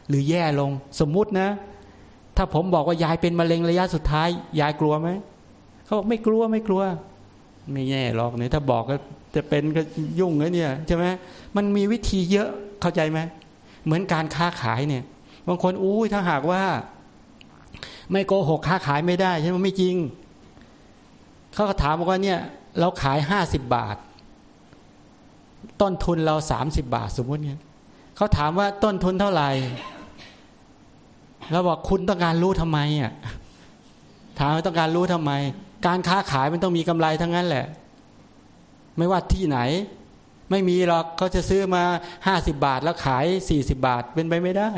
หรือแย่ลง สมมุตินะ ถ้าผมบอกว่ายายเป็นมะเร็งระยะสุดท้าย ยายกลัวไหมเขาบอกไม่กลัวไม่กลัว ไม่แย่หรอกเนี่ยถ้าบอกก็ จะเป็นก็ยุ่งเลยเนี่ยใช่ไหมมันมีวิธีเยอะเข้าใจไหมเหมือนการค้าขายเนี่ย บางคนอู้ถ้าหากว่า ไม่โกหกค้าขายไม่ได้ใช่ไหมไม่จริงเขาก็ถามบอกว่าเนี่ย เราขายห้าสิบบาท ต้นทุนเราสามสิบบาทสมมติเนี่ยเขาถามว่าต้นทุนเท่าไหร่เราบอกคุณต้องการรู้ทำไมอะถามว่าต้องการรู้ทำไม การค้าขายมันต้องมีกำไรทั้งนั้นแหละ ไม่ว่าที่ไหน ไม่มีหรอกเขาจะซื้อมาห้าสิบาทแล้วขายสี่สิบาทเป็นไปไม่ได้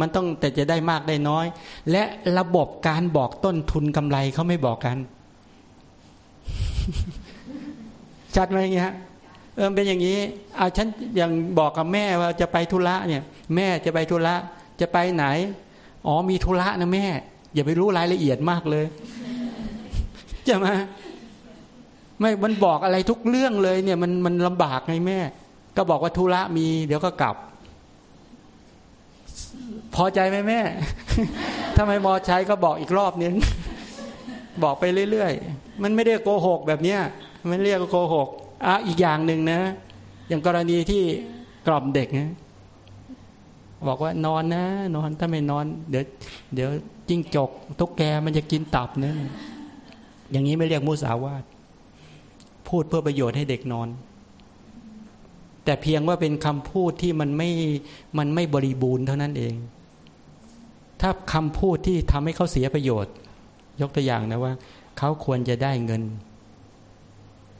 มันต้องแต่จะได้มากได้น้อย และระบบการบอกต้นทุนกำไรเขาไม่บอกกัน ชัดไหมเงี้ยเออเป็นอย่างนี้เอาฉันอย่างบอกกับแม่ว่าจะไปธุระเนี่ย แม่จะไปธุระจะไปไหน อ๋อมีธุระนะแม่ อย่าไปรู้รายละเอียดมากเลยจะมา ไม่มันบอกอะไรทุกเรื่องเลย เนี่ย มันมันลำบากไงแม่ ก็บอกว่าธุระมี เดี๋ยวก็กลับ พอใจไหมแม่ถ้าไม่มอใช้ก็บอกอีกรอบนึงบอกไปเรื่อยๆ มันไม่ได้โกหกแบบเนี้ยมันเรียกโกหกอะอีกอย่างหนึ่งนะ อย่างกรณีที่กล่อมเด็กนะบอกว่านอนนะ นอนถ้าไม่นอน เดี๋ยว เดี๋ยวจิ้งจกทุกแกมันจะกินตับเนี่ยอย่างนี้ไม่เรียกมุสาวาท พูดเพื่อประโยชน์ให้เด็กนอน แต่เพียงว่าเป็นคำพูดที่มันไม่มันไม่บริบูรณ์เท่านั้นเอง ถ้าคำพูดที่ทำให้เขาเสียประโยชน์ ยกตัวอย่างนะว่าเขาควรจะได้เงิน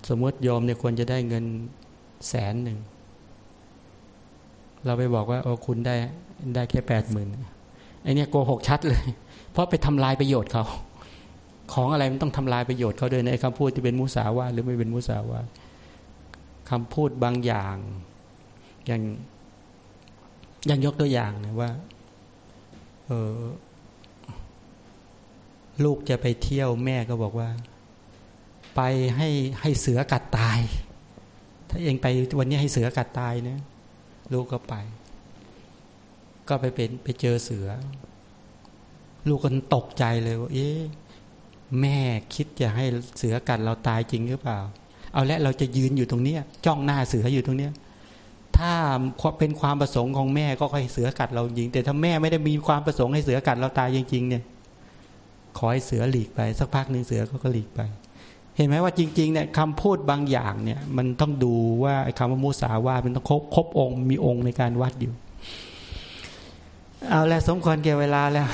สมมติโยมเนี่ยควรจะได้เงินแสนหนึ่งเราไปบอกว่าโอ้คุณได้ได้แค่แปดหมื่นไอเนี้ยโกหกชัดเลย เพราะไปทำลายประโยชน์เขา ของอะไรมันต้องทำลายประโยชน์เขาด้วยในคำพูดที่เป็นมุสาวาหรือไม่เป็นมุสาวาคำพูดบางอย่าง อย่างอย่างยกตัวอย่างนะว่า เออลูกจะไปเที่ยวแม่ก็บอกว่า ไปให้ให้เสือกัดตาย ถ้าเองไปวันนี้ให้เสือกัดตายเนะลูกก็ไป ก็ไปเป็นไปเจอเสือ ลูกก็ตกใจเลยว่าเอ๊ะ แม่คิดจะให้เสือกัดเราตายจริงหรือเปล่า เอาละเราจะยืนอยู่ตรงเนี้ย จ้องหน้าเสืออยู่ตรงเนี้ย ถ้าเป็นความประสงค์ของแม่ก็ให้เสือกัดเราจริง แต่ถ้าแม่ไม่ได้มีความประสงค์ให้เสือกัดเราตายจริง ๆ เนี่ย ขอให้เสือหลีกไป สักพักหนึ่งเสือก็ก็หลีกไป เห็นไหมว่าจริงๆเนี่ยคำพูดบางอย่างเนี่ย มันต้องดูว่าคำว่ามุสาวามันต้องครบครบองค์มีองค์ในการวัดอยู่ เอาแล้วสมควรแก่เวลาแล้ว